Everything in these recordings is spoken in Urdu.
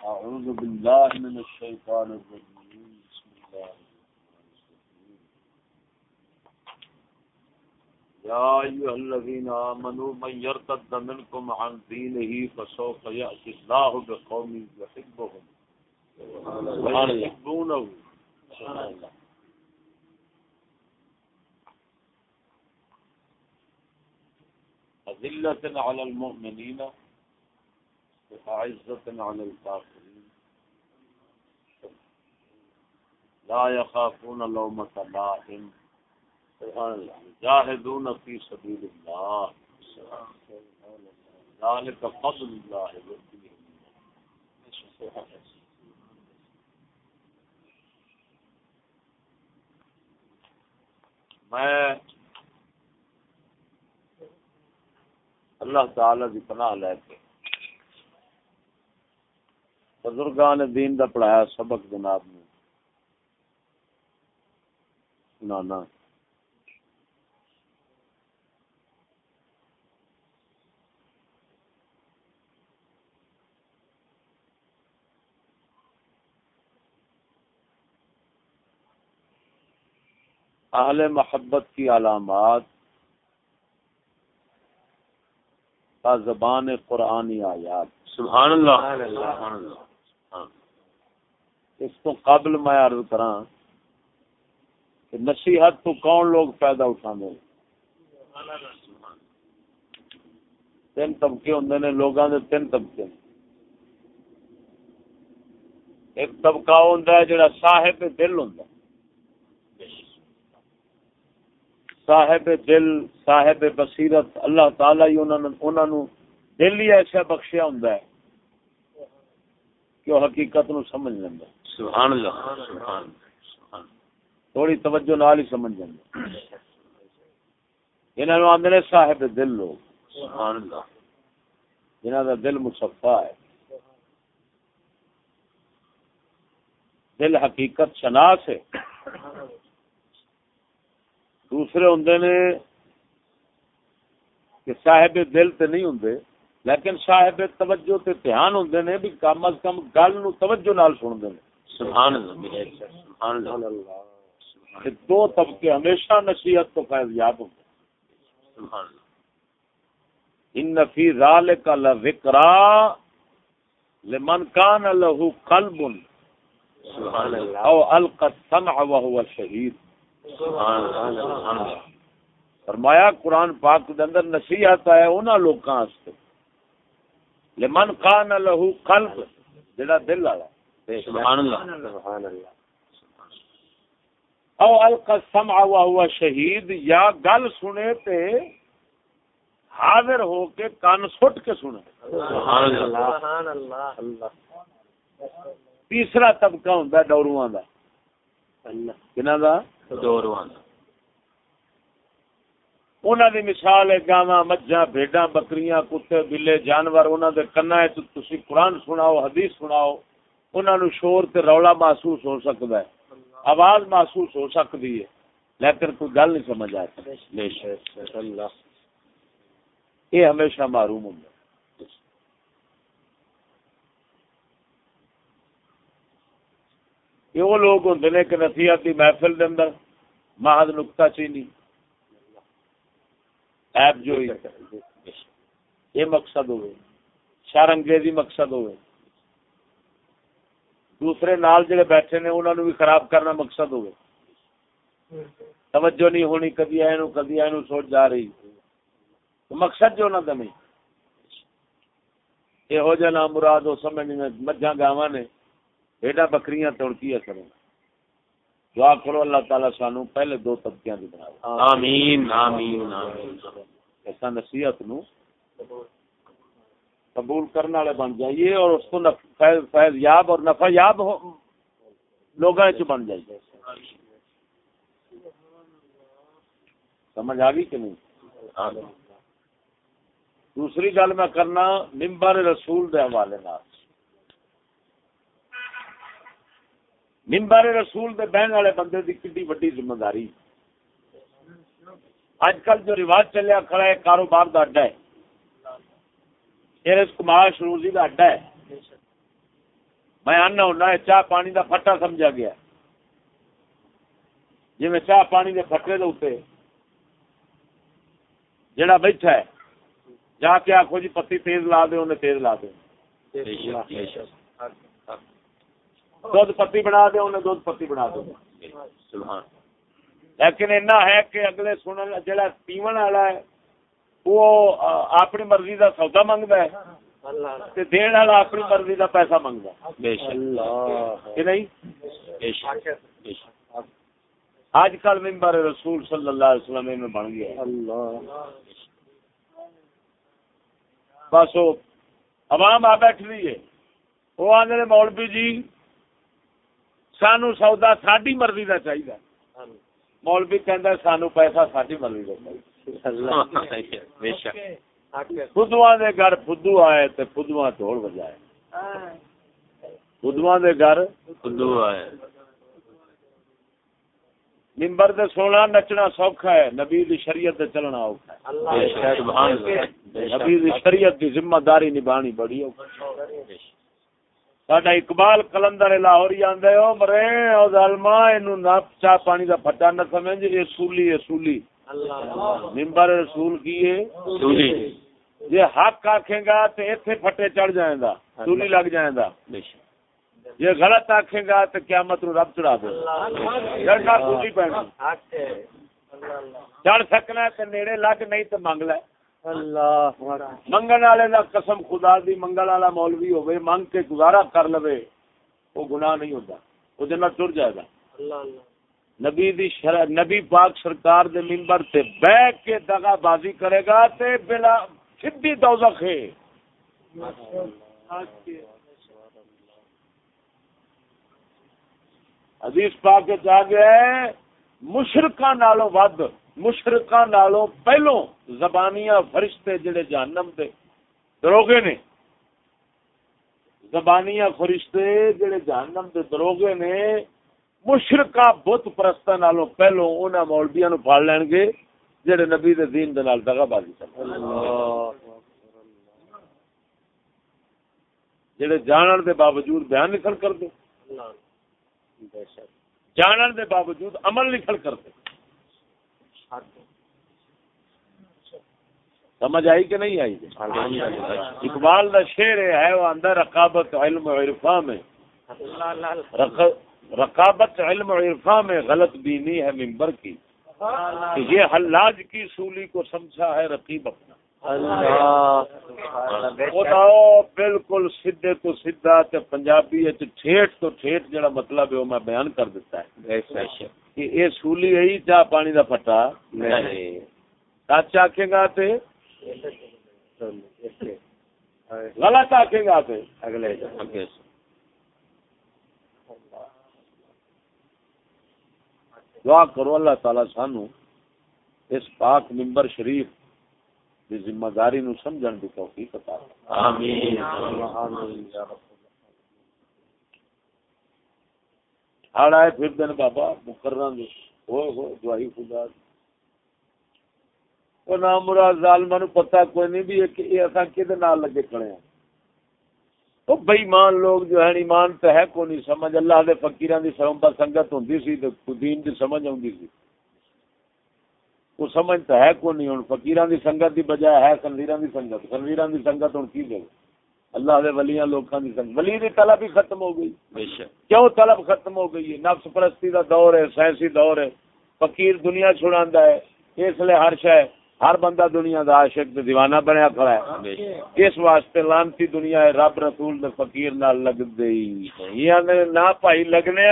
أعوذ بالله من الشيطان الرجيم. بسم الله يا أيها الذين آمنوا من يرتد منكم عن دينه فسوف يأتي الله بقوم يحبهم ويحبونه. سبحان الله أذلة على المؤمنين أعزة على الكافرين لا يخافون لومة لائم. جاهدون في سبيل الله ذلك فضل الله يؤتيه میں اللہ تعالی کی پناہ لے کے بزرگان دین دا پڑھایا سبق جناب نے۔ سنانا اہل محبت کی علامات کا زبان قرآنی آیات۔ سبحان اللہ۔ سبحان اللہ۔ اس کو قبل میں عرض کرا کہ نصیحت تو کون لوگ فائدہ اٹھانے تین طبقے ہوں نے لوگوں کے تین طبقے۔ ایک طبقہ ہوں جڑا صاحب دل ہوں صاحب دل، صاحب بصیرت، اللہ تعالی انہوں دل ہی ایسا بخشیا ہوں کہ وہ حقیقت نو سمجھ لینا سبحان اللہ سبحان تھوڑی توجہ نال ہی سمجھ لینا انہوں آدھے صاحب دل لوگ۔ سبحان اللہ۔ جنہ کا دل مصفا ہے۔ دل حقیقت شناس ہے۔ دوسرے ہوں نے کہ صاحب دل تے نہیں ہوں لیکن صاحب توجہ تے دھیان ہوں نے بھی کم از کم گل نو توجہ نال سن دے اللہ سبحان اللہ دو طبقے ہمیشہ نصیحت تو فیض یاب ہوں۔ سبحان اللہ۔ ان فی ذالک لذکرا لمن کان له قلب۔ سبحان اللہ۔ او القى السمع وهو شهید سبحان اللہ سبحان اللہ۔ فرمایا قرآن پاک دے اندر نصیحت ہے انہاں لوکاں واسطے۔ لمن کان له قلب جڑا دل والا۔ سبحان اللہ سبحان اللہ او القى السمع وهو شهید یا گل سنے تے حاضر ہو کے کان سٹ کے سنے۔ سبحان اللہ تیسرا طبقہ ہوں ڈورواں دا۔ کنہ دا؟ دوروان انہوں دی مثال ہے گاواں مجھاں بھیڈاں بکریاں کتے بلے جانور انہوں دے کنا ہے تسی قرآن سناؤ حدیث سناؤ۔ انہوں نے شور تے رولا محسوس ہو سکتا ہے آواز محسوس ہو سکتی ہے لیکن کوئی گل نہیں سمجھ آتی۔ یہ ہمیشہ معروم ہوں یہ وہ لوگ ہوں نے کہ نصیحتی محفل دے اندر محض نکتا چینی۔ ایپ جو یہ مقصد ہوئے شر انگریزی مقصد ہوئے۔ دوسرے نال جڑے بیٹھے نے انہوں نے بھی خراب کرنا مقصد ہوئے۔ توجہ نہیں ہونی کدی اینو کدی اینو سوچ جا رہی۔ مقصد جو نہ دمی یہ ہو جانا مراد ہو سمجھ میں مجھا گاواں نے۔ بیٹا بکریاں توڑتی ہے کرو دعا کرو اللہ تعالیٰ سانو پہلے دو طبقیاں دی بنا آمین آمین آمین۔ ایسا نصیحت نو قبول کرنے والے بن جائیے اور اس کو فیض یاب اور نفع یاب لوگ بن جائیے۔ سمجھ آ گئی کہ نہیں؟ دوسری گل میں کرنا ممبر رسول دے حوالے نال۔ ممبر رسول دے بہن والے بندے دی کتنی وڈی ذمہ داری۔ اج کل جو رواج چلیا کھڑا ہے کاروبار دا اڈا ہے۔ پھر اس کمار شروزی دا اڈا ہے۔ میں آنا ہونا چاہ پانی دا پھٹا سمجھا گیا۔ جی میں چاہ پانی دے پھٹے دے اتنے جڑا بیٹھا ہے جا کے آخو جی پتی تیز لا دے انہیں تیز لا دے۔ دودھ پتی بنا دے انہیں دودھ پتی بنا دے۔ لیکن اینا ہے کہ اگلے سنن جڑا پیون والا ہے وہ اپنی مرضی دا سودا منگتا ہے دین والا اپنی مرضی دا پیسہ منگتا کہ نہیں؟ آج کل ممبر رسول صلی اللہ علیہ وسلم میں بن گیا بس وہ عوام آ بیٹھ رہی ہے۔ وہ آدھے مولوی جی سانو سودا ساری مرضی کا چاہیے مولوی کہ سانو پیسہ ساری مرضی کا چاہیے فدو دے گھر فدو آئے فدو توڑ دے گھر فدو آئے۔ ممبر دے سونا نچنا سوکھا ہے نبی دی شریعت دے چلنا اوکھا ہے۔ نبی دی شریعت دی ذمہ داری نبھانی بڑی اوکھا ساڈا اقبال کلندر لاہور آندا او مرے او ظالما اینو نہ چا پانی دا پھٹا نہ سمجھ اے سولی اے سولی۔ ممبر رسول کی جے حق آکھے گا تے ایتھے پھٹے چڑھ جائیں گا سولی لگ جائیں گا۔ یہ غلط آخے گا تو قیامت نو رب چڑھا دے۔ چڑھ سکنا تو نیڑے لگ نہیں تو منگ لے۔ منگن والے کا قسم خدا دی منگل والا مولوی ہوے منگ کے گزارا کر لو وہ گناہ نہیں ہوتا وہ ٹر جائے گا۔ نبی دی شر... نبی پاک سرکار دے ممبر تے بہ کے دگا بازی کرے گا تے بلا سیدھی دوزخ ہے۔ حدیث پاک کے جا گیا ہے مشرقہ نالوں ود مشرقہ نالوں پہلو زبانیاں فرشتے جڑے جہنم دے دروگے نے۔ زبانیاں فرشتے جڑے جہنم دے دروگے نے مشرقہ بت پرستہ نالوں پہلو انہاں مولویاں نو پھاڑ لین گے، جڑے نبی دے دین دے نال دغا بازی کر جڑے جانن دے باوجود بیان نکل کر دے جانن دے باوجود عمل نکل کرتے۔ سمجھ آئی کہ نہیں آئی؟ اقبال دا شیر ہے وہ اندر رقابت علم و عرفا میں۔ رقابت علم و عرفا میں غلط بینی ہے ممبر کی۔ یہ حلاج کی سولی کو سمجھا ہے رقیب اپنا۔ بالکل سیدے تو سیدھا تے پنجابی ٹھیٹ تو ٹھیٹ جڑا مطلب ہے وہ میں بیان کر دیتا ہے۔ کہ اے سولی ہے چاہ پانی دا پٹا سچ آکھے گا تے؟ غلط آکھے گا تے۔ اگلے دعا کرو اللہ تعالی سانو اس پاک ممبر شریف دی ذمہ داری نو سمجھن دی توفیق عطا آمین۔ ہڑ آئے پھر دن بابا مقرر دے۔ ہوئے ہوئے دعائی خدا وہ نام مراد ظالمہ نو پتہ کوئی نہیں بھی کہ یہ اساں کدے نال لگے کھڑے ہیں۔ تو بے ایمان لوگ جو ہیں ایمان تے ہے کوئی نہیں سمجھ؟ اللہ دے فقیراں دی سرمبا سنگت ہوندی سی تے دین دی سمجھ ہوندی سی۔ وہ سمجھ تو ہے کون نہیں؟ ہوں فقیران دی سنگت دی بجائے ہے خنزیران دی سنگت۔ خنزیران دی سنگت ہوں کی دے اللہ دے ولیاں لوکاں دی سنگت۔ ولی دی طلب ہی ختم ہو گئی۔ کیوں طلب ختم ہو گئی ہے؟ نفس پرستی دا دور ہے سائنسی دور ہے۔ فقیر دنیا چھڑاندا ہے اس لیے ہر شے ہر بندہ دنیا دا عاشق تے دیوانہ بنیا کھڑا ہے اس واسطے لانتی دنیا ہے رب رسول دے فقیر نال لگ دئی یعنی نہ بھائی لگنے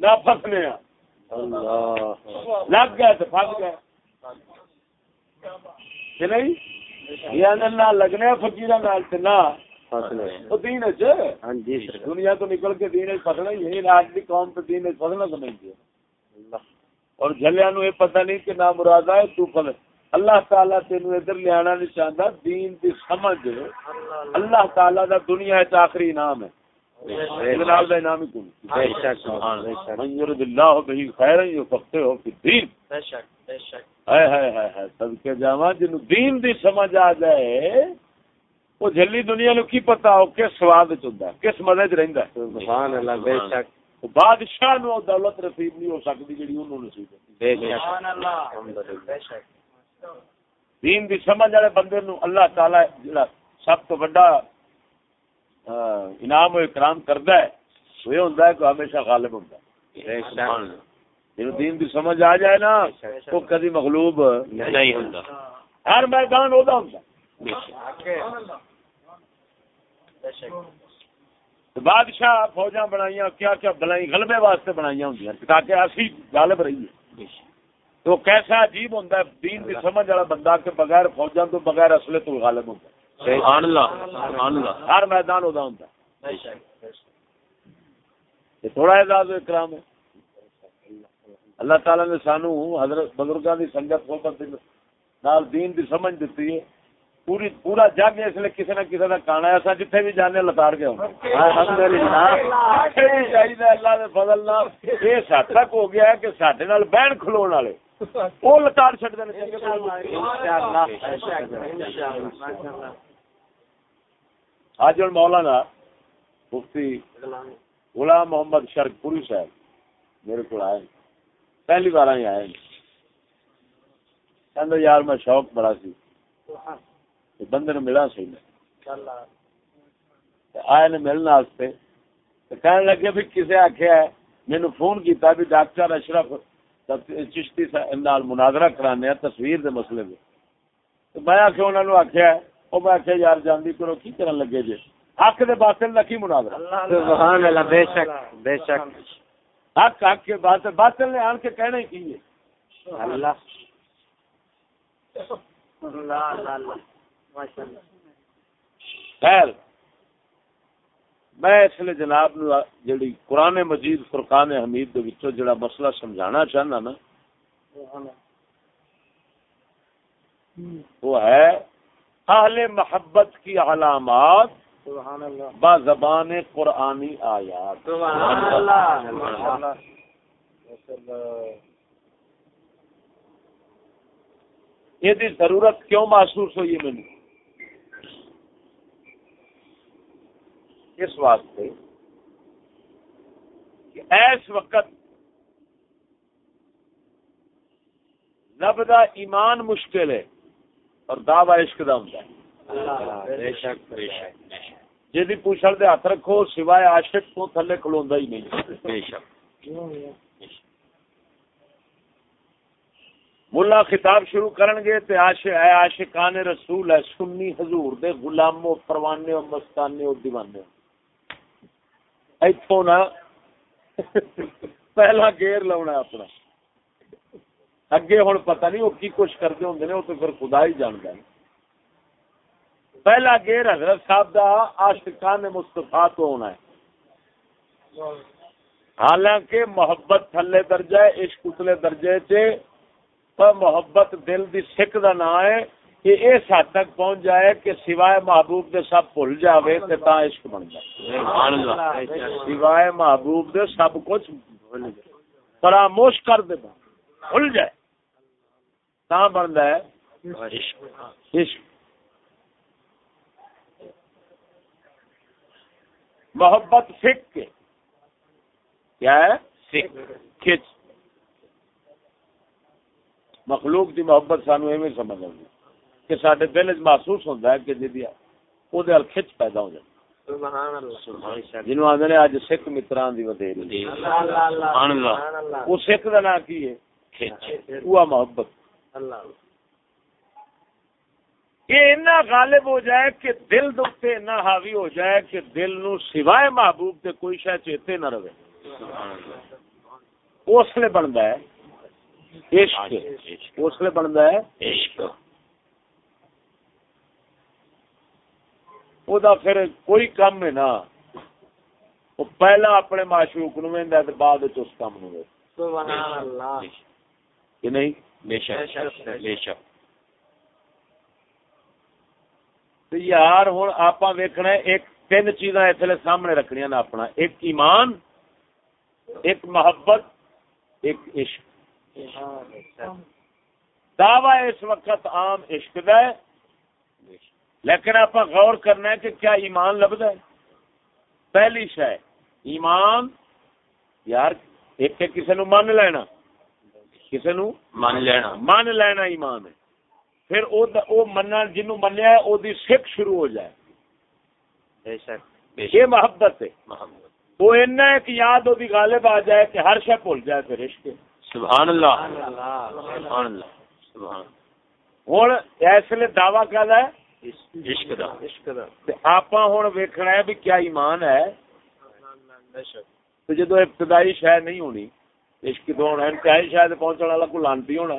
نہ پھسنے لگ گیا تو پھس گیا۔ نہیں؟ یہ لگنے فکیر دنیا تو نکل کے دین فسنا یہی راج کی قوم تو دین فسنا سمجھتی ہے۔ اور جلیا نو یہ پتہ نہیں کہ نہ مراد ہے تو فل اللہ تعالیٰ تین ادھر لیا نہیں چاہتا دین کی سمجھ۔ اللہ تعالیٰ دا دنیا آخری انعام ہے۔ جاوا جن دین دی سمجھ آ جائے وہ جلی دنیا نو کی پتا ہو کس سواد چ کس مزے چ رہندا ہے۔ سبحان اللہ بے شک۔ بادشاہ نو دولت نصیب نہیں ہو سکتی جڑی انہوں نصیب ہوتی بے شک۔ الحمدللہ بے شک۔ دین دی سمجھ والے بندے نو اللہ تعالی جڑا سب تو بڑا انعام و اکرام کردا ہے وہ یہ ہوندا ہے کہ ہمیشہ غالب ہوندا ہے۔ بے دین دی سمجھ آ جائے نا، وہ کدی مغلوب نہیں ہوندا۔ ہر میدان ہوتا ہوندا۔ بے شک بادشاہ فوجاں بنائیاں، کیا کیا بنائی، غلبے واسطے بنائیاں ہوندیاں تاکہ اسی غالب رہیے۔ بے شک تو کیسا عجیب ہوتا ہے دین کی سمجھ والا بندہ کہ بغیر فوجاں تو بغیر اصلے تو غالب ہوتا سبحان اللہ سبحان اللہ۔ ہر میدان ہوتا ہوتا ہے۔ یہ تھوڑا اعزاز و اکرام ہے۔ اللہ تعالی نے سانو حضرت بزرگاں دی سنگت صحبت نال دین دی سمجھ دیتی ہے۔ پوری پورا جگ اس لیے کسی نہ کسی کا کانا ہے۔ اصا جتھے بھی جانے لتاڑ کے الحمدللہ۔ چاہیے اللہ دے فضل نال یہ سات تک ہو گیا ہے کہ سڈے نال بہن کھلون والے۔ وہ لتاڑ چڑ دیں آج مولانا مفتی غلام محمد شرک پوری صاحب میرے کو آئے پہلی بار ہی آئے کہ یار میں شوق بڑا سی۔ بندے نے ملا سی میں۔ آئے نے ملنے واسطے کہنے لگے بھی کسے آخیا ہے مینو فون کیتا بھی ڈاکٹر اشرف چشتی نال مناظرہ کرانے تصویر دے مسئلے میں تو میں آخیا انہوں نے آخیا وہ میں آخیا یار جاندی کرو کی کرن لگے جی حق دے باطل دا کی مناظرہ؟ سبحان اللہ بے شک بے شک۔ حق حق کے باطل باطل نے آن کے کہنا ہی کی ہے؟ اللہ۔ خیر۔ میں اس لیے جناب نو جڑی قرآن مجید فرقان حمید دے وچوں جڑا مسئلہ سمجھانا چاہنا نا، وہ ہے اہل محبت کی علامات با زبان قرآنی آیات۔ یہ ضرورت کیوں محسوس ہوئی ہے مجھے اس واسطے کہ ایس وقت لبدا ایمان مشکل ہے اور دعوی عشق دا ہوندا ہے۔ بے شک بے دے ہاتھ رکھو سوائے عاشق تو تھلے کھلوندا ہی نہیں۔ بے شک۔ ملا خطاب شروع کرن گے تے عاشق ہے عاشقان رسول ہے سنی حضور دے غلامو پروانے و مستانے و دیوانے۔ ایتھوں نا پہلا گیئر لاؤنا اپنا۔ اگے ہوں پتہ نہیں وہ کی کچھ کرتے ہوں نے، وہ تو پھر خدا ہی جانتا ہے۔ پہلا گیئر حضرت صاحب دا عاشقان مصطفیٰ تو ہونا ہے۔ حالانکہ محبت تھلے درجہ ہے، عشق اتلے درجے چ محبت دل دی سکھ دا نا ہے۔ کہ اس حد تک پہنچ جائے کہ سوائے محبوب دے سب بھول جاوے تے تا عشق بن جائے۔ سوائے محبوب دے سب کچھ فراموش کر دے بھول جائے۔ تا بنتا ہے عشق۔ محبت سکھ کے۔ کیا ہے؟ کھچ۔ مخلوق دی محبت سانو ایویں سمجھ آئی کہ سارے دل چ محسوس ہوتا ہے کہ جی وہ کھچ پیدا ہو اللہ جنوب آدھے اج سکھ متران دی ودیری سبحان اللہ وہ سکھ کا نام کی ہے؟ وہ محبت۔ اللہ۔ یہ اتنا غالب ہو جائے کہ دل دکھتے اتنا حاوی ہو جائے کہ دل نو سوائے محبوب تے کوئی شاید چیتے نہ رہے۔ سبحان اللہ۔ اس لیے بنتا ہے عشق۔ عشق۔ اس لیے بنتا ہے عشق۔ وہ دا پھر کوئی کم ہے نا وہ پہلا اپنے معشوق نو ویندا تے بعد وچ اس کام نو سبحان اللہ۔ کہ نہیں؟ بے شک بے شک۔ تے یار ہن آپاں ویکھنا ایک تین چیزاں اس لیے سامنے رکھنیاں نا اپنا۔ ایک ایمان ایک محبت ایک عشق۔ دعوی اس وقت عام عشق دا ہے۔ لیکن آپ غور کرنا ہے کہ کیا ایمان لبد ہے؟ پہلی شہ ایمان یار ایک کسی نو من لینا کسی نو مان لینا۔ من لینا ایمان ہے۔ پھر او دا- او مننا جنوں منیا ہے او دی سکھ شروع ہو جائے۔ بے شک بے یہ محبت ہے۔ محمد وہ اینا ہے کہ یاد وہ غالب آ جائے کہ ہر شے بھول جائے پھر عشق۔ سبحان اللہ۔ اللہ۔ سبحان اللہ۔ سبحان ہوں اس لیے دعوی کر ہے عشق دا۔ ہے بھی کیا ایمان ہے؟ جدو ابتدائی شہ نہیں ہونی عشق تو ہونا انتہائی شاید پہنچنے والا کو لانتی ہونا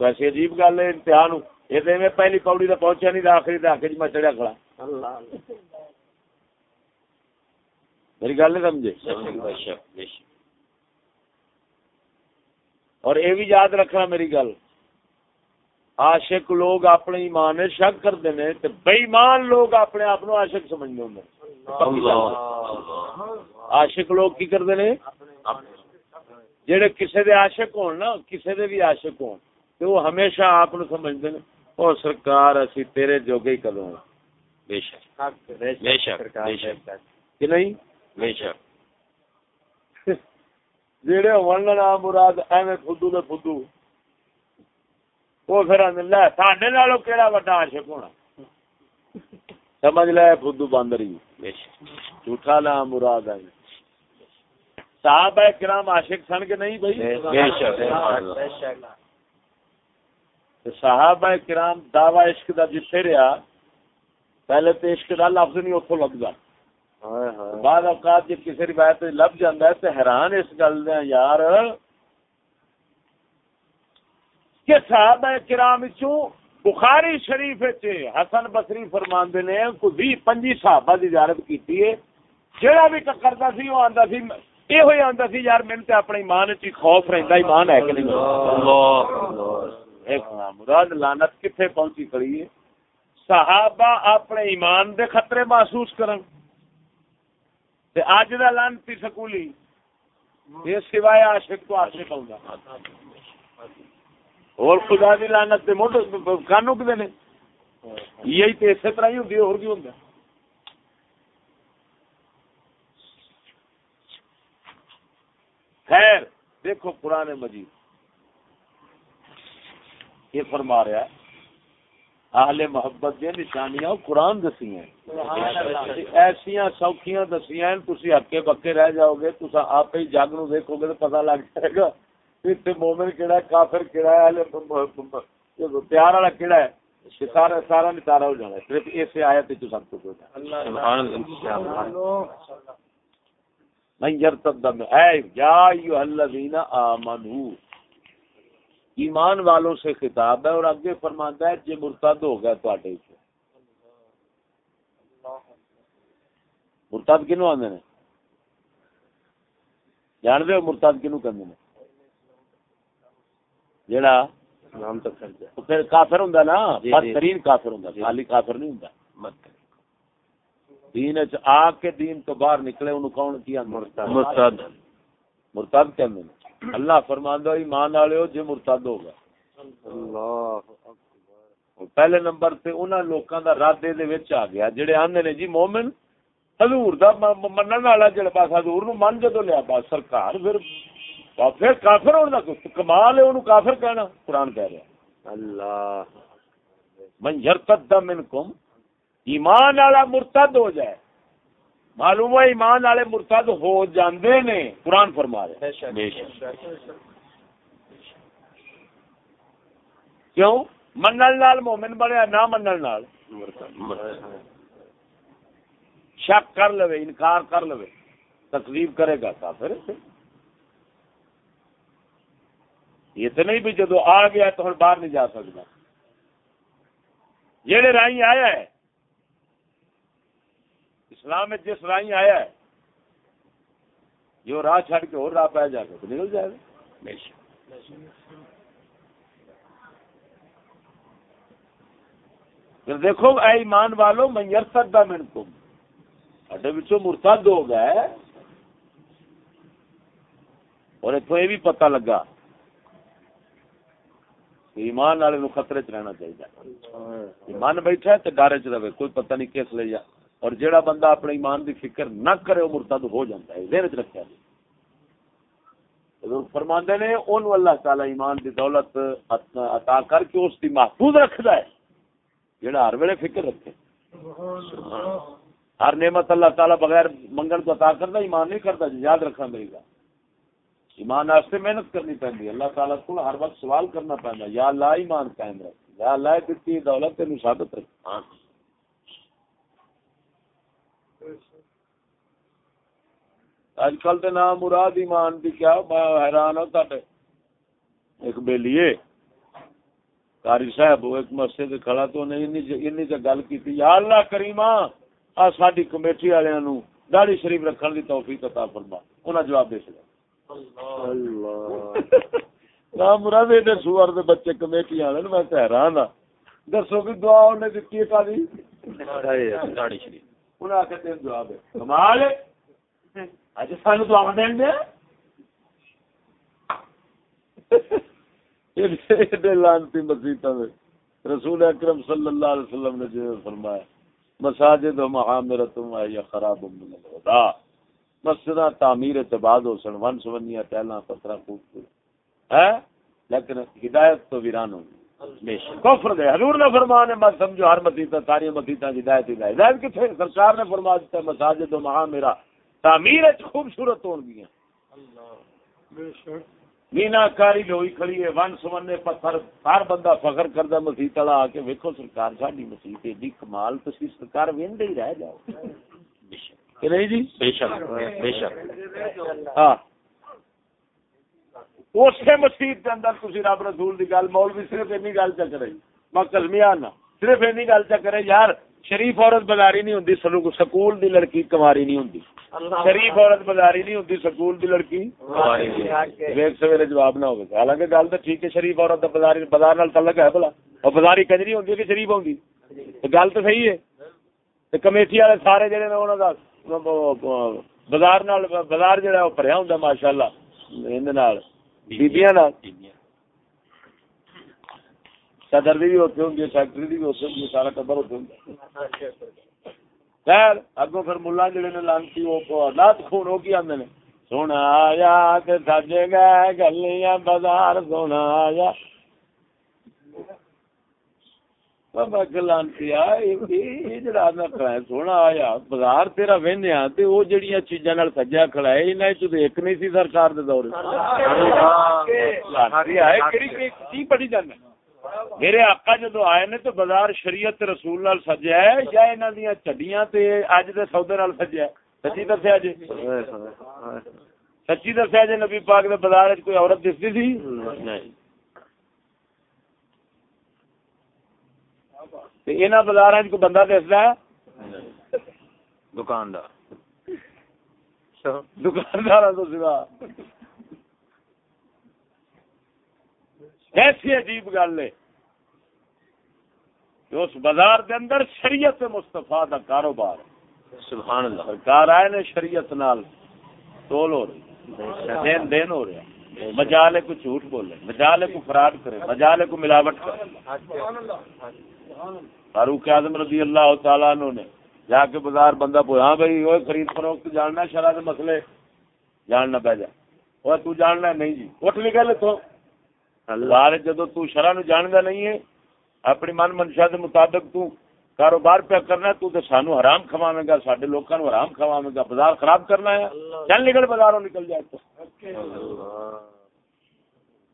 تو ایسی عجیب گل ہے انتہا نو۔ یہ تو ایویں پہلی پوڑی تو پہنچیا نہیں تو آخری تو آخر میں چڑھیا کھڑا۔ اللہ۔ میری گل نہیں سمجھے؟ اور یہ بھی یاد رکھنا میری گل۔ عاشق لوگ اپنے ایمان شک کرتے ہیں تے بے ایمان لوگ اپنے آپ کو عاشق سمجھتے ہوں اللہ عاشق لوگ کی کرتے ہیں؟ جہے کسی دے عاشق ہون نا کسی دے بھی عاشق ہون، تے وہ ہمیشہ آپ سمجھتے ہیں۔ او سرکار، اسی تیرے جوگے ہی کدوں بے شک۔ بے شک۔ بے شک۔ کہ نہیں؟ بے شک۔ جہے ہون نا مراد، ایویں فدو دے فدو۔ وہ پھر آندے لے ساڈے نالوں کیڑا وڈا عاشق ہونا؟ سمجھ لے فدو باندری جھوٹا نام مراد ہے۔ صحابہ کرام عاشق سن کے نہیں بھائی؟ بے شک صحابہ کرام دعوی عشق دا جتھے رہا پہلے تو عشق دا لفظ نہیں اتوں لگتا بعد اوقات جب کسی روایت لب جاندا ہے تے حیران اس گل ہیں یار۔ کہ صحابہ کرام وچوں بخاری شریف وچ حسن بصری فرماندے نے کوئی 20 25 صحابہ دی زیارت کیتی ہے۔ جڑا بھی کردا سی وہ آندا سی یہ ہوئی آندا سی یار مینوں تے اپنے ایمان وچ ہی خوف رہندا ایمان ہے کہ نہیں؟ اللہ۔ ایک مراد لعنت کتنے پہنچی کھڑی ہے؟ صحابہ اپنے ایمان دے خطرے محسوس کرن۔ تے اج دا لعنتی سکولی۔ یہ سوائے عاشق تو عاشق ہوندا۔ اور خدا دی لعنت تے موڈ کانوں کدے نے؟ یہی تے اسی طرح ہی ہوندی ہے، اور کی ہوندا خیر دیکھو قرآن مجید۔ یہ فرما رہا ہے اہل محبت دیا نشانیاں قرآن دسی ہیں۔ ایسیا سوکھیاں دسیاں تھی ہکے بکے رہ جاؤ گے تو آپ ہی جگ نو دیکھو گے تو پتا لگ جائے گا۔ اتنے مومن کہڑا ہے، کافر کہڑا ہے، اہل پیار والا کہڑا ہے سارا سارا نتارا ہو جانا ہے صرف اس آیت تو سب کچھ ہو جانا سبحان اللہ من یرتد من اے یا ایھا الذین آمنو ایمان والوں سے خطاب ہے اور آگے فرماتا ہے جے مرتد ہو گیا تواڈے وچ مرتد کینو آندے نے جان دے مرتد کینو کہندے نے جیڑا نام تو پھر کافر ہوندا نا؟ جی، جی۔ بدترین کافر ہوندا جی۔ خالی کافر نہیں ہوندا۔ مت دین آ کے دین تو باہر نکلے انہوں کون کیا مرتد۔ مرتد۔ مرتد کہندے نے۔ اللہ فرماندا ایمان مرتد ہو گیا اللہ پہلے نمبر تے انہاں لوکاں دا رد دے وچ آ گیا۔ جڑے آندے نے جی مومن حضور دا منن والا جڑا بس حضور نو من جدو لیا بس سرکار پھر کافر ہونا دا کوئی کمال ہے اونوں کافر کہنا قرآن کہہ رہا اللہ۔ من یرتد منکم ایمان والا مرتد ہو جائے۔ معلوم ہے ایمان والے مرتد ہو جاندے نے۔ قرآن فرما رہے بے شک۔ کیوں؟ منن نال مومن بنیا نہ منن نال۔ شک کر لو انکار کر لو تکلیف کرے گا کافر ہے۔ یہ تو نہیں بھی جدو آ گیا تو ہر باہر نہیں جا سکتا جہے رائی آیا ہے اسلام میں جس رائی آیا ہے جو راہ چھڑ کے اور راہ پہ جا کے تو نکل جائے۔ گا پھر دیکھو اے ایمان والو من یرتد منکم۔ اڈے وچوں مرتد ہو گئے۔ اور اتوں یہ بھی پتہ لگا۔ ایمان والے نو خطرے چ رہنا چاہیے۔ من بیٹھا ہے تے ڈر چ رہے، کوئی پتہ نہیں کس لے جا اور جیڑا بندہ اپنے ایمان دی فکر نہ کرے، وہ مرتد ہو جاتا ہے، ذہن چ رکھیا جی حضور فرماندے نے، اون اللہ تعالی ایمان دی دولت عطا کر کے اس دی محفوظ رکھدا ہے۔ جیڑا ہر ویلے فکر رکھے۔ ہر نعمت اللہ تعالی بغیر منگل تو عطا کردا، ایمان نہیں کرتا جی یاد رکھنا میری گل۔ ایمان واسطے محنت کرنی پہنتی اللہ تعالیٰ کو ہر وقت سوال کرنا پہنتا یا اللہ ایمان قائم رکھ یا اللہ دیتی دولت تین ثابت رکھ۔ ہاں۔ اج کل تو نام مراد ایمان دی کیا میں حیران ہوں تے ایک بیلیے کاری صاحب وہ ایک مسجد کھڑا تو نہیں گل کی یا اللہ کریما آ ساری کمیٹی والوں داڑی شریف رکھنے کی توفیق عطا فرما۔ انہیں جواب دے مراد دے بچے کمیٹی والے میں حیران ہاں۔ دسو دعا انہیں دیتی ہے کالی؟ انہیں آ کے تین جواب ہے کمال! اج سان دعا دین دے۔ لانتی رسول اکرم صلی اللہ علیہ وسلم نے جو فرمایا مساجد و محامرتم یا خراب من الہدا مسجد تعمیر بعد ہو سن ون سونیاں ٹہلا خوب ہے؟ لیکن ہدایت تو ویران ہوگی کفر دے۔ حضور نے فرمانے سمجھو ہر مسیح ساری مسیح ہدایت ہی ہدایت کتنے سرکار نے فرما دیتا ہے مساجد و مہا میرا تعمیر خوبصورت ہو گئی مینا کاری لوئی کھڑی ہے ون سمنے پتھر ہر بندہ فخر کردا مسیح تلا آ کے ویکھو سرکار ساڈی مسیح کمال تسی سرکار ویندے ہی رہ جاؤ۔ کہ نہیں جی؟ بے شک بے شک۔ ہاں۔ اسے مسیح کے اندر تھی رب رسول کی گل مولوی صرف این گل چ کرے۔ میں کلمیا نا صرف این گل چ کرے۔ یار شریف عورت بازاری نہیں ہوں سکول دی لڑکی کماری نہیں ہوں شریف عورت بازاری نہیں ہوں سکول دی لڑکی ویک سویرے جواب نہ ہوگا حالانکہ گل تو ٹھیک ہے شریف عورت بازاری بازار تعلق ہے بلا اور بازاری کنجری ہوں کہ شریف ہوں گل تو صحیح ہے۔ کمیٹی والے سارے جڑے نے انہوں کا بازار بازار جہا وہ بھریا ہوں ماشاء اللہ بیبیاں صدر بھی ہوتے ہوں گے فیکٹری بھی ہوتے ہوں گے سارا ٹبر ہوتے ہوں گے خیر، اگوں پھر ملا جڑے نے لانتی، وہ نات خون ہو کی آدھے سونا آیا تے سجے گئے گلیاں بازار سونا آیا سونا آیا بازار تیرا وہنیا جہیا چیزاں سجیا کھڑا ہے ایک نہیں سی سرکار دور پڑھی جانا میرے آقا جدو آئے نے تو بازار شریعت رسول نال سجیا ہے یا انہاں دیاں چڈیاں تے اج دے سودے نال ہے سچی دسیا جی سچی دسیا جی نبی پاک دے بازار وچ کوئی عورت دستی تھی نہیں بازار کو بندہ دستا ہے؟ دکاندار۔ دکاندار تو سوا ایسی عجیب گل ہے۔ اس بازار دے اندر شریعت مستفا دا کاروبار سبحان اللہ۔ سرکار آئے نے شریعت نال تول ہو رہی دین دین ہو رہا مجالے کو جھوٹ بولے مجالے کو فراڈ کرے مجالے کو ملاوٹ کرے۔ فاروق اعظم رضی اللہ تعالیٰ عنہ نے جا کے بازار بندہ پوچھا ہاں بھائی وہ خرید فروخت جاننا شرح کے مسئلے؟ جاننا پہ جا۔ وہ تو جاننا نہیں جی۔ اٹھ نکل تو اللہ۔ جدو تو شرح نو جاندا نہیں ہے اپنی من منشا کے مطابق تو کاروبار پہ کرنا تو تے سانو حرام کھواوے گا ساڈے لوکاں نو حرام کھواوے گا بازار خراب کرنا ہے۔ چل نکل بازاروں نکل جائے تو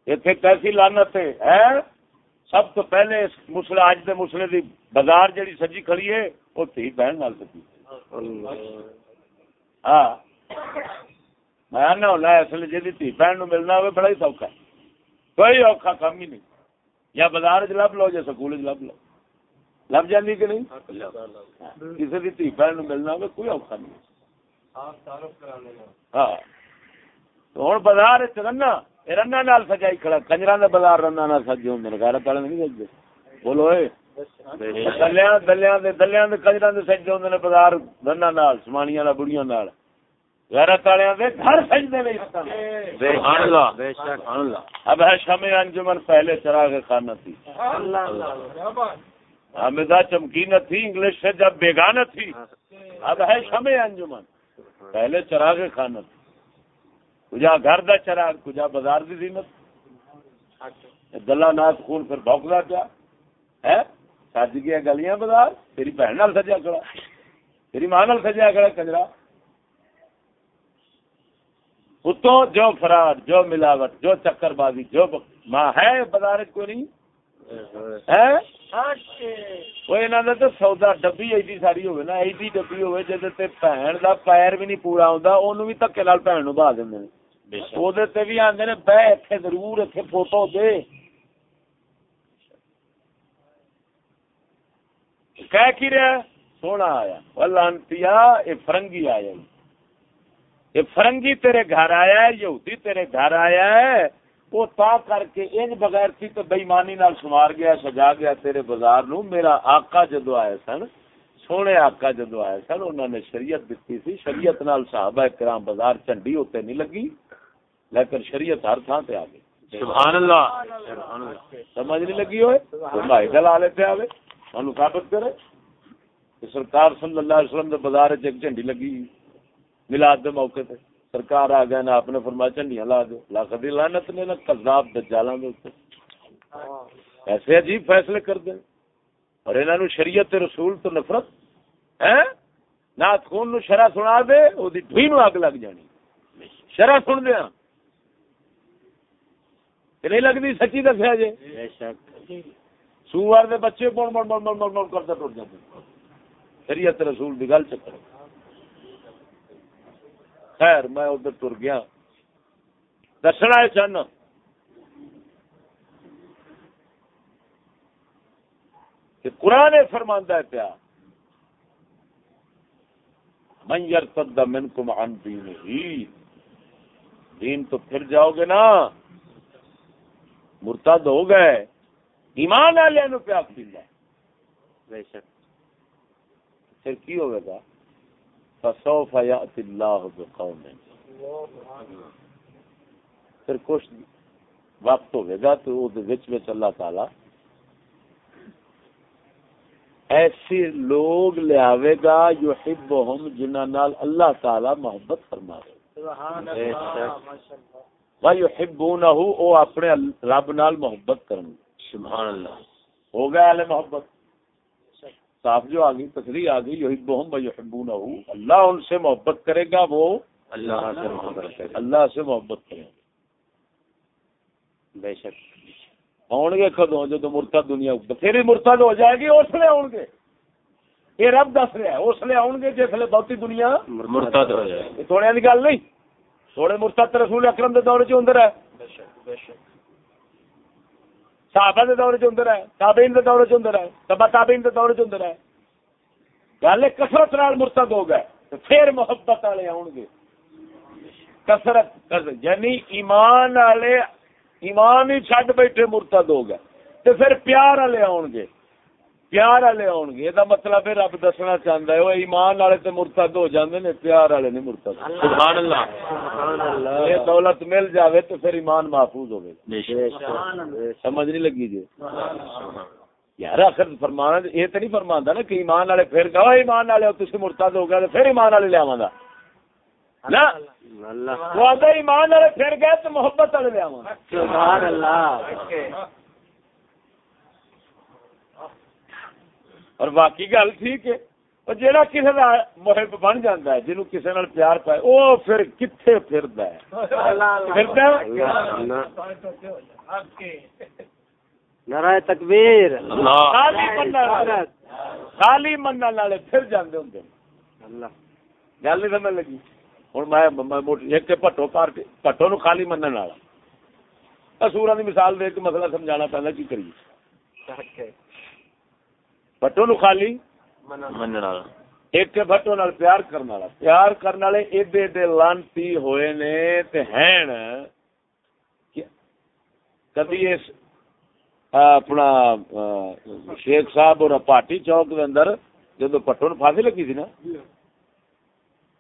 ایتھے کیسی لعنت ہے؟ سب تو پہلے مسلے اج دے مسلے دی بازار جڑی سجی کھڑی ہے، وہ تھی بہن نال سجی۔ ہاں۔ میں نہ ہونا اصل جی تھی بہن نو ملنا ہوئے بڑا ہی سوکھا کوئی اوکھا کم ہی نہیں۔ یا بازار چ لب لو، یا سکول چ لب لو۔ لب جاندی کہ نہیں؟ کسی بھی تھی بہن نو ملنا ہوئے کوئی اوکھا نہیں۔ ہاں۔ ہوں بازار چلنا رنا نال سجائی کھڑا کنجرا دا بازار رنا نال سجے ہوندے نے غیرت والے نہیں سجدے۔ بولو اے۔ دلیاں دلیاں دے دلیاں دے کنجرا دے سجے ہوندے نے بازار رنا نال سمانیاں نال بڑیاں نال۔ غیرت والے دے گھر سجدے نہیں سبحان اللہ۔ بے شک۔ سبحان اللہ۔ اب ہے شمع انجمن پہلے چراغ خانہ تھی۔ حامدہ چمکی نہ تھی انگلش سے جب بیگانہ تھی۔ اب ہے شمع انجمن۔ پہلے چراغ خانہ تھی۔ کجا گھر دا چراغ کجا بازار دی زینت؟ گلا نات خون پھر بھوکدا پیا۔ ہے؟ سج گیا گلیاں بازار تیری بہن نال سجا کڑا تیری ماں نال سجا کڑا کنجرا۔ اتوں جو فراڈ جو ملاوٹ جو چکر بازی جو ماں ہے بازار کوئی نہیں؟ سودا ڈبی ایڈی ساری نا ایڈی ڈبی دا پیر بھی نہیں پورا اونوں بھی دھکے نال بہن او دے تے بھی آندے نے بہ ایتھے ضرور ایتھے فوٹو دے۔ کہہ کی رہا سونا آیا۔ والانتیا اے فرنگی آیا۔ یہ فرنگی تیرے گھر آیا ہے، یہودی تیرے گھر آیا ہے۔ وہ تا کر کے ان بغیر تھی تو بےمانی نال شمار گیا، سجا گیا تیرے بازار نو۔ میرا آقا جدو آئے سن، سونے آقا جدو آئے سن انہوں نے شریعت دیتی سی۔ شریعت نال صحابہ کرام بازار چنڈی ہوتے نہیں لگی۔ لیکن شریعت ہر تھان تے آ گئی سبحان اللہ۔ سبحان اللہ۔ سمجھ نہیں لگی ہوئے؟ بھائی دل آلے پہ آوے۔ سانو ثابت کرے۔ کہ سرکار صلی اللہ علیہ وسلم دے بازار وچ ایک جھنڈی لگی میلاد دے موقع تے۔ سرکار آ گئے نا آپ نے فرمایا جھنڈیاں لا دو لاکھ دی لعنت نے نا کذاب دجالاں دے اوپر۔ ایسے عجیب فیصلے کر دیں۔ اور انہاں نو شریعت تے رسول تو نفرت ہیں؟ نات خون نو شرع سنا دے او دی ڈھی نو اگ لگ جانی۔ شرع سن دیاں کہ نہیں لگتی سچی دسیا جی۔ بے شک۔ سوار دے بچے بڑ بڑ بڑ بڑ بڑ بڑ کرتے ٹوٹ جاتے شریعت رسول دی گل چکر۔ خیر میں ادھر تر گیا۔ دسنا ہے چاہنا کہ قرآن فرماندہ ہے پیا۔ من یرتد منکم عن دینہی دین تو پھر جاؤ گے نا۔ مرتد ہو گئے ایمان والے نو پیا ہے۔ بے شک۔ پھر کی ہوگا گا؟ فسوف یأتی اللہ بقوم۔ پھر کچھ وقت ہوئے گا تو وہ وچ وچ اللہ تعالی ایسے لوگ لیاوے گا یحبہم جنہاں نال اللہ تعالی محبت فرماوے۔ بے شک وَيُحِبُّونَهُ او اپنے رب نال محبت کرن سبحان اللہ ہو گیا اہل محبت صاف جو آ گئی تصریح آ گئی یحبہم ویحبونہ اللہ ان سے محبت کرے گا وہ اللہ سے محبت کرے اللہ سے محبت کرے گا بے شک آن گے کدو جدو مرتد دنیا بتھیری مرتد ہو جائے گی اس لیے آن گے یہ رب دس رہا ہے اس لیے آن گے جس لیے بہتی دنیا مرتد ہو جائے یہ تھوڑے کی گل نہیں تھوڑے مرتد رسول اکرم دے دور چ اندر ہے صحابہ دے دور چ اندر ہے تابعین دے دور چ اندر ہے تبا تابعین دے دور چ اندر ہے گل کثرت نال مرتد ہو گئے پھر محبت والے آن گے۔ کثرت یعنی ایمان والے ایمان ہی چھڈ بیٹھے مرتد ہو گئے تے پھر پیار والے آن گے۔ پیار والے آن گے یہ مطلب ہے رب دسنا چاہتا ہے وہ ایمان والے تے مرتد ہو جاندے نے پیار والے نہیں مرتد سبحان اللہ سبحان اللہ یہ دولت مل جاوے تو پھر ایمان محفوظ شک سمجھ نہیں لگی جی یار آخر فرمانا یہ تو نہیں فرماندا نا کہ ایمان والے پھر کہو ایمان والے تسی مرتد ہو گئے تو پھر ایمان والے وہ آدھا ایمان والے پھر گئے تو محبت والے سبحان اللہ اور باقی گل ٹھیک ہے۔ اور جہاں کسی کا محب بن جاتا ہے کسی نال پیار پائے وہ پھر کتنے پھردا ہے؟ پھردا ہے؟ نعرہ تکبیر۔ خالی خالی والے پھر جاندے ہوندے اللہ۔ گل نہیں سمجھ لگی۔ ہوں میں میں موٹی ایک پٹو پارٹی پٹو نو خالی منن والا سورا کی مثال دے کے مسئلہ سمجھانا پہلا کی کریے؟ پٹو نو خالی؟ ایک بٹو نال پیار کرنے والا۔ پیار کرنے والے ایڈے ایڈے لانتی ہوئے نے تے کہ کدی اس اپنا شیخ صاحب اور پاٹی چوک دے اندر جدو پٹو نو پھانسی لگی تھی نا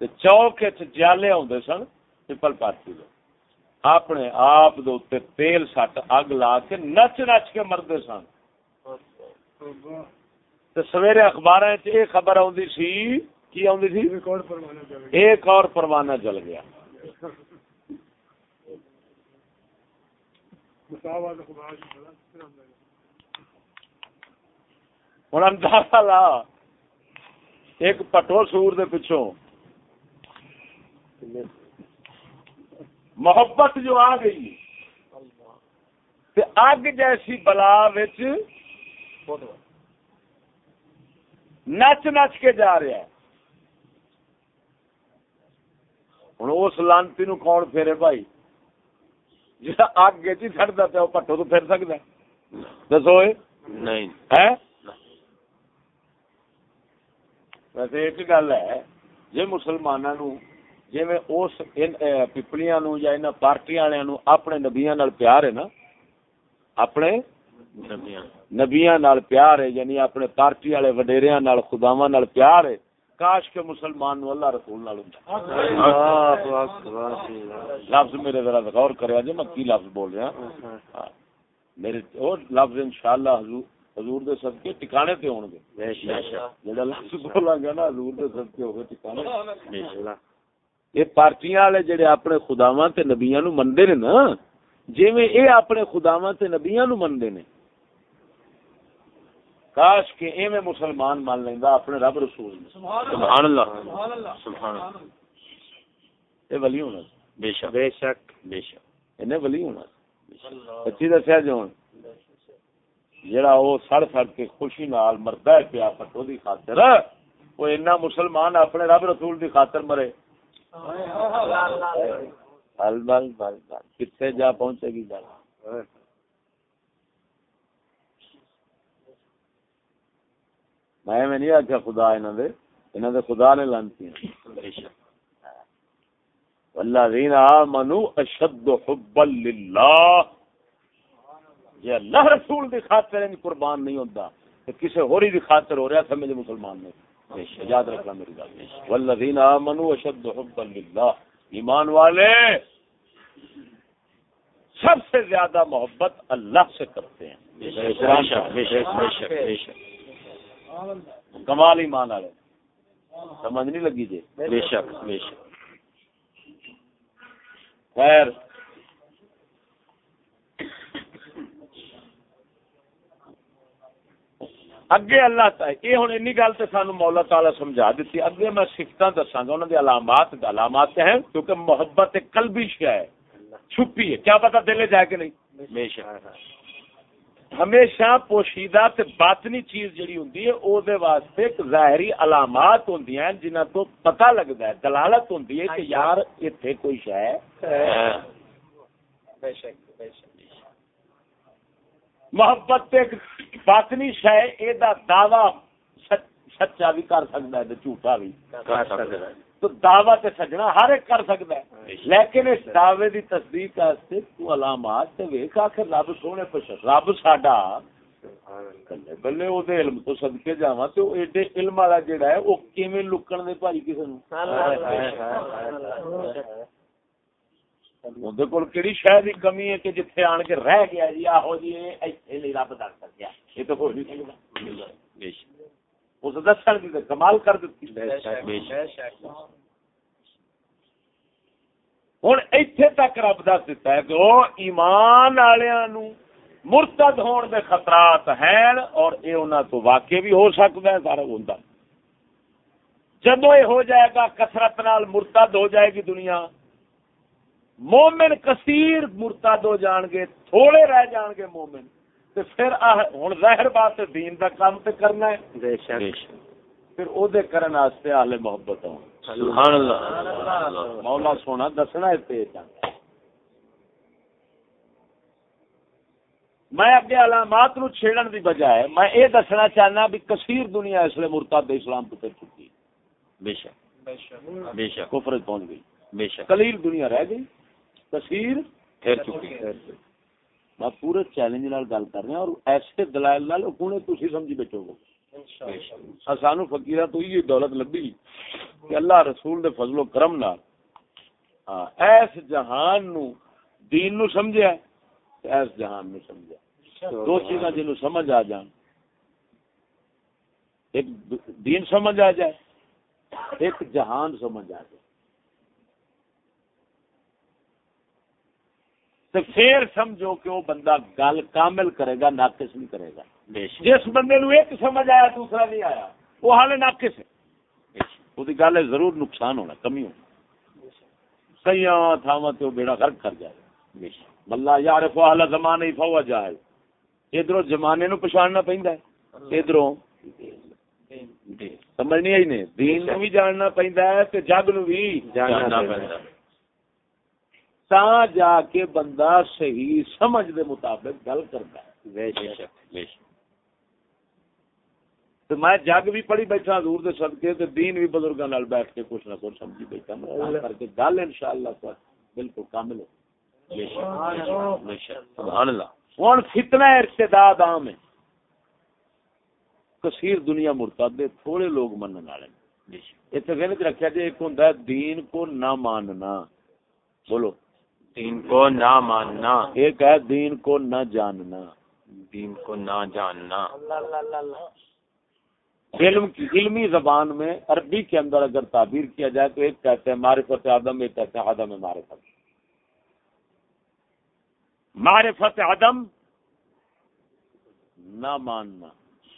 تے چوک وچ جالے ہوندے سن پیپل پارٹی دے۔ اپنے آپ دے اوتے تیل سٹ اگ لا کے نچ نچ کے مردے سن۔ تے سویرے اخباراں وچ یہ خبر سی کی سی؟ ایک اور پروانہ جل گیا۔ ہوں اندازہ لا ایک پٹو سور دے پچھوں۔ محبت جو آ گئی تے اگ جیسی بلا وچ نچ نچ کے جا رہا ہے۔ ہوں اس لانتی نو کون پھیرے بھائی؟ جا اگ چی سڑتا پیا پٹو تو پھر سکتا ہے۔ دسو نہیں۔ ویسے ایک گل ہے جی مسلمانوں جی میں اس پپلیاں نو یا انہاں پارٹیاں والے نو اپنے نبیاں نال پیار ہے نا اپنے نبیاں نبیاں نال پیار ہے یعنی اپنے پارٹی والے وڈیریاں نال خداواں نال پیار ہے کاش کے مسلمان نو اللہ رسول نال ہوندا لفظ میرے ذرا غور کریا جی میں کی لفظ بول رہا ہاں میرے وہ لفظ انشاءاللہ حضور حضور دے صدقے ٹکانے تے ہون گے۔ بے شک۔ جڑا لفظ بولاں گا نا حضور دے صدقے ہو گئے ٹکانے اللہ یہ پارٹیاں والے جڑے اپنے خداواں تے نبیاں نو مندے نے نا جویں اے اپنے خداواں تے نبیاں نو مندے نے کاش کہ ایویں مسلمان مان لیندا اپنے رب رسول نو سبحان اللہ سبحان اللہ۔ اے ولی ہونا۔ بے شک۔ بے شک۔ بے شک۔ انہیں ولی ہونا۔ سچی دسیا جو ہن۔ جڑا وہ سڑ سڑ کے خوشی نال مردا ہے پیا پٹو دی خاطر وہ اینا مسلمان اپنے رب رسول دی خاطر مرے۔ بل بل بل بل۔ کتنے جا پہنچے گی گل میں میں نہیں آخیا خدا انہوں دے انہوں دے خدا نے لانتی شک۔ والذین آمنوا اشد حبا للہ۔ یہ اللہ رسول دی خاطر ان قربان نہیں ہوتا۔ کہ کسی ہوری دی خاطر ہو رہا سمجھ مسلمان نے یاد رکھنا میری گل والذین آمنوا اشد حبا للہ۔ ایمان والے سب سے زیادہ محبت اللہ سے کرتے ہیں۔ بے شک۔ بے شک۔ بے شک۔ کمال ایمان والے۔ سمجھ نہیں لگی جی۔ بے شک بے شک۔ خیر۔ اگے اللہ تعالی یہ ہوں این گل تو سانو مولا تعالی سمجھا دیتی اگے میں سفتاں دساں گا انہوں نے علامات علامات ہیں، کیونکہ محبت قلبی شے ہے۔ چھپی ہے۔ کیا پتا دل جائے کہ نہیں؟ بے شک۔ ہمیشہ پوشیدہ تے باطنی چیز جڑی ہوندی ہے او دے واسطے ایک ظاہری علامات ہوندی ہیں جنہاں تو پتہ لگدا ہے دلالت ہوندی ہے کہ یار ایتھے کوئی شے ہے۔ بے شک بے شک۔ محبت ایک باطنی شے اے دا دعوی سچ- سچا بھی کر سکدا ہے تے جھوٹا بھی۔ کر سکتا ہے۔ تو دعوی تے سجنا ہر ایک کر سکدا ہے۔ لیکن اس دعوے دی تصدیق واسطے تو علامات تے ویکھ آخر رب سونے پچھ رب ساڈا کلے بلے او دے علم تو صدقے جاواں تے او ایڈے علم والا جڑا ہے او کیویں لکن دے بھائی کسے نوں؟ اون دے کول کیڑی شے دی کمی ہے کہ جتھے آن کے رہ گیا جی آہو جی اے ایتھے نہیں رب دس سکیا۔ یہ تو ہو نہیں۔ سکدا بے شک۔ اس دسن دی کمال کر شک ہن ایتھے تک رب دس دتا ہے کہ او ایمان والیاں نو مرتد ہون دے خطرات ہیں اور اے انہاں تو واقع بھی ہو سکدا ہے سارا ہوندا جدو یہ ہو جائے گا کثرت نال مرتد ہو جائے گی دنیا۔ مومن کثیر مرتد ہو جان گے تھوڑے رہ جان گے مومن۔ تے پھر ہن ظاہر بات ہے دین دا کام تے کرنا ہے۔ بے بے شک۔ شک پھر او دے کرن واسطے اہل محبت ہون سبحان اللہ۔ مولا سونا دسنا ہے تے چاہتا میں اگے علامات نو چھیڑن دی بجائے میں اے دسنا چاہنا بھی کثیر دنیا اس لیے مرتد اسلام تو پھر چکی۔ بے شک۔ بے شک۔ کفر پہنچ گئی۔ بے شک۔ قلیل دنیا رہ گئی۔ کثیر۔ پھر چکی۔ میں پورے چیلنج نال گل کر رہا اور ایسے دلائل نال ہنے تسی سمجھی بیٹھو گے سانو فقیرہ تو یہ دولت لبھی کہ اللہ رسول دے فضل و کرم نال ہاں ایس جہان نو دین نو سمجھیا تے ایس جہان نو سمجھیا دو چیزاں جنوں سمجھ آ جان ایک دین سمجھ آ جائے ایک جہان سمجھ آ جائے تو پھر سمجھو کہ وہ بندہ گل کامل کرے گا ناقص نہیں کرے گا۔ جس بندے نو ایک سمجھ آیا دوسرا نہیں آیا وہ حال ناقص ہے۔ وہ گل ہے ضرور نقصان ہونا کمی ہونا۔ کئی تھاواں تے وہ بیڑا غرق کر جائے۔ یار زمانے ہی فوا جائے۔ ادھر زمانے نو پچھاڑنا پہندا ہے ادھروں سمجھ نہیں آئی نے دین نو بھی جاننا پہندا ہے تے جگ نو بھی جاننا پڑتا تا جا کے بندہ صحیح سمجھ دے مطابق گل کرتا ہے۔ بے شک بے شک۔ تو میں جگ بھی پڑھی بیٹھا دور دے صدقے تے دین بھی بزرگاں نال بیٹھ کے کچھ نہ کچھ سمجھی بیٹھا۔ میں کر کے گل انشاءاللہ تو بالکل کامل ہو۔ بے شک بے شک سبحان اللہ۔ ہن فتنہ ارتداد عام ہے۔ کثیر دنیا مرتد ہے تھوڑے لوگ منن والے بے شک۔ اتنے ذہن چ رکھیا جی ایک ہوندا ہے دین کو نہ ماننا۔ بولو۔ دین کو نہ ماننا۔ ایک ہے دین کو نہ جاننا۔ دین کو نہ جاننا۔ علم کی علمی زبان میں عربی کے اندر اگر تعبیر کیا جائے تو ایک کہتے ہیں معرفت آدم ایک کہتے ہیں عدم معرفت۔ معرفت عدم نہ ماننا۔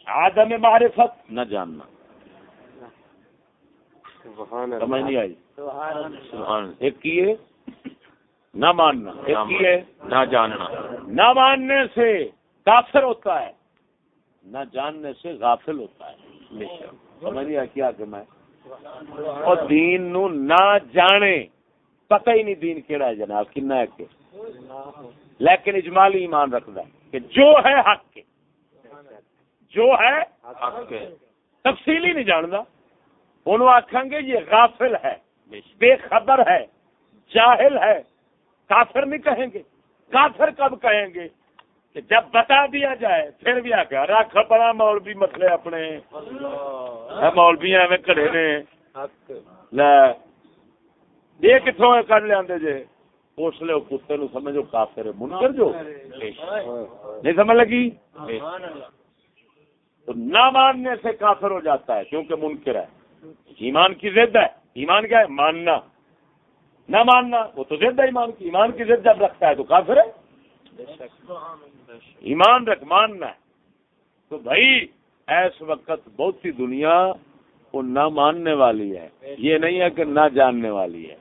عدم معرفت نہ جاننا۔ سبحان سمجھ نہیں آئی؟ سبحان ایک کی ہے نہ ماننا۔ نہ جاننا۔ نہ ماننے سے کافر ہوتا ہے۔ نہ جاننے سے غافل ہوتا ہے۔ سمجھ کیا کہ میں۔ اور دین نو نہ جانے۔ پتہ ہی نہیں دین کیڑا ہے جناب کنا ہے کہ۔ لیکن اجمالی ایمان رکھتا ہے کہ جو ہے حق کے۔ جو ہے حق تفصیلی نہیں جانتا انہوں آکھیں گے یہ غافل ہے بے خبر ہے جاہل ہے۔ کافر نہیں کہیں گے۔ کافر کب کہیں گے؟ کہ جب بتا دیا جائے پھر بھی آ کے رکھ بڑا مولوی مسئلے اپنے۔ مولوی ایویں کھڑے نے۔ لے۔ یہ کتوں کر لیا جے؟ اس لیے کتے نو سمجھو کافر ہے۔ منکر جو؟ نہیں سمجھ لگی؟ تو نہ ماننے سے کافر ہو جاتا ہے کیونکہ منکر ہے۔ ایمان کی ضد ہے۔ ایمان کیا ہے؟ ماننا۔ نہ ماننا وہ تو ضد ہے ایمان کی ایمان کی ضد جب رکھتا ہے تو کافر ہے۔ ایمان رکھ ماننا۔ ہے تو بھائی ایس وقت بہت سی دنیا وہ نہ ماننے والی ہے۔ یہ نہیں ہے کہ نہ جاننے والی ہے۔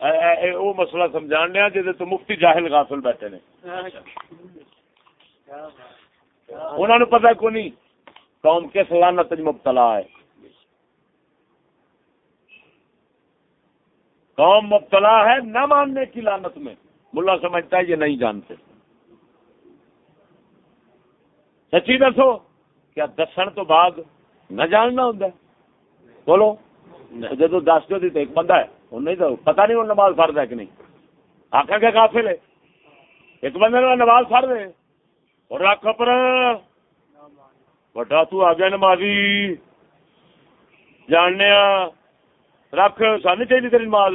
اے وہ مسئلہ سمجھان دیا جی تو مفتی جاہل غافل بیٹھے نے۔ انہوں نے پتا کو نہیں قوم کس لانت مبتلا ہے؟ قوم مبتلا ہے نہ ماننے کی لانت میں۔ ملا سمجھتا ہے یہ نہیں جانتے۔ سچی دسو، کیا دسن تو بعد نہ جاننا ہوں بولو۔ جدو دس دو تو ایک بندہ ہے، وہ نہیں تو پتا نہیں وہ نماز فرض ہے کہ نہیں۔ آخر کے کافل ہے۔ ایک بندے نے نماز فرض ہے اور رکھ پر۔ بٹا تو آ گیا نمازی۔ جاننے رکھ سان چاہیے تیری نماز۔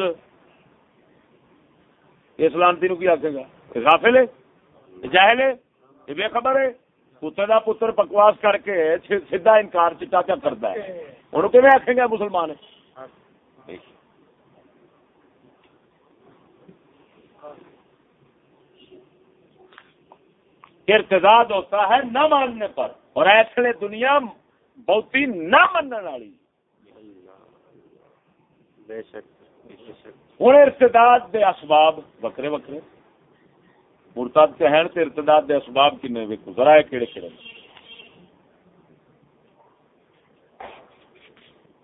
اس لانتی نو کی آخے گا؟ یہ غافل ہے؟ یہ جاہل ہے؟ یہ بے خبر ہے؟ پتر دا پتر بکواس کر کے سی- سیدھا انکار چٹا کیا کرتا ہے۔ انہوں کیون آخیں گے مسلمان؟ ہے ارتداد ہوتا ہے نہ ماننے پر، اور ایسے دنیا بہتی نہ مننے والی۔ ہوں ارتداد دے اسباب وکرے وکرے۔ مرتد کے ہیں تو ارتداد دے اسباب کنے ویکو ذرا یہ کہڑے کہڑے نے؟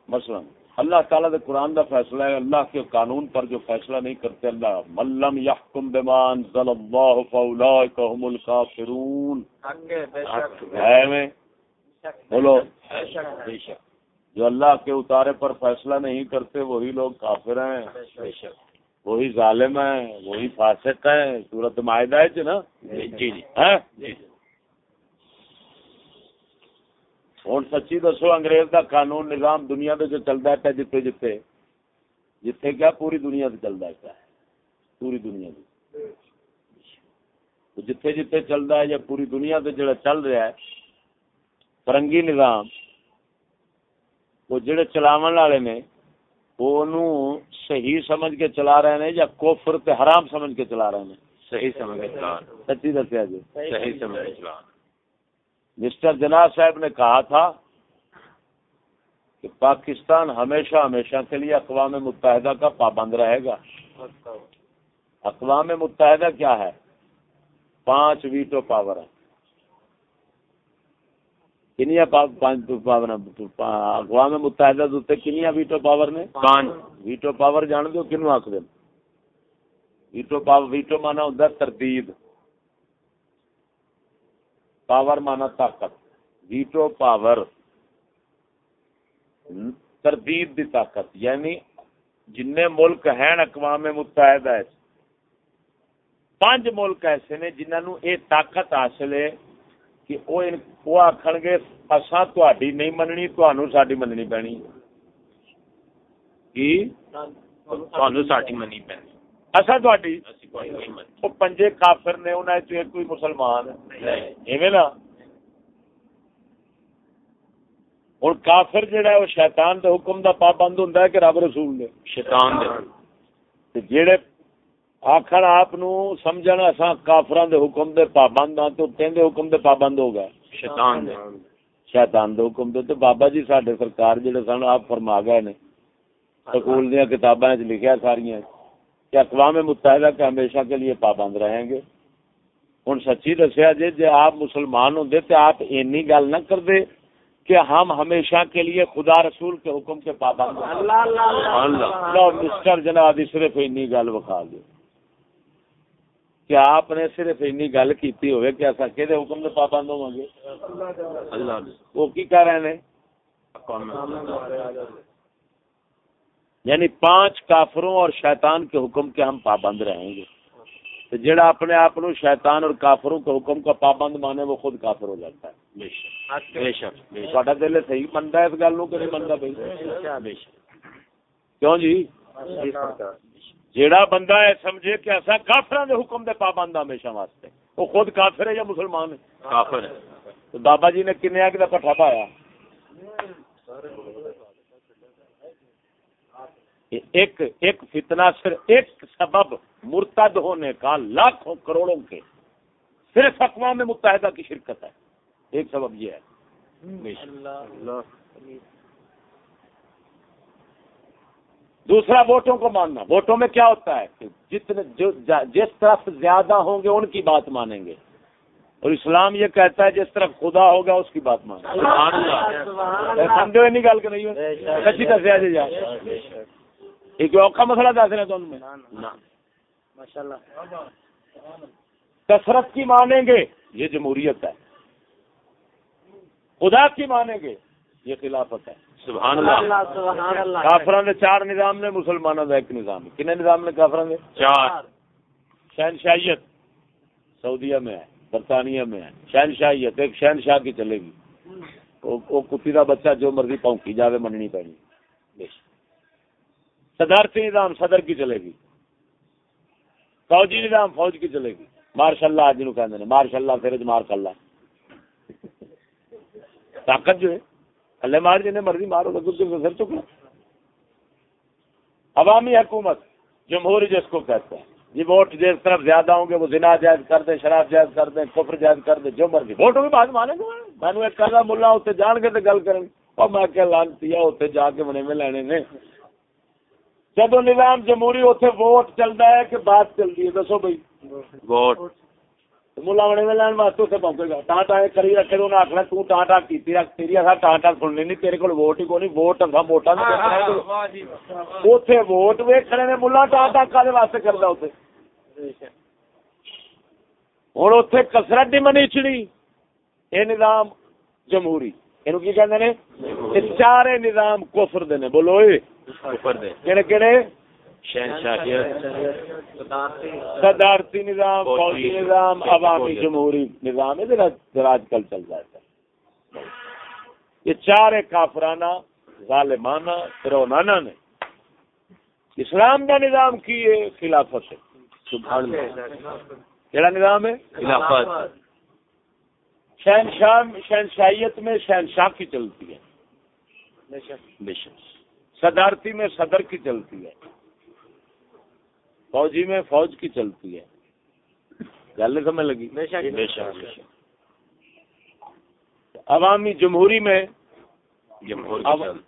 مثلا اللہ تعالیٰ دے قرآن دا فیصلہ ہے اللہ کے قانون پر جو فیصلہ نہیں کرتے اللہ ملم یحکم بما انزل اللہ فاولئک هم الکافرون۔ ہے میں؟ بولو۔ بے شک۔ جو اللہ کے اتارے پر فیصلہ نہیں کرتے، وہی لوگ کافر ہیں، وہی ظالم ہیں، وہی فاسق ہیں۔ صورت معاہدہ ہے جی نا؟ جی جی،, ہاں؟ جی جی ہوں، سچی دسو، انگریز کا قانون نظام دنیا دے جو چلتا ہے جتھے جتھے۔ جتھے کیا؟ پوری دنیا سے چلتا ہے پوری دنیا سے جتھے جتھے چلتا ہے یا پوری دنیا سے جڑا چل رہا ہے، فرنگی نظام وہ جڑے چلاون والے نے وہ صحیح سمجھ کے چلا رہے ہیں یا کوفر تے حرام سمجھ کے چلا رہے ہیں صحیح سمجھ کے چلا سچی دسیا جی۔ صحیح سمجھ کے چلا مسٹر جناح صاحب نے کہا تھا کہ پاکستان ہمیشہ ہمیشہ کے لیے اقوام متحدہ کا پابند رہے گا۔ اقوام متحدہ کیا ہے؟ پانچ ویٹو پاور ہے۔ کنیا اقوام متحدہ کنیا ویٹو پاور نے؟ پانچ ویٹو پاور جان دو کنو آخ دیں ویٹو پاور ویٹو مانا ہوں تردید۔ پاور مانا طاقت۔ Veto power. تردید دی طاقت۔ یعنی جن ملک ہیں اقوام متحدہ پانچ ملک ایسے نے جنہوں یہ طاقت حاصل ہے۔ کہ وہ آخر گے اصا تھی نہیں مننی تہن ساری مننی پینی۔ کی؟ منی پینی۔ اصا تھی وہ پنجے کافر نے کوئی مسلمان۔ ایویں نا؟ ہوں کافر جہا ہے وہ شیطان دے حکم دا پابند ہوں کہ رب رسول نے شیطان دے۔ جہے آخر آپ سمجھ اصا کافران دے حکم دے پابند ہاں تو تین حکم دے پابند ہو گئے۔ شیطان دے۔ شیطان دے حکم دے تو بابا جی سڈے سرکار جڑے سن آپ فرما گئے نے۔ سکول دیا کتاباں لکھیا ساریاں۔ کہ اقوام متحدہ کے ہمیشہ کے لیے پابند رہیں گے۔ ہوں سچی دسیا جی جی آپ مسلمان ہوں تو آپ اینی گل نہ کر دے کہ ہم ہمیشہ کے لیے خدا رسول کے حکم کے پابند مسٹر جناب صرف اینی گل بخا دو کہ آپ نے صرف اینی گل کیتی ہوئے کہ ایسا کہ حکم کے پابند ہوں گے وہ کی کہہ رہے ہیں یعنی پانچ کافروں اور شیطان کے حکم کے ہم پابند رہیں گے۔ تو جڑا اپنے آپ شیطان اور کافروں کے حکم کا پابند مانے وہ خود کافر ہو جاتا ہے۔ دل صحیح منتا ہے اس گل کہ نہیں منتا بھائی؟ کیوں جی؟ جیڑا بندہ ہے سمجھے کہ ایسا کافر دے حکم دے پابند ہمیشہ واسطے۔ وہ خود کافر ہے یا مسلمان ہے؟ کافر ہے۔ تو بابا جی نے کن کا پٹھا پایا۔ ایک ایک فتنہ صرف ایک سبب مرتد ہونے کا لاکھوں کروڑوں کے۔ صرف اقوام متحدہ کی شرکت ہے۔ ایک سبب یہ ہے۔ دوسرا ووٹوں کو ماننا۔ ووٹوں میں کیا ہوتا ہے کہ جتنے جو جس طرف زیادہ ہوں گے ان کی بات مانیں گے۔ اور اسلام یہ کہتا ہے جس طرف خدا ہوگا اس کی بات مانیں سمجھو نہیں گل کہ نہیں سچی دسیا جی جا۔ ایک اوکھا مسئلہ دس رہے تمہیں کثرت کی مانیں گے یہ جمہوریت ہے۔ خدا کی مانیں گے یہ خلافت ہے۔ سبحان اللہ کافران نے چار نظام نے مسلمانوں کا ایک نظام کن نظام نے کافران نے چار۔ شہنشاہیت۔ سعودیہ میں ہے برطانیہ میں ہے۔ شہنشاہیت ایک شہنشاہ کی چلے گی۔ وہ کتی کا بچہ جو مرضی پونکی جاوے مننی پڑنی۔ صدارتی نظام صدر کی چلے گی۔ فوجی نظام فوج کی چلے گی۔ مارشاء اللہ آج کہ مارشاء اللہ پھر مار کر طاقت جو ہے اللہ مار جنہیں مرضی مارو تو سر چکنا عوامی حکومت جمہوری جس کو کہتے ہیں یہ ووٹ جس طرف زیادہ ہوں گے، وہ زنا جائز کر دیں، شراب جائز کر دیں، کفر جائز کر دیں، جو مرضی۔ ووٹوں کی بات مانے گا میں نے ایک کہا ملا، اتنے جان کے تو گل کریں گے۔ اور میں کیا لانتی ہے، اتنے جا کے منے میں لینے نے۔ جب نظام جمہوری، اتنے ووٹ چلتا ہے کہ بات چلتی ہے، دسو بھائی۔ ووٹ۔ ملا بنے میں لین واسطے اتنے پہنچے گا ٹان ٹان کری رکھے انہیں آخنا تو ٹان ٹان کی رکھ تیری اصا ٹان ٹان سننی نہیں تیرے کو ووٹ ہی کونی ووٹ اصا ووٹا اتنے ووٹ ویک کھڑے نے ملا ٹان ٹان کا واسطے کرتا اتنے ہوں اتنے کسرت نہیں منی چڑی یہ نظام جمہوری یہ کی کہ چارے نظام کفر دے بولو کہڑے کہڑے صدارتی نظام فوجی نظام عوامی جمہوری نظام راج کل چل رہا ہے۔ یہ چار کافرانہ ظالمانہ رونانہ نے اسلام کا نظام کی ہے خلافت ہے۔ سبحان اللہ۔ کیڑا نظام ہے؟ خلافت۔ شہنشاہ شہنشاہیت میں شہنشاہ کی چلتی ہے۔ بے شک۔ صدارتی میں صدر کی چلتی ہے۔ فوجی میں فوج کی چلتی ہے۔ گل سمجھ لگی؟ بے شک۔ بے شک عوامی جمہوری میں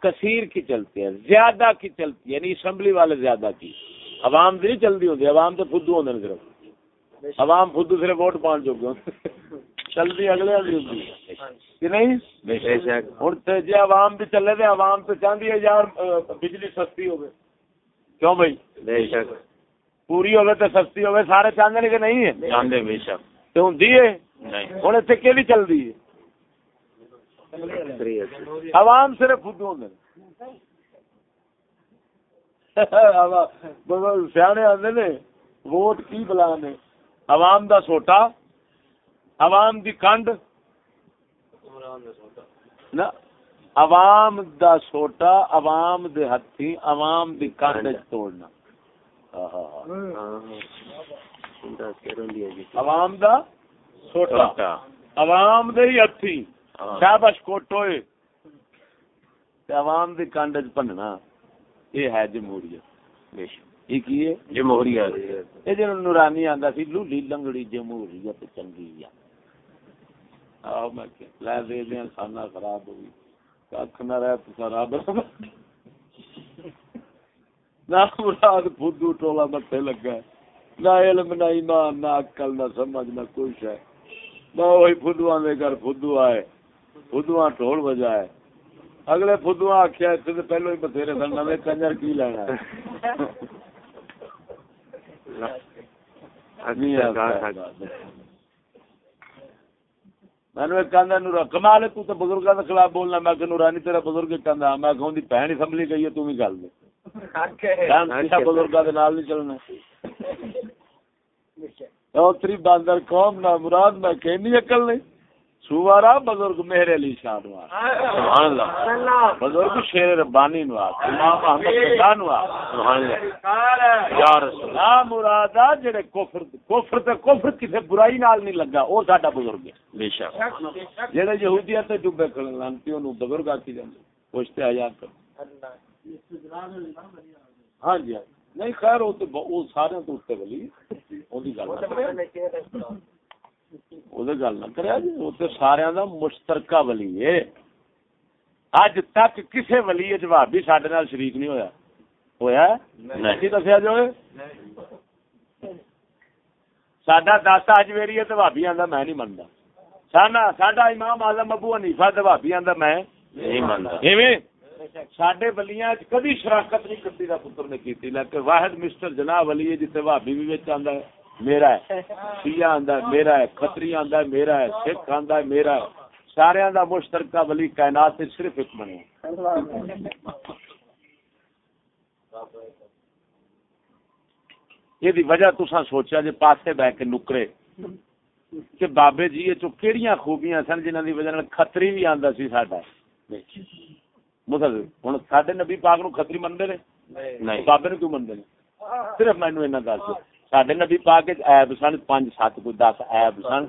کثیر کی چلتی ہے زیادہ کی چلتی ہے یعنی اسمبلی والے زیادہ کی۔ عوام تو نہیں چلتی ہوتی عوام تو فدو ہوتے صرف۔ عوام فدو صرف ووٹ پان چکے چلتی اگلے والی ہوتی ہے۔ کہ نہیں؟ ہوں جی عوام بھی چلے تو عوام تو چاہتی ہے یار بجلی سستی ہوگی۔ کیوں بھائی؟ بے شک۔ پوری ہوگی تو سستی ہوگی سارے چاہتے ہیں کہ نہیں ہے؟ جاندے بے شک۔ تو ہوں ہے؟ نہیں۔ ہوں اتنے کہ چلتی ہے؟ عوام صرف فدو ہوں سیانے آتے نے ووٹ کی بلا نے عوام دا سوٹا عوام دی کنڈ۔ نہ عوام دا سوٹا عوام دے ہتھی عوام دی کنڈ وچ توڑنا۔ عوام دا سوٹا۔ عوام دے ہی ہتھی۔ ہاں۔ کوٹوئے تے عوام دی کنڈ وچ پننا یہ ہے جمہوریت۔ بے شک۔ یہ کی ہے؟ جمہوریت۔ یہ جن نورانی آندا سی لولی لنگڑی جمہوریت چنگی ہے۔ آ میں کہ لے دے کھانا خراب ہوئی۔ کھ نہ رہ تو خراب نہ مراد فدو ٹولا متے لگا نہ علم نہ ایمان نہ عقل نہ سمجھ نہ کوئی شے نہ وہی فدواں دے گھر فدو آئے فدواں ٹول بجائے۔ اگلے فدواں آخیا اتنے تو پہلو ہی بتھیرے سن نویں کنجر کی لینا میں نے کمال تو بزرگاں خلاف بولنا۔ میں کہ نورانی تیرا بزرگ کہندا میں کہ دی بہن اسمبلی گئی ہے تو بھی گل دے باندر قوم نہ مراد میں کہنی عقل نہیں۔ سوارا بزرگ مہر علی شاہ نواز سبحان اللہ۔ بزرگ شیر ربانی نواز امام احمد نواز سبحان اللہ۔ یا رسول نا مرادا جڑے کفر کفر تے کفر کسے برائی نال نہیں لگا او ساڈا بزرگ ہے۔ بے شک۔ جڑے یہودیت تے ڈبے کھڑن لانتی اونوں بزرگ آکھی جاندے۔ پوچھتے آزاد کر ہاں جی ہاں نہیں خیر وہ تو سارے تو اتنے ولی۔ وہ گل نہ وہ گل نہ کرے۔ جی وہ تو سارا دا مشترکہ ولی ہے۔ اج تک کسے ولی جوابی سڈے نال شریک نہیں ہویا۔ ہویا؟ نہیں۔ دسیا ساڈا دس اجویری ہے تو بھابی آندا میں نہیں منتا سانا ساڈا امام اعظم ابو حنیفہ تے بھابی آندا میں نہیں ایویں؟ ساڈے ولیاں وچ کبھی شراکت نہیں کتی دا پتر نے کیتی، لیکن واحد مسٹر جناب ولی ہے جتے بھابی بھی وچ آندا ہے، میرا ہے، شیعہ آندا ہے، میرا ہے، کھتری آندا ہے، میرا ہے، سکھ آندا ہے، میرا ہے۔ سارے دا مشترکہ ولی کائنات صرف ایک بنے۔ یہ وجہ تسا سوچا جی پاسے بہ کے نکرے۔ کہ بابے جی یہ چو کیڑیاں خوبیاں سن جنہاں دی وجہ نال خطری بھی آندا سی ساڈا۔ مطلب ہن ساڈے نبی پاک نو خطری منتے نے نہیں بابے نو کیوں منتے نے صرف مینوں اینا دس ساڈے نبی پاک عیب سن پانچ سات کوئی دس عیب سن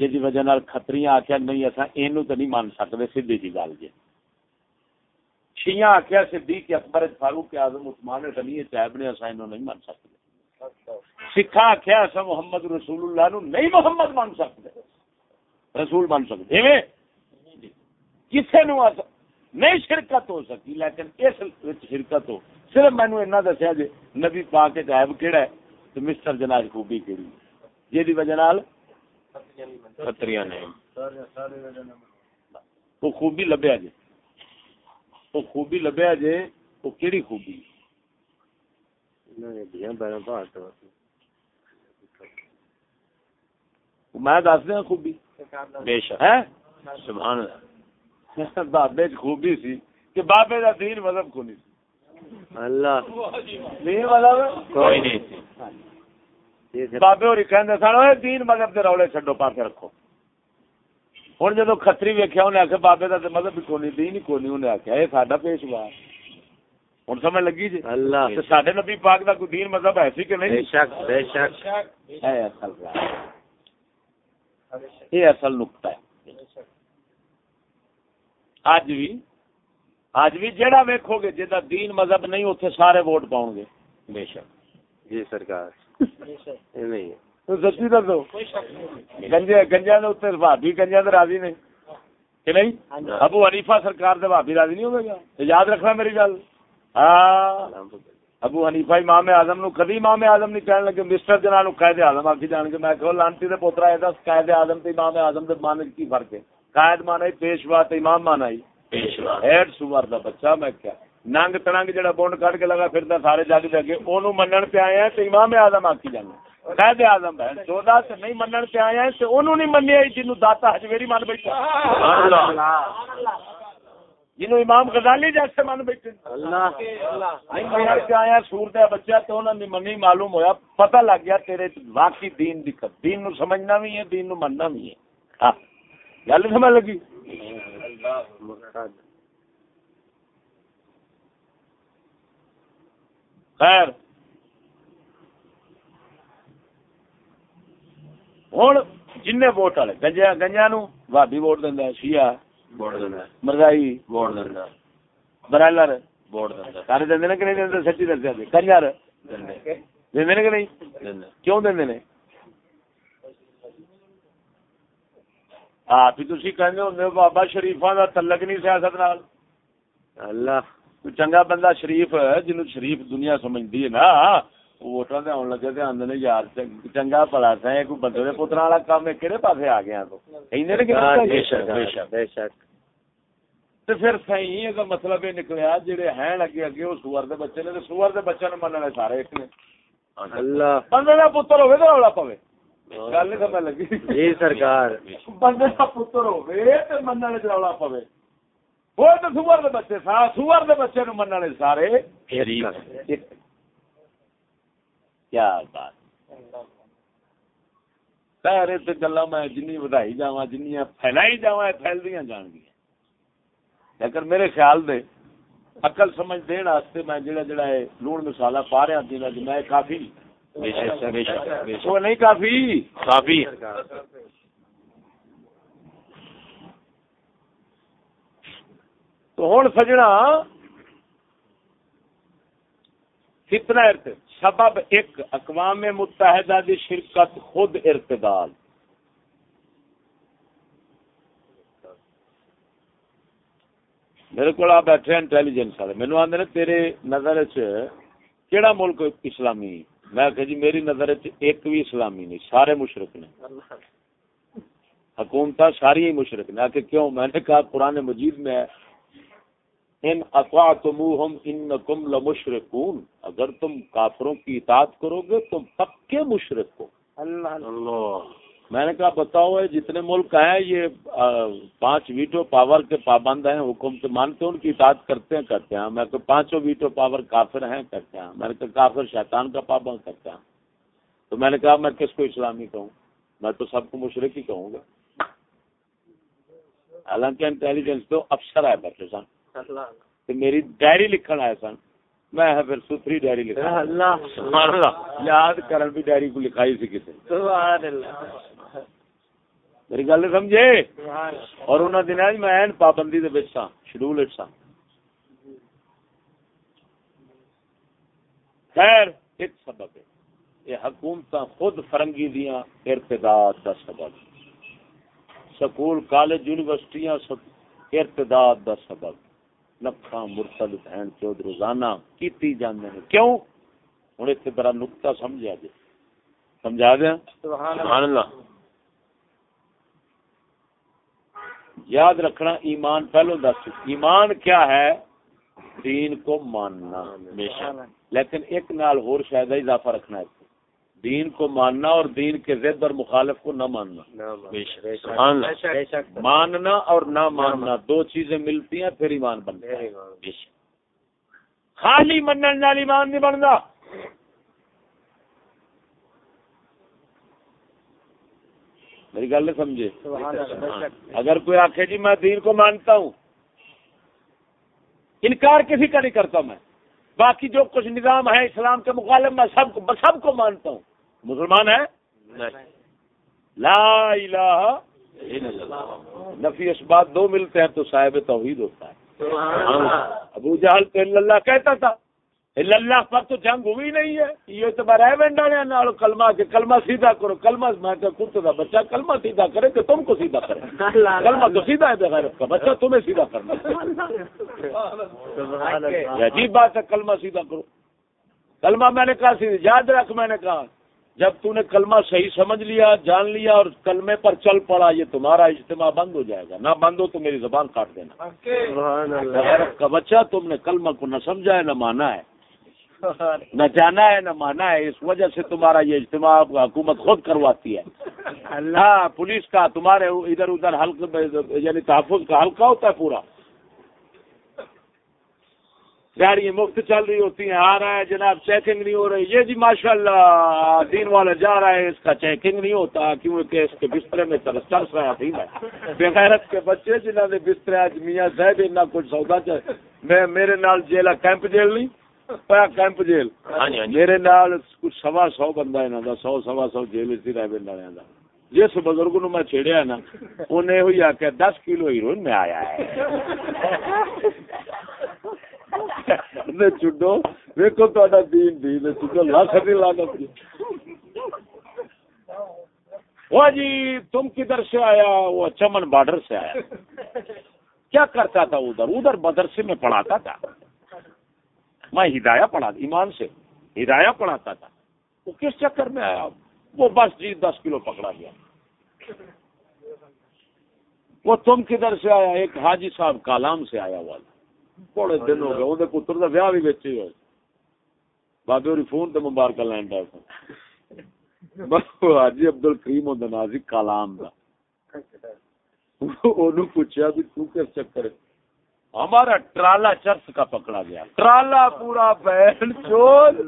جس وجہ نال خطریاں آخیا نہیں اساں اینو تے نہیں من سکدے سیدھی جی گل جی شیعہ آخیا صدیق اکبر فاروق اعظم عثمان غنی صاحب نے اینو نہیں من سکدے سکھا آخیا اساں محمد رسول اللہ نو نہیں محمد من سکدے رسول من سکدے ایویں کسے نو نہیں شرکت ہو سکی لیکن اس شرکت ہو۔ صرف مینو اینا دسیا جی نبی پاک وچ عیب کیڑا ہے؟ تے مسٹر جناج خوبی کیڑی ہے؟ جی وجہ نال؟ خطریاں نے۔ وہ خوبی لبیا جی۔ وہ خوبی لبیا جی وہ کیڑی خوبی؟ تو میں دس دیا خوبی۔ بے شک۔ ہے سبحان اللہ۔ بابے چ خوبی سی کہ بابے دا دین مذہب کو نہیں سی۔ اللہ۔ دین مذہب؟ کوئی نہیں تھی یہ سب بابے ہوری کہندے سن اوے دین مذہب دے رولے چھڈو پاسے رکھو۔ ہوں جدو کتری ویکیا انہیں آخیا بابے کا بھی کونی دین ہی کونی انہیں آخیا یہ ساڈا پیشوا۔ ہوں سمجھ لگی جی؟ اللہ۔ تے ساڈے نبی پاک دا کوئی دین مذہب ہے سی کہ بے نہیں شک بے شک۔ ہے اصل بات یہ اصل نقطہ ہے۔ اج بھی اج بھی جہاں ویکو گے جہاں دین مذہب نہیں اتنے سارے ووٹ پاؤ گے۔ بے شک۔ جی سرکار۔ یہ نہیں ہے۔ تو سچی دسو گنجے گنجا بھابی گنجا تو راضی نے۔ کہ نہیں؟ ابو حنیفہ سرکار دے بھابی راضی نہیں ہوگا یاد رکھنا میری گل۔ ہاں۔ ابو حنیفہ امام اعظم نو کدی امام اعظم نہیں کہنے لگے مسٹر جناب قائد اعظم آخی جان کے میں کہ لانتی دے پوترا ہے دس قائد اعظم تے امام اعظم دے مانے کی فرق ہے؟ قائد مانا پیشوا تے امام مانا پیشوا۔ ہیڈ سوار دا بچہ میں کیا۔ ننگ تنگ جڑا بونڈ کٹ کے لگا پھردا سارے جگ دے اگے اونوں منن پہ ہیں تے امام اعظم آکھی جانے قائد اعظم ہے چودہ تے نہیں منن پہ آئے ہیں تے اونوں نہیں منیا جنوں داتا ہجویری من بیٹھا جنوں امام غزالی جیسے من بیٹھے اللہ۔ نہیں منن پہ آیا سور دا بچہ نے منی معلوم ہویا۔ پتہ لگ گیا تیرے واقعی دین دی دین نو سمجھنا بھی ہے دین نو مننا بھی ہے۔ ہاں۔ گل سمجھ لگی؟ خیر۔ ہوں جن ووٹ والے گنجا گنجا نو بھابی ووٹ دینا شیعہ۔ ووٹ دینا مرزائی۔ ووٹ دینا برائلر۔ ووٹ دینا سارے دے کہ نہیں دے سچی دسیا جی کنجر۔ دے کہ نہیں؟ کیوں دے آپ ہی تھی کہنے ہوں بابا شریفا کا تلک نہیں سیاست نال۔ اللہ۔ کوئی چنگا بندہ شریف جنوب شریف دنیا سمجھتی ہے نا ووٹاں تے آن لگے تے آندے نے یار چنگ- چنگا بھلا سا کوئی بندے دے پتراں والا کام ہے کہڑے پاسے آ گیا تو؟ کہندے نے کہ ہاں، بے کہندے؟ شک بے شک۔ بے شک۔ تے پھر صحیح ہے مطلب یہ نکلیا جڑے ہیں لگے اگے وہ سور دے بچے نے تے سور دے بچے نے مننے سارے ایک نے۔ اللہ۔ بندے دا پتر ہوے تے رولا پوے۔ گل نہیں سمجھ لگی جی سرکار بندے دا پتر ہوے تے مننے تے رولا پوے وہ تے سور دے بچے سا سور دے بچے نو مننے سارے شریف کیا بات سارے تے گلا میں جنی ودائی جاواں جنیاں پھیلائی جاواں پھیلدیاں جان گیاں لیکن میرے خیال دے عقل سمجھ دین واسطے میں جڑا جڑا ہے لون مسالہ پا رہا دین اج میں کافی وہ نہیں کافی۔ کافی۔ تو ہوں سجنا کتنا سبب ایک اقوام متحدہ دی شرکت خود ارتدال میرے کو بیٹھے انٹیلیجنس والے۔ مینو آدھے تیرے نظر چ کیڑا ملک اسلامی؟ میں کہ جی میری نظر ایک بھی اسلامی نہیں سارے مشرق نے۔ حکومت ساری ہی مشرق نے۔ کہ کیوں؟ میں نے کہا قرآن مجید میں ہے ان اطاعتموہم انکم لمشرکون اگر تم کافروں کی اطاعت کرو گے تم پکے مشرک ہو۔ اللہ۔ میں نے کہا بتاؤ جتنے ملک ہیں یہ پانچ ویٹو پاور کے پابند ہیں حکومت مانتے ہیں ان کی اطاعت کرتے ہیں کرتے ہیں۔ میں کہ پانچوں ویٹو پاور کافر ہیں کرتے ہیں۔ میں نے کہا کافر شیطان کا پابند کرتے ہیں۔ تو میں نے کہا میں کس کو اسلامی کہوں؟ میں تو سب کو مشرق ہی کہوں گا۔ حالانکہ انٹیلیجنس تو افسر ہے بیٹھے سن۔ میری ڈائری لکھن آئے سن۔ میں پھر ستھری ڈائری لکھا اللہ سبحان اللہ۔ یاد کرن بھی ڈائری کو لکھائی سی سبحان اللہ۔ میری گل سمجھے؟ اور انہوں دن میں این پابندی دے وچ سا شیڈول وچ سا خیر ایک سبب ہے۔ یہ حکومت خود فرنگی دیاں ارتداد دا سبب۔ سکول کالج یونیورسٹیاں ارتداد دا سبب۔ لکھاں مرتد بہن چود روزانہ کیتی جاندے نے کیوں؟ ہن ایتھے بڑا نقطہ سمجھا جی سمجھا دیا سبحان اللہ۔ یاد رکھنا ایمان پہلو دس۔ ایمان کیا ہے؟ دین کو ماننا بے شک لیکن ایک نال اور شاید اضافہ رکھنا ہے۔ دین کو ماننا اور دین کے ضد اور مخالف کو نہ ماننا۔ بے شک سبحان اللہ۔ بے شک۔ ماننا اور نہ ماننا۔ دو چیزیں ملتی ہیں پھر ایمان بنتا ہے۔ بے شک۔ خالی منن نال ایمان نہیں بنتا۔ میری گل نہیں سمجھے؟ اگر کوئی آخے جی میں دین کو مانتا ہوں انکار کسی کا نہیں کرتا میں۔ باقی جو کچھ نظام ہے اسلام کے مخالف میں سب کو سب کو مانتا ہوں۔ مسلمان ہے لا الہ نفی اسبات دو ملتے ہیں تو صاحب توحید ہوتا ہے. ابو جہل تو اللہ کہتا تھا. اللہ پر تو جنگ ہوئی نہیں ہے. یہ تو میں رہ ونڈا نال کلمہ کے کلمہ سیدھا کرو. کلمہ میں کہ کتے دا بچہ کلمہ سیدھا کرے کہ تم کو سیدھا کرے. کلمہ تو سیدھا ہے بغیرت کا. بچہ تمہیں سیدھا کرنا عجیب بات ہے کلمہ سیدھا کرو. کلمہ میں نے کہا سیدھا یاد رکھ میں نے کہا. جب تو نے کلمہ صحیح سمجھ لیا جان لیا اور کلمے پر چل پڑا یہ تمہارا اجتماع بند ہو جائے گا۔ نہ بند ہو تو میری زبان کاٹ دینا۔ سبحان اللہ۔ بغیرت کا بچہ تم نے کلمہ کو نہ سمجھا ہے نہ مانا ہے۔ نہ جانا ہے نہ مانا ہے۔ اس وجہ سے تمہارا یہ اجتماع حکومت خود کرواتی ہے۔ اللہ۔ پولیس کا تمہارے ادھر ادھر حلقہ یعنی تحفظ کا حلقہ ہوتا ہے پورا۔ گاڑیاں مفت چل رہی ہوتی ہیں آ رہا ہے جناب چیکنگ نہیں ہو رہی۔ یہ جی ماشاء اللہ دین والا جا رہا ہے اس کا چیکنگ نہیں ہوتا کیونکہ اس کے بسترے میں چرس چرس رہا دین ہے بغیرت کے بچے جنہوں نے بستر آج میاں صاحب اتنا کچھ سودا چل میں میرے نال جیل ہے کیمپ جیل نہیں پیا کیمپ جیل۔ ہاں جی ہاں جی۔ میرے نال کچھ سوا سو بندہ انہوں دا سو سوا سو جیل سی رہ بن والے دا۔ جس بزرگ نو میں چھیڑیا نا انہیں ہوئی آخیا دس کلو ہیروئن میں آیا ہے۔ چڈو ویکو تا دین دی نے چڈو لاکھ نہیں لانا وہ جی تم کدھر سے آیا؟ وہ اچھا چمن بارڈر سے آیا۔ کیا کرتا تھا ادھر؟ ادھر مدرسے میں پڑھاتا تھا۔ میں ہدایہ پڑھا ایمان سے ہدایہ پڑھاتا تھا۔ وہ کس چکر میں آیا؟ وہ بس جی دس کلو پکڑا گیا۔ وہ تم کدھر سے آیا؟ ایک حاجی صاحب کالام سے آیا ہوا بڑے دن ہو گئے وہ پتر کا ویاہ بھی بچے ہوئے۔ بابے ہوری فون تے مبارک لین ڈا بس وہ حاجی عبد الکریم ہوتا نازی کالام دا۔ انہوں پوچھا بھی تو کس چکر ہمارا ٹرالا چرس کا پکڑا گیا۔ ٹرالا پورا بہن چود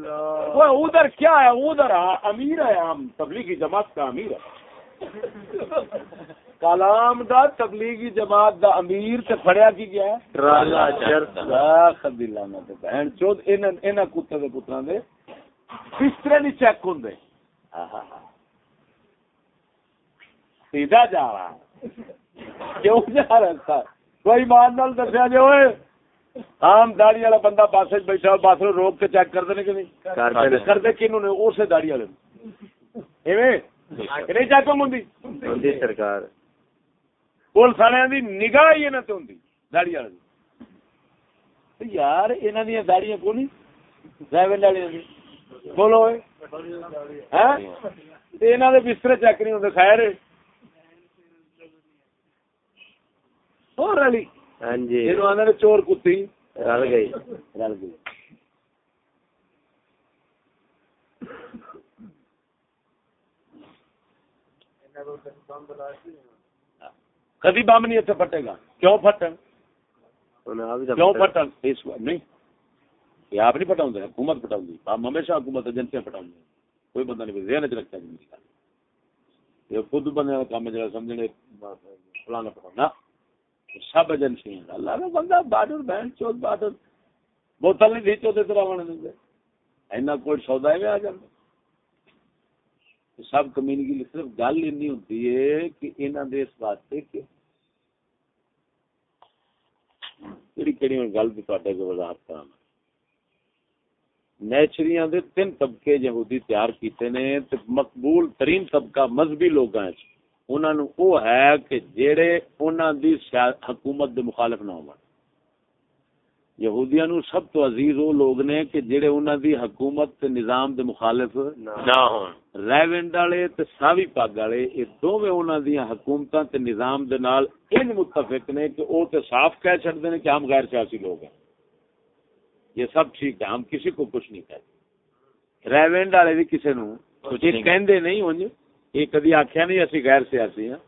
وہ ادھر کیا ہے؟ ادھر امیر ہے ہم تبلیغی جماعت کا امیر ہے۔ کلام دا تبلیغی جماعت دا امیر تے پھڑیا کی گیا ہے؟ ٹرالا چرس لاکھ دی لعنت ہے۔ بہن چود انہاں انہاں کتے دے پتراں دے بسترے نہیں چیک ہوندے۔ سیدھا جا رہا کیوں جا رہا تھا کوئی مان نال دسیا جی اوئے عام داڑھی والا بندہ وچ بیٹھا نو روک کے چیک کر دے کہ نہیں؟ نے۔ کردے کینوں نے؟ اسے داڑھی والے ایویں نہیں سرکار۔ پولیس والے نگاہ ہی والے یار داڑیاں کو نہیں ڈرائیور بولو دے بستر چیک نہیں ہوندے خیر۔ اور علی۔ ہاں جی۔ چور کتی رل گئی۔ رل گئی۔ کدی بم نہیں اتنے پھٹے گا۔ کیوں پھٹن؟ آپ کیوں پھٹن؟ اس نہیں۔ یہ آپ نہیں پٹاؤں حکومت پٹاؤں بم ہمیشہ حکومت ایجنسیاں پٹاؤں کوئی بندہ نہیں ذہن چ رکھتا گل یہ خود بندے کا کام جڑا سمجھنے فلانا پٹاؤں سب ایجنسی اللہ کا بندہ بارڈر بہن چوت بارڈر بوتل نہیں دی بنے دے اینا کوئی سودا میں آ جاتا سب کمیونٹی کی صرف گل این ہوتی ہے کہ انہوں نے اس واسطے کہ کہڑی گل بھی تے کو وضاحت نیچریاں دے تین طبقے یہودی تیار کیتے نے تے مقبول ترین طبقہ مذہبی لوگاں وچ۔ انہاں نو او ہے کہ جڑے انہاں دی حکومت دے مخالف نہ ہون۔ یہودیاں نو سب تو عزیز وہ لوگ نے کہ جڑے انہاں دی حکومت تے نظام دے مخالف نہ ہون ریونڈ والے تے ساوی پگ والے یہ دوویں انہاں دیاں حکومتاں تے نظام دے نال ان متفق نے کہ او تے صاف کہہ چھڑدے نے کہ ہم غیر سیاسی لوگ ہیں۔ یہ سب ٹھیک ہے ہم کسی کو کچھ نہیں کہتے۔ ریونڈ والے بھی کسی نو کچھ کہندے نہیں ہن یہ کدی آکھیا نہیں اسی غیر سیاسی ہیں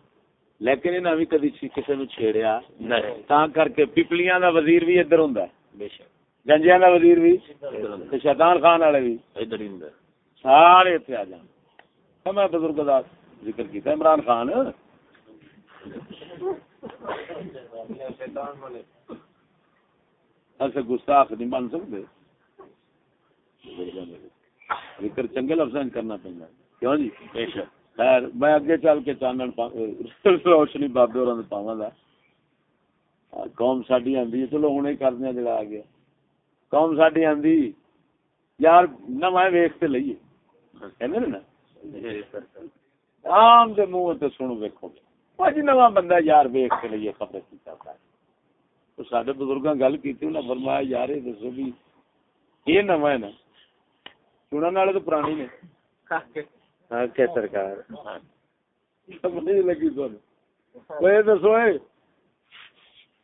لیکن انہاں بھی کدی کسی نو چھیڑیا نہیں۔ تاں کر کے پپلیاں دا وزیر بھی ادھر ہوندا ہے۔ گنجیاں دا وزیر بھی تے شیطان خان والے بھی۔ ادھر ہی اندر سارے اتنے آ جان۔ سمے بزرگ دا ذکر کیتا عمران خان۔ ایسے گستاخ نہیں بن سکتے ذکر چنگے لفظ کرنا پہنا کیوں جی؟ بے شک۔ خیر میں اگے چل کے چانن روشنی بابے اور پاواں گا قوم ساڈی آندی ہے چلو ہنے کرنے جڑا آ گیا۔ قوم ساڈی آندی یار نواں ویکھ تے لئیے۔ کہندے نے نا؟ جی عام دے منہ تے سن ویکھو۔ اج نواں بندہ یار ویکھ کے لئیے خبر کی چلتا ہے تو بزرگاں گل کیتی انہاں فرمایا یار یہ دسو بھی یہ نواں ہے نا۔ چنن والے تو پرانی نے۔ ہاں سرکار۔ سمجھ نہیں لگی یہ دسو اے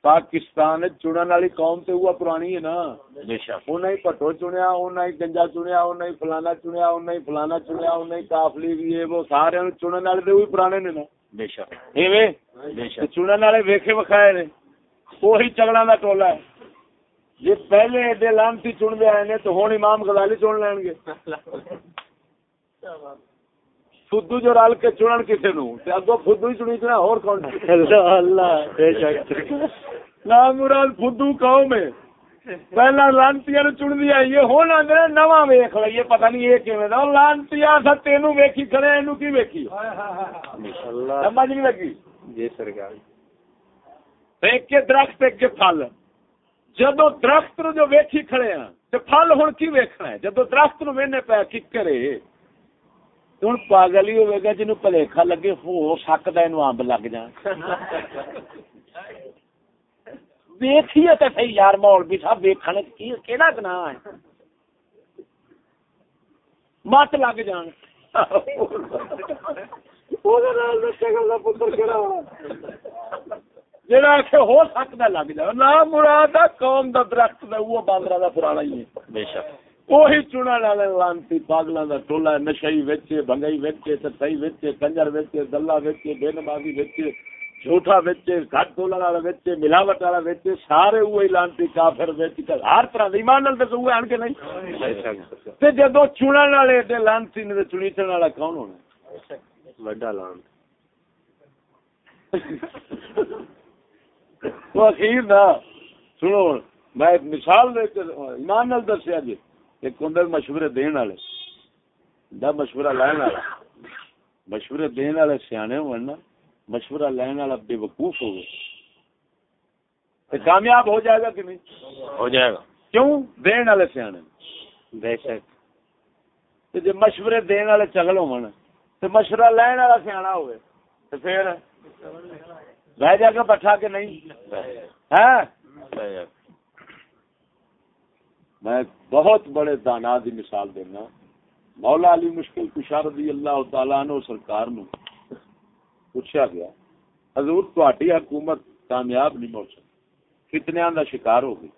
پاکستان چنن والی قوم تے وہ پرانی ہے نا؟ بے شک۔ ہی پٹو چنیا انہیں ہی گنجا چنیا انہیں ہی فلانا چنیا انہیں ہی فلانا چنیا انہیں ہی کافلی بھی وہ سارے چنن والے تے وہی پرانے نے نا۔ بے شک۔ ایویں؟ بے شک۔ چنن والے ویکھے وکھائے نے۔ وہی چگڑا دا ٹولا ہے۔ جی پہلے ایڈے لانتی چن دے آئے نے تو ہوں امام غزالی چن لین گے۔ فدو جو رل کے چنن کسے نو تے اگوں فدو ہی چنی چنا اور کون؟ اللہ اللہ بے شک۔ نام مراد فدو قوم ہے۔ پہلا لانتیاں نو چن دیا یہ نواں ویکھ لئیے پتہ نہیں یہ کیویں دا۔ لانتیا سا تینو ویکھی کھڑے اینو کی ویکھی؟ اللہ سمجھ نہیں لگی؟ جی سرکار۔ ایک کے درخت ایک کے پھل۔ جدو درخت نو جو ویکھی کھڑے ہیں تے پھل ہن کی ویکھنا ہے؟ جدو درخت نو وینے پیا کی کرے؟ ہن پاگل ہی ہوے گا جنوں بھلیکھا لگے ہو سکدا اینو امب لگ جان ویکھیے تے صحیح یار مولوی صاحب ویکھن وچ کی کیڑا گناہ ہے مت لگ جان جڑا کہ ہو سکدا لگ جائے نا مراد قوم دا درخت دا وہ باندرا دا پرانا ہی ہے بے شک وہی چنن والے لانتی پاگلاں دا ٹولا نشئی وچ بنگئی وچ ستئی وچ کنجر وچ دلہ وچ بے نمازی وچ جھوٹا وچ گھٹ بولن والا وچ ملاوٹ والا وچ سارے وہی لانتی کافر وچ ہر طرح دے ایمان نال تے وہ آن کے نہیں تے جدوں چنن والے تے لانتی نے چنیچن والا کون ہونا وڈا لان وہ اخیر نا سنو میں ایک مثال دے کے ایمان نال دسیا جی ایک ہوں مشورے دین والے دا مشورہ لین والا۔ مشورے دین والے سیانے ہون نا مشورہ لین والا بے وقوف ہوگا۔ تو کامیاب ہو جائے گا کہ نہیں؟ ہو جائے گا۔ کیوں؟ دین والے سیانے۔ بے شک۔ جے مشورے دین والے چگل ہون تے مشورہ لین والا سیانا ہوئے تے پھر رہ جا کے بٹھا کے نہیں؟ شک۔ میں بہت بڑے دانا دی مثال دینا۔ مولا علی مشکل کشا رضی اللہ تعالیٰ عنہ سرکار نو پوچھا گیا، حضور تہاڈی حکومت کامیاب نہیں ہو سکی فتنیاں دا شکار ہو گئی۔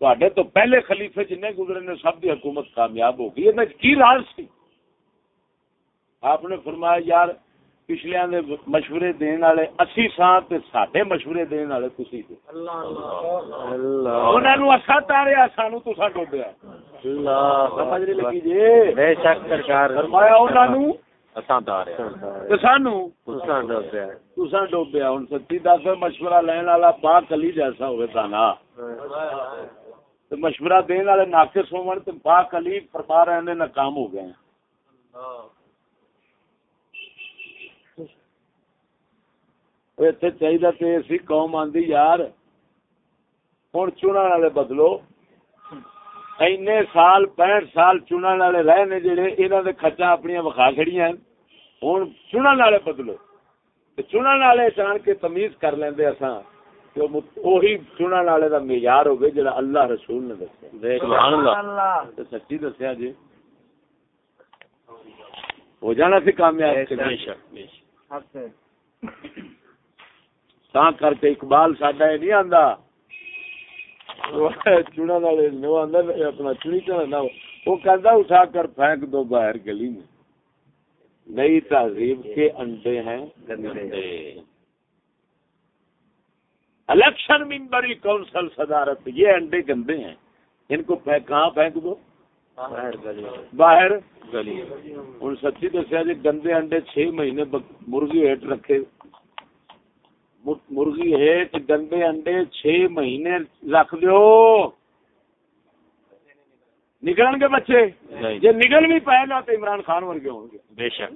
تہاڈے تو پہلے خلیفے جن گزرے نے سب دی حکومت کامیاب ہو گئی یہ کی راز سی آپ نے فرمایا، یار پچھلیاں دے مشورے دین والے اسی ساں تے ساڈے مشورے دین والے تسی جے اللہ انہاں نو اسا تاریا سانو تساں ڈوبیا اللہ سمجھ نہیں لگی جی بے شک سرکار فرمایا انہاں نو اساں دار ہے تے سانو اساں ڈوبیا ہن سچی دس مشورہ لین والا پاک علی جیسا ہوے تے مشورہ دین والے ناقص ہون تے پاک علی فرما رہے نے ناکام ہو گئے ہیں اتنے چاہیے تے اسی قوم آندی یار ہوں چنن والے بدلو اینے سال پینٹ سال چنن والے رہے نے جڑے انہوں نے کچا اپنی وکھا کھڑی ہیں ہوں چنن والے بدلو تے چنن والے جان کے تمیز کر لیندے اساں کہ وہی چنن والے دا معیار ہوگی جڑا اللہ رسول نے دسیا بے سبحان اللہ تے سچی دسیا جی ہو جانا سی کامیاب کہ بے نہیں؟ شک بے شک تا کر کے اقبال ساڈا یہ نہیں آندا چوڑا والے نے وہ آندا اپنا چڑی چڑھنا وہ کہتا اٹھا کر پھینک دو باہر گلی میں نئی تہذیب کے انڈے ہیں گندے الیکشن ممبری کونسل صدارت یہ انڈے گندے ہیں ان کو کہاں پھینک دو باہر گلی ہوں سچی دسیا جی گندے انڈے چھ مہینے مرغی ہیٹ رکھے مر- مرغی ہیٹ گندے انڈے چھ مہینے رکھ دیو۔ نکلن گے بچے؟ جی نکل بھی پائے نا تو عمران خان ورگے ہوں گے۔ بے شک۔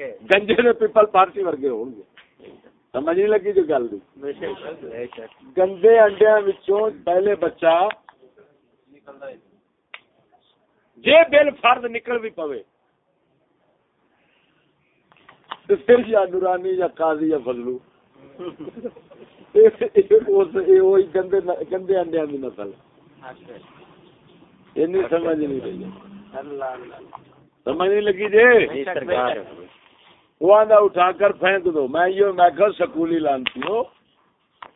ہے۔ گنجے نے پیپل پارٹی ورگے ہوں گے۔ سمجھ نہیں لگی جو گل دی۔ بے شک۔ بے شک۔ گندے انڈیا وچوں پہلے بچہ جے بل فرد نکل بھی پوے پھر یا نورانی یا قاضی یا فضلو. گندے انڈیا کی نسل. سمجھ نہیں رہی. سمجھ نہیں لگی جی؟ وہ آدھا اٹھا کر پھینک دو. میں یہ میں کہ سکولی لانتی ہو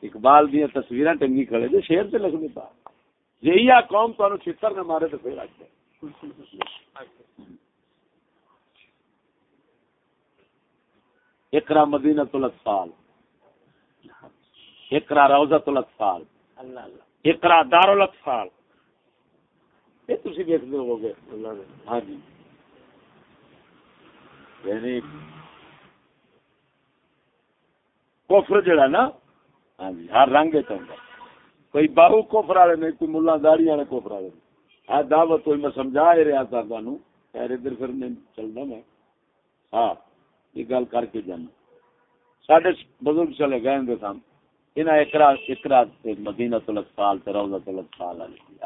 اقبال دیا تصویراں ٹنگی کھڑے جو شیر سے لکھنے پا یہی آ قوم تو چھتر نے مارے تو پھر آتے اقرا مدینہ الاطفال. اقرا روزت الاطفال. اقرا دار الاطفال. یہ تسی دیکھتے ہو گے ہاں جی. یعنی کفر جڑا نا ہاں جی ہر رنگ کوئی باہو کفر والے نہیں کوئی ملا داڑی والے کفر والے آ دعوت کوئی میں سمجھا ہی رہا تھا خیر ادھر پھر نہیں چلنا میں. ہاں. یہ گل کر کے جانا۔ سڈے بزرگ چلے گئے سن اقرا اقرا مدینہ تے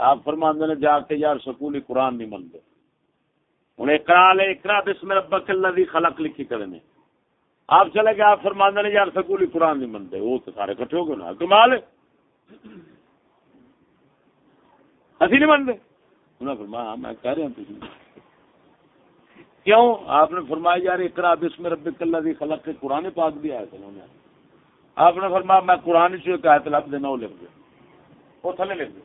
آپ فرماندے نے جا کے یار سکولی قرآن نہیں اقرا لے، اقرا بسم ربک الذی خلق لکھی کرے نے۔ آپ چلے گئے، آپ فرماندے نے یار سکولی قرآن نہیں منتے وہ تو سارے کٹھے ہو گئے نا۔ کمال اسی نہیں منتے انہوں فرمایا ہاں، میں کہہ رہا ہوں کیوں؟ آپ نے فرمایا، یار، اقرا بسم ربک الذی خلق کے قرآن پاک بھی آیا تھا انہوں نے آپ نے فرمایا، میں قرآن چ ایک آیت لب دینا، وہ لکھ دے وہ تھلے لکھ دے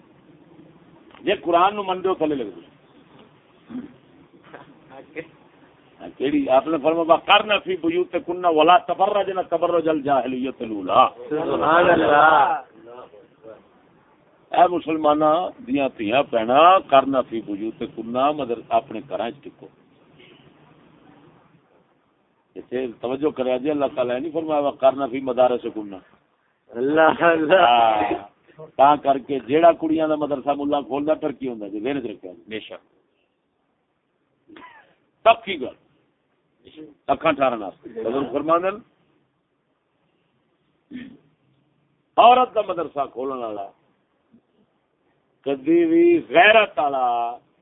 جی قرآن نو من دے وہ تھلے لکھ دے ہاں، کیڑی؟ آپ نے فرمایا کرنا فی بیوت کننا ولا تبرجنا تبرج الجاہلیت الاولى سبحان اللہ اے مسلماناں، دیاں تھیاں پینا کرنا فی بیوت کننا مدر، اپنے گھراں وچ ٹکو۔ اتنے توجہ کریا جی اللہ تعالی نے نہیں فرمایا کرنا فی مدارس کننا اللہ اللہ۔ تا کر کے جیڑا کڑیاں دا مدرسہ ملا کھولدا پھر کی ہوندا جی وین رکھیا بے شک۔ تب کی گل۔ اکھاں ٹھارن واسطے۔ فرماندے نے، عورت دا مدرسہ کھولن والا کدی بھی غیرت والا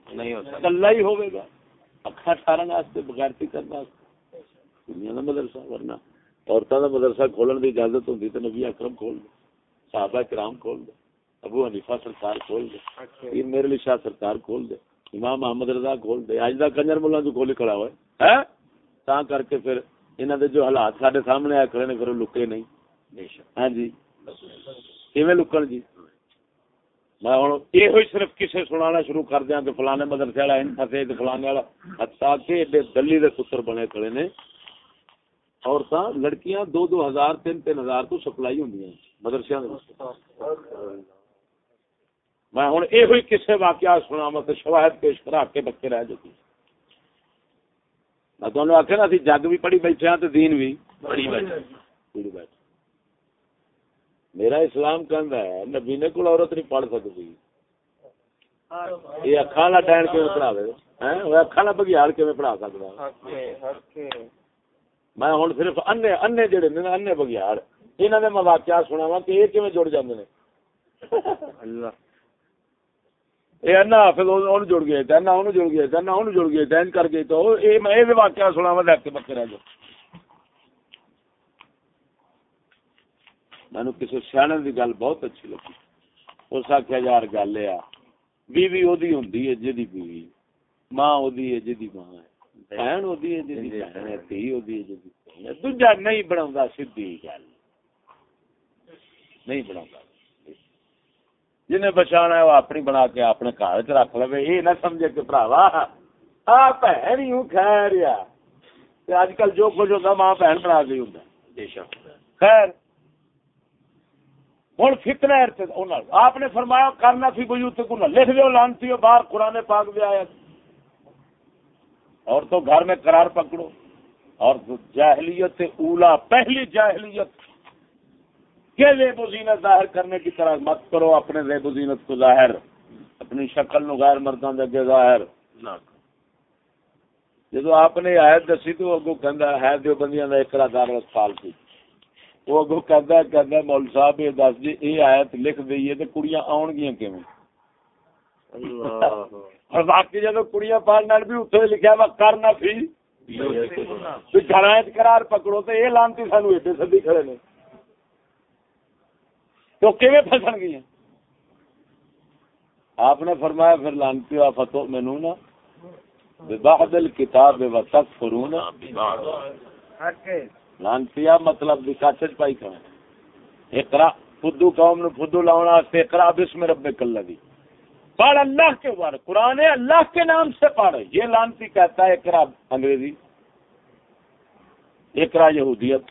نہیں ہو سکتا۔ کلا ہی ہوے گا۔ اکھاں ٹھارن واسطے بغیرتی کرنا واسطے۔ دنیا دا مدرسہ ورنہ عورتوں دا مدرسہ کھولن دی اجازت ہوندی تے نبی اکرم کھول دے صحابہ کرام کھول دے ابو حنیفہ سرکار کھول دے پیر میرے لیے شاہ سرکار کھول دے امام محمد رضا کھول دے اج دا کنجر ملا جو کھولی کھڑا ہوئے۔ ہے تا کر کے پھر انہاں دے جو حالات ساڈے سامنے آ کھڑے نے پھر لکے نہیں۔ بے شک۔ ہاں جی۔ کیویں لکن جی؟ میں ہوں یہ صرف کسے سنانا شروع کر دیا کہ فلانے مدرسے والا ان پھسے فلانے والا حتیٰ کہ ایڈے دلی دے پتر بنے کھڑے نے۔ عورتاں لڑکیاں دو دو ہزار، تین تین ہزار تو سپلائی ہوں مدرسے میں ہوں یہ ہوئی کسے واقعہ سنا مت شواہد پیش کرا کے بچے رہ جاتی۔ میں تمہیں آخیا نا جگ بھی پڑھی بیٹھے ہیں تو دین بھی بڑی بات پڑھی بیٹھے ہاں۔ ہاں۔ میرا اسلام کہندا ہے، نبی نے کوئی عورت نہیں پڑھ سکتی یہ اکھاں والا ڈین کیویں پڑھا دے والا ہاں، بگیار کیویں پڑھا سکدا؟ میں ہن صرف انے انے جڑے نے انے بگیار انہاں دے میں واقعہ سناواں کہ یہ کیویں جڑ جاندے نے؟ اللہ۔ یہ انا حافظ اون جڑ گئے تے انا اون جڑ گئے تے انا اون جڑ گئے تے کر کے تو اے میں اے واقعہ سناواں تے بکے رہ جاؤ۔ مینو کسی سیاح کی گل بہت اچھی لگی۔ اس آخیا یار گل یہ بیوی وہی ہوں جی بیوی ماں ہے جی ماں ہے بہن وہی ہے جی بہن ہے دھی وہی ہے جی دھی ہے۔ دوجا نہیں بنا سیدھی گل۔ نہیں بنا جنہیں بچانا ہے وہ اپنی بنا کے اپنے گھر چ رکھ لو یہ نہ سمجھے کہ بھراوا آ بہن ہی ہوں خیر یا اج کل جو کچھ ہوتا ماں بہن بنا کے شک۔ خیر۔ ہوں فتنا آپ نے فرمایا کرنا فی بیوت کو لکھ دو لانتی ہو باہر قرآن پاک بھی آیا اور تو گھر میں قرار پکڑو۔ اور جاہلیت اولا پہلی جاہلیت کے ریب و زینت ظاہر کرنے کی طرح مت کرو اپنے ریب و زینت کو ظاہر اپنی شکل نو غیر مردوں دے ظاہر۔ جدو آپ نے آیت دسی تو اگو کہندا ہے دیو بندیاں دا اقرا دار سال کی وہ اگو کہندا کہندا مول صاحب یہ دس جی یہ آیت لکھ دئیے تے کڑیاں آن گیاں کیویں اور باقی جدو کڑیاں پال نال بھی اتنے لکھیا وا کرنا پھی گھر قرار پکڑو تو یہ لانتی سانو ایڈے سدی کھڑے نے۔ تو کیویں پھسن گئی آپ نے فرمایا پھر لانتی فتو مینو نا بعد الکتاب و تکفرون لانتی مطلب بھی پائی کریں اقرا، فدو قوم نو فدو لاؤنا واسطے اقرا بسم ربک الذی۔ پڑھ اللہ کے بارے قرآن اللہ کے نام سے پڑھ۔ یہ لانتی کہتا ہے، اقرا انگریزی۔ اقرا یہودیت۔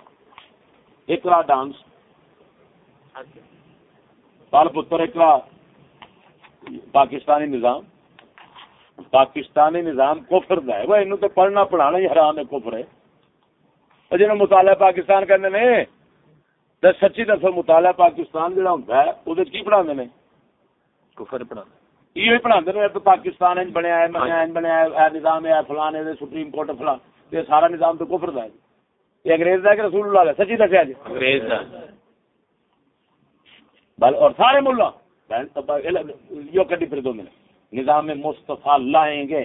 اقرا ڈانس۔ پال پتر اقرا۔ پاکستانی نظام۔ پاکستانی نظام کفر دا ہے۔ وہ انہوں پڑھنا پڑھانا ہی حرام ہے، کفر ہے۔ جنہوں مطالعہ پاکستان کرنے نے سچی دسو مطالعہ پاکستان جڑا ہوندا ہے او کی نے؟ کفر پڑھا یہ پڑھاندے نے پاکستان وچ بنیا ہے بنیا ہے بنیا ہے نظام ہے فلانے دے سپریم کورٹ فلاں۔ تے سارا نظام تو کفر دا ہے۔ یہ انگریز دا کہ رسول اللہ دا سچی دسیا جی؟ انگریز دا بل اور سارے ملا۔ یہ کڈی پھر دو منٹ۔ نظام مصطفیٰ لائیں گے۔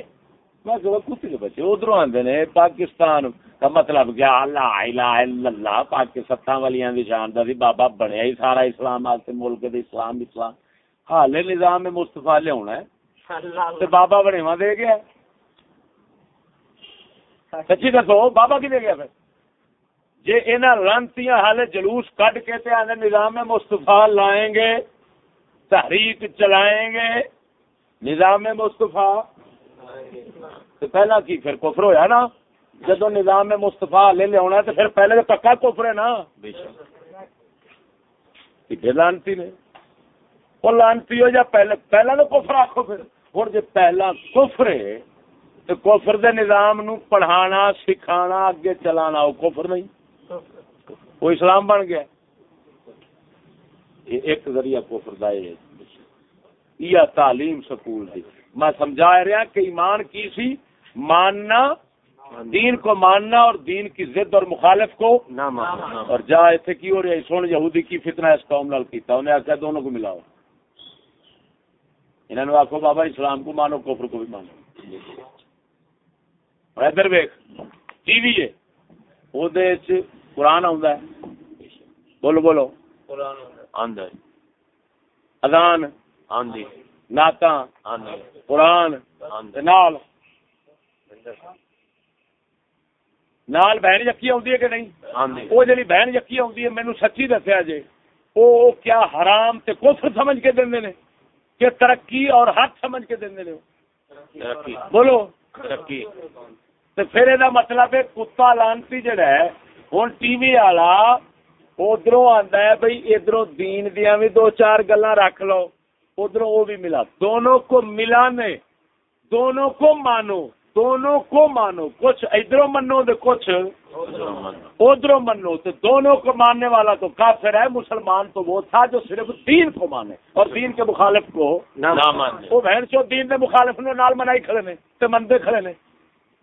میں کہ کتے کے بچے ادھر آتے نے پاکستان کا مطلب کیا؟ اللہ الہ الا اللہ پاکستان والیاں دی شان دا بابا بنیا ہی سارا اسلام آتے ملک دے اسلام اسلام۔ حال نظام میں مصطفیٰ لے ہونا ہے بابا بنے وہاں دے گیا سچی دسو بابا کی دے گیا پھر جی انہاں لانتیاں حال جلوس کٹ کے تے آنے نظام میں مصطفیٰ لائیں گے تحریک چلائیں گے نظام مصطفیٰ تو پہلا کی پھر کفر ہویا نا جدو نظام مصطفیٰ لے لیا تو پھر پہلے تو پکا کفر ہے نا لانتی نے وہ لانتی ہو جا پہلے پہلا تو کفر آخو پھر۔ اور جی پہلا کفر ہے تو کفر دے نظام نو پڑھانا سکھانا اگے چلانا وہ کفر نہیں۔ وہ اسلام بن گیا۔ ایک ذریعہ کفر دا ہے۔ یا تعلیم سکول دی۔ میں سمجھا رہا کہ ایمان کی سی؟ ماننا دین کو ماننا اور دین کی ضد اور مخالف کو نہ ماننا۔ اور جا ایسے کی ہو رہی سن یہودی کی فتنہ اس قوم نال کیتا انہیں آخیا دونوں کو ملاؤ۔ انہوں نے آخو بابا اسلام کو مانو کفر کو بھی مانو۔ اور ادھر ویک ٹی وی ہے۔ وہ قرآن آ بولو بولو۔ ادان آندھی قرآن نال۔ نال بہن آدھی ہے کہ نہیں؟ وہ جی بہن یقی آدھی ہے مینو سچی دسیا جی وہ کیا حرام تے کفر سمجھ کے دیں کہ ترقی اور حق سمجھ کے دیں ترقی۔ بولو۔ ترقی۔ پھر یہ مطلب ہے کتا لانتی جڑا ہے ہوں ٹی وی والا ادھر آتا ہے بھائی ادھر دین دیا بھی دو چار گلا رکھ لو ادھر وہ بھی ملا۔ دونوں کو ملانے دونوں کو مانو۔ دونوں کو مانو کچھ ادھر منو دے کچھ ادھر منو۔ تو دونوں کو ماننے والا تو کافر ہے مسلمان تو وہ تھا جو صرف دین کو مانے۔ اور دین کے مخالف کو وہ بہن چو دین کے مخالف نے نال منائی کھڑے نے تو مندے کھڑے نے۔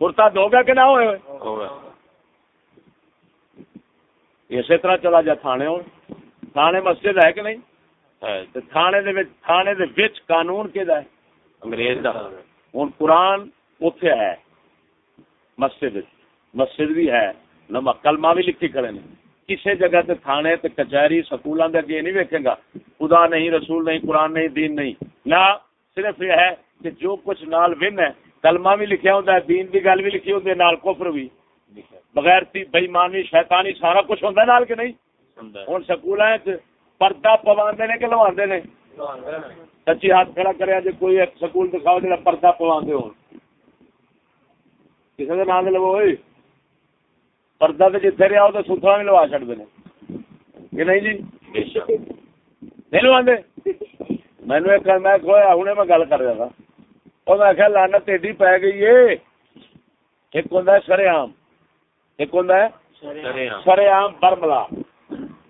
کرتا دو گا کہ نہ ہوئے؟ اسی طرح چلا جا تھانے ہوں۔ تھانے مسجد ہے کہ نہیں؟ تھانے دے وچ قانون کیدا ہے؟ انگریز دا۔ ہن قرآن اوتھے ہے۔ مسجد مسجد بھی ہے۔ نما کلمہ بھی لکھی کھڑے نے۔ کسی جگہ تے تھانے تے کچہری سکولاں دے اگے نہیں ویکھے گا۔ خدا نہیں رسول نہیں قرآن نہیں دین نہیں۔ نہ صرف یہ ہے کہ جو کچھ نال ون ہے کلمہ بھی لکھیا ہوندا ہے دین دی گل بھی لکھی ہوندی ہے نال کفر بھی۔ بغیر بےمانی شیطانی سارا کچھ ہوندا ہے نال کہ نہیں؟ ہن سکولاں وچ پردہ پواندے نے کہ لواندے نے؟ سچی ہاتھ کھڑا کریا جے کوئی ایک سکول دکھاؤ جڑا پردہ پواندے ہون۔ کسی دے نام لو ہوئے پردہ تے جتھے رہیا او تے ستھرا بھی لوا چھڑدے نے۔ کہ نہیں جی؟ نہیں آدھے مینو ایک میں کھویا ہوں میں گل کر رہا تھا۔ اور میں آخیا لانت ایڈی پی گئی ہے ایک ہوں سر آم ایک ہوں سر آم برملا۔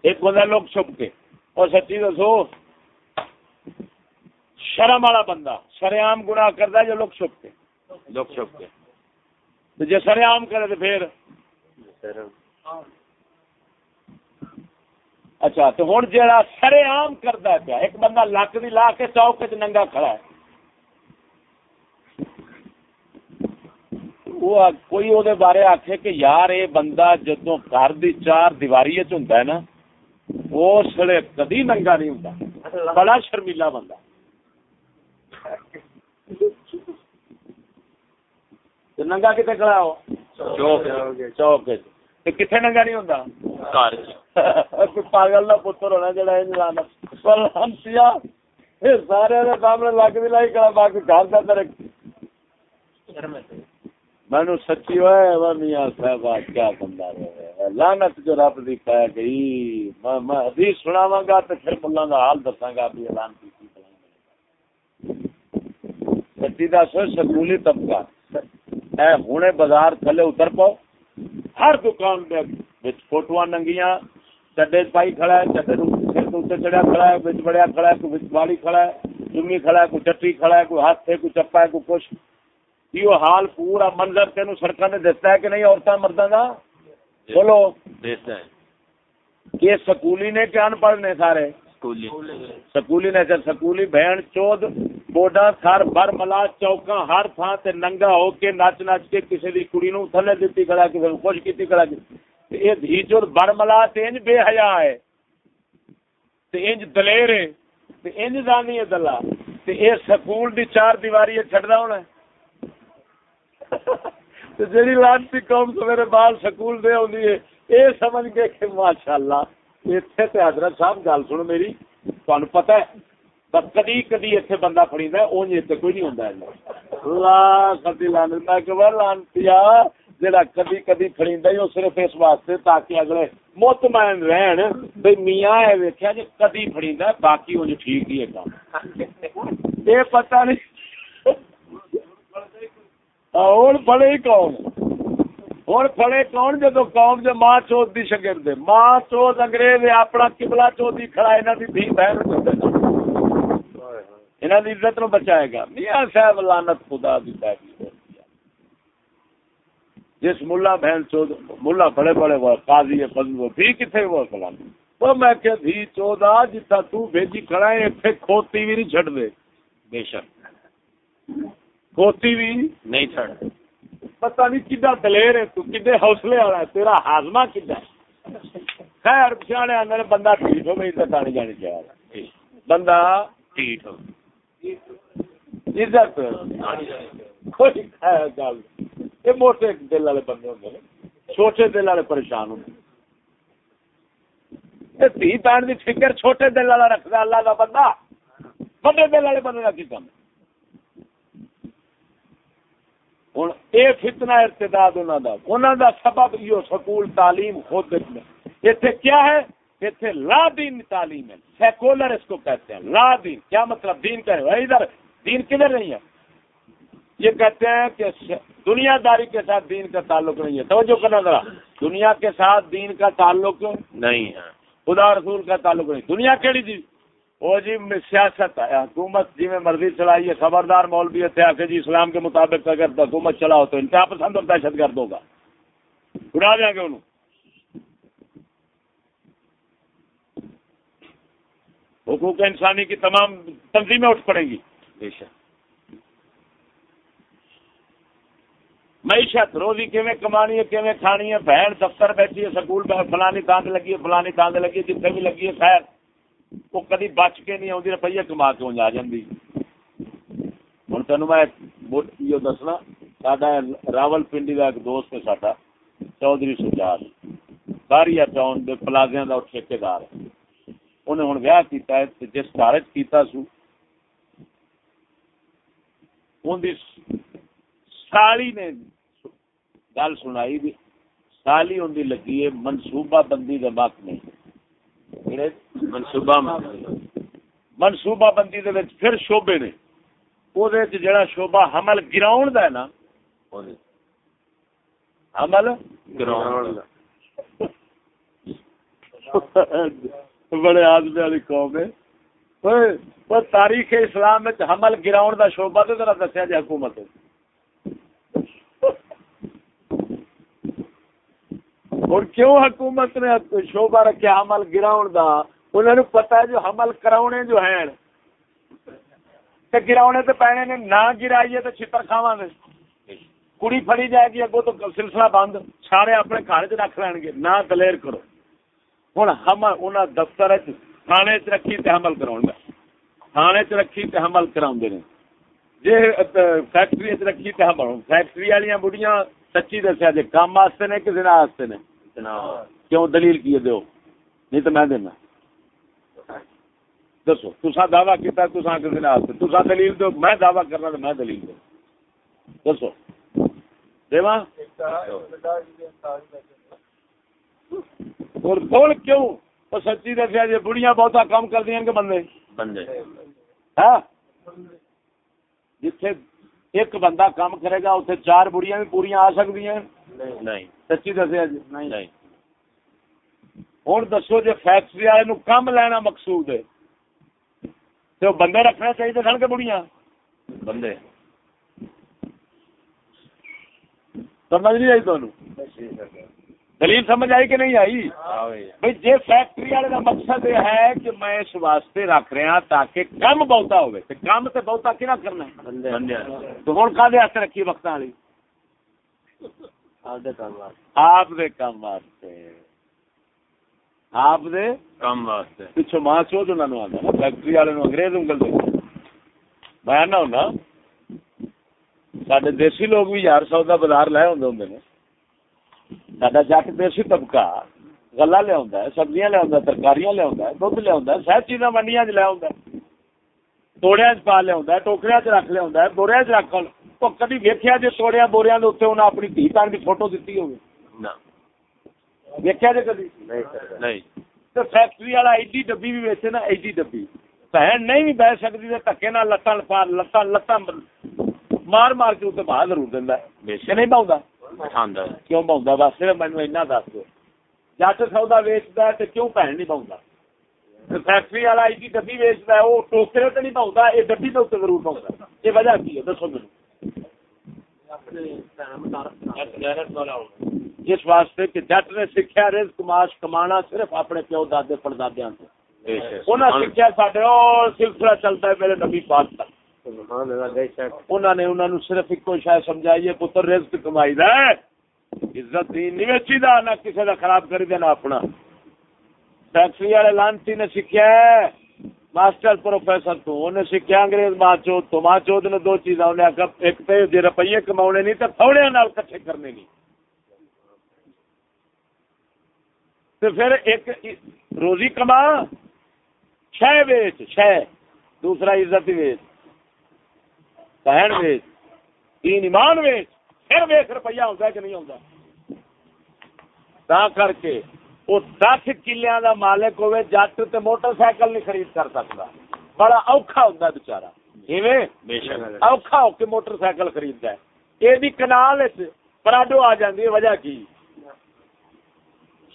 ایک ہوں لوگ چھپ کے اور سچی دسو، شرم والا بندہ سر آم گنا کرتا جو لوگ چھپ کے لوگ چھپ کے جی سر آم کرے تو پھر؟ اچھا تو ہوں جا سر آم کرتا پیا، ایک بندہ لک بھی لا کے چوک چ ننگا کھڑا ہے۔ وہ کوئی وہ بارے آخے کہ یار یہ بندہ جدو گھر دی چار دیواری چ ہوں نا اس ویلے کدی ننگا نہیں ہوں بڑا شرمیلا بندہ تے ننگا کتنے کھڑا ہو چوک کتنے ننگا نہیں کوئی پاگل کا پتر ہونا جڑا سارے سامنے لگ بھی لائی کرا باقی گھر کا اندر مینو سچی ہوئے میاں صاحب کیا بندہ رہے لانت جو رب دی پہ گئی میں میں حدیث سناواں گا تے پھر ملاں دا حال دساں گا بھی اعلان کی سچی دس سکولی طبقہ اے ہنے بازار تھلے اتر پاؤ۔ ہر دکان دے وچ فوٹواں ننگیاں۔ چڈے پائی کھڑا ہے چڈے سر تو اتنے چڑھیا کھڑا ہے وچ بڑیا کھڑا ہے کوئی وچ والی کھڑا ہے چمی کھڑا ہے کوئی چٹی کھڑا ہے کوئی ہاتھ ہے کوئی چپا ہے کوئی کچھ۔ یہ حال پورا منظر تین سڑکوں نے دستا ہے کہ نہیں؟ عورتوں مردوں کا بولو۔ دیتا ہے۔ یہ سکولی نے کہ ان پڑھ نے سارے؟ سکولی۔ سکولی نے چل سکولی بہن چود بوڈا تھر بر ملا چوکاں ہر تھان تے ننگا ہو کے نچ نچ کے کسی دی کڑی نو تھلے دتی کھڑا کسی نو خوش کیتی کھڑا تے اے دھی چود بر ملا تے انج بے حیا ہے تے انج دلیر ہے تے انج دانی ہے دلا تے اے سکول دی چار دیواری چھڑدا ہونا ہے تے جڑی لانتی قوم سویرے بال سکول دے ہوندی ہے اے سمجھ کے کہ ماشاءاللہ ایتھے تے حضرت صاحب گل سن میری تانوں پتہ ہے بس کدی کدی اتنے بندہ فڑیدا ہے اتنے کوئی نہیں ہوندا ہے اللہ کدی لان میں کہ لانتیا جڑا کدی کدی فڑیندا ہی، او صرف اس واسطے تاکہ اگلے مطمئن رہن۔ بھئی میاں اے ویکھیا جے کدی فڑیندا باقی اونج ٹھیک ہی ہے کام۔ اے پتہ نہیں۔ ہوں پڑے ہی کون؟ ہوں پڑے کون جدو قوم جو ماں چوت دی شگرد ماں چوت انگریز اپنا کبلا چوت ہی کھڑا یہاں کی دھی بہن یہاں کی عزت نو بچائے گا۔ میاں صاحب لانت خدا دی جس ملا بہن چوت ملا بڑے بڑے وہ قاضی ہے فضل وہ بھی کتنے وہ سلام وہ میں کہ دھی چوت آ جتا تو بھیجی کھڑا ہے اتنے کھوتی بھی نہیں چڑ دے۔ بے شک۔ کھوتی بھی نہیں چھڑ پتہ نہیں کدا دلیر ہے تو کدے حوصلے والا ہے تیرا ہاضمہ کدا ہے۔ خیر پچھانے اندر بندہ ٹھیک ہو گئی عزت آنی جانی چاہیے بندہ ٹھیک ہو۔ عزت کوئی خیر گل یہ موٹے دل والے بندے ہوتے ہیں چھوٹے دل والے پریشان ہوتے دھی بہن کی فکر چھوٹے دل والا رکھتا اللہ کا بندہ بڑے دل والے بندے کا کی کام ہوں یہ فتنا ارتداد انہوں کا انہوں کا سبب یہ سکول تعلیم خود اتنے کیا ہے اتنے لا دین تعلیم ہے۔ سیکولر اس کو کہتے ہیں۔ لا دین۔ کیا مطلب دین کا ہے؟ ادھر دین کدھر نہیں ہے؟ یہ کہتے ہیں کہ دنیا داری کے ساتھ دین کا تعلق نہیں ہے۔ توجہ کرنا ذرا۔ دنیا کے ساتھ دین کا تعلق نہیں ہے۔ خدا رسول کا تعلق نہیں۔ دنیا کیڑی جی وہ جی سیاست ہے حکومت جی میں مرضی چلائیے خبردار مولوی اتنے آ جی اسلام کے مطابق اگر حکومت چلاؤ تو انتہا پسند اور دہشت گرد ہوگا۔ اڑا دیں گے انہوں۔ حقوق انسانی کی تمام تنظیمیں اٹھ پڑیں گی۔ بے شک۔ معیشت روزی کیویں کمانی ہے کیویں کھانی ہے؟ بہن دفتر بیٹھی ہے سکول فلانی تاند لگی ہے فلانی تاند لگی ہے جتنے بھی لگی ہے خیر۔ وہ کدی بچ کے نہیں آتی روپیے کما کے آ جاتی ہوں تین میں یہ دسنا ساڈا راول پنڈی کا ایک دوست ہے ساڈا چودھری سجاد۔ ساریا ٹاؤن کے پلازیا کا ٹھیکار انہیں ہوں ویاہ کیتا ہے جس گھر کیتا سو ان سالی نے گل سنائی بھی سالی ان لگی ہے منصوبہ بندی کا وقت نہیں منصوبہ منصوبہ بندی دے وچ پھر شعبے نے۔ او دے وچ جڑا شعبہ حمل گراؤن دا ہے نا حمل گراؤنڈ بڑے آدمی والی قوم ہے۔ اوئے، تاریخ اسلام وچ حمل گراؤن دا شعبہ تے ذرا دسیا جی حکومت اور کیوں حکومت نے شعبہ رکھا حمل گراؤن دا؟ انہوں نے پتا ہے جو حمل کراؤنے جو ہیں۔ تے گراؤنے تے پینے نے نہ گرائیے تو چھتر کھاواں گے۔ کڑی پھڑی جائے گی اگو تو سلسلہ بند۔ سارے اپنے گھر چ رکھ لین گے۔ نہ دلیر کرو۔ ہوں حمل انہاں دفتر تھانے چ رکھی تے حمل کراؤ گا تھانے چ رکھی تے حمل کراؤ نے۔ جی فیکٹری چ رکھی تے حمل فیکٹری والی بڑھیاں سچی دسیا جی کام واسطے نے کہ زنا واسطے نے؟ کیوں دلیل کی دیو نہیں تو میں دینا۔ دسو تسا دعوی کیتا تسا کسی نے واسطے۔ تسا دلیل دو، میں دعوی کرنا تو میں دلیل دو۔ دسو۔ دیواں؟ اور بول کیوں وہ سچی دسیا جی بڑھیاں بہتا کام کر دیا کہ بندے بندے ہاں جتھے ایک بندہ کام کرے گا اتنے چار بڑیاں بھی پوریا آ سکتی ہیں نہیں سچی دسیا جی نہیں ہوں دسو جی فیکٹری والے کم لینا مقصود ہے تو بندے رکھنا چاہیے سن کے بڑیاں بندے سمجھ نہیں آئی تمہیں دلیل سمجھ آئی کہ نہیں آئی؟ بھائی۔ جی فیکٹری والے کا مقصد یہ ہے کہ میں اس واسطے رکھ رہا تاکہ کم بہتا ہوئے تے کم تے بہتا کی کرنا؟ ہے تو ہوں کا رکھی وقت والی؟ آپ دے کام واسطے۔ آپ دے کام واسطے۔ پچھو ماں چوت انہوں نے آتا فیکٹری والے انگریز انگل دے میں نہ ہونا سڈے دیسی لوگ بھی یار سودا بازار لے آدھے ہوں سڈا جٹ دیسی طبقہ گلا لیا سبزیاں لیا ترکاریاں لیا دھد لیا سب چیزاں منڈیاں چ لیا توڑیا چ پا لیا ٹوکریا چ رکھ لیا بوریا چ رکھ تو کدی ویکیا جی توڑیا بوریا کے اتنے انہیں اپنی دھی پان کی فوٹو دیتی ہوگی ویکیا جی کدی فیکٹری والا ایڈی ڈبی بھی ویچے نا ایڈی ڈبی بہن نہیں بھی بہ سکتی تو دکے نہ لتان لتان لتان مار مار کے اتنے باہر ضرور دینا کہ نہیں باؤں پسند ہے۔ کیوں باؤں بس صرف مینو اینا دس دو۔ جٹ سودا ویچتا ہے تو کیوں بہن نہیں باؤں فیکٹری والا ایڈی ڈبی ویچتا ہے وہ ٹوکرے تو نہیں باؤں یہ ڈبی کے اتنے ضرور باؤں یہ وجہ کی ہے؟ دسو میرے جس واسطے کہ جٹ نے سیکھا رزق معاش کمانا صرف اپنے پیو دادے پردادیا سے نے سیکھا سڈے اور سلسلہ چلتا ہے میرے نبی پاک تک۔ انہوں نے انہوں نے صرف ایک شاید سمجھائیے پتر رزق کمائی دا ہے۔ عزت دین نہیں ویچی دا، نہ کسی دا خراب کری دے نہ اپنا۔ فیکٹری والے لانتی نے سیکھا ہے۔ ماسٹر پروفیسر تو انہیں سیکھا انگریز ماں چوت تو۔ ماں چوت نے دو چیزاں انہیں آخر ایک تو جی روپیے کماؤنے نہیں تو تھوڑے نال کٹھے کرنے نہیں تو پھر ایک روزی کما شہ ویچ شہ دوسرا عزت ویچ۔ بہن ویچ تین ایمان ویچ پھر ویچ روپیہ ہوتا ہے کہ نہیں ہوتا تا کر کے وہ دس کلیا کا مالک ہوئے جٹ تے موٹر سائیکل نہیں خرید کر سکتا بڑا اوکھا ہوتا بچارا ایویں؟ بے شک۔ اوکھا ہو کے موٹر سائیکل خریدتا ہے۔ یہ بھی کنال پراڈو آ جاتی ہے وجہ کی؟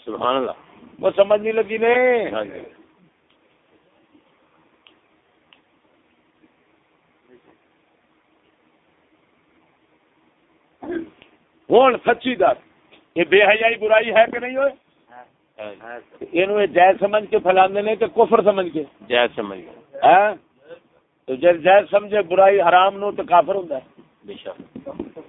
سبحان اللہ۔ وہ سمجھ نہیں لگی نے ہاں جی ہوں سچی دس۔ یہ بے حیائی برائی ہے کہ نہیں ہوئے۔ یہ جائز سمجھ کے پھیلانے نے کہ کفر سمجھ کے؟ جائز سمجھ گئے ہاں؟ تو جب جائز سمجھے برائی حرام نو تو کافر ہوں بے شک۔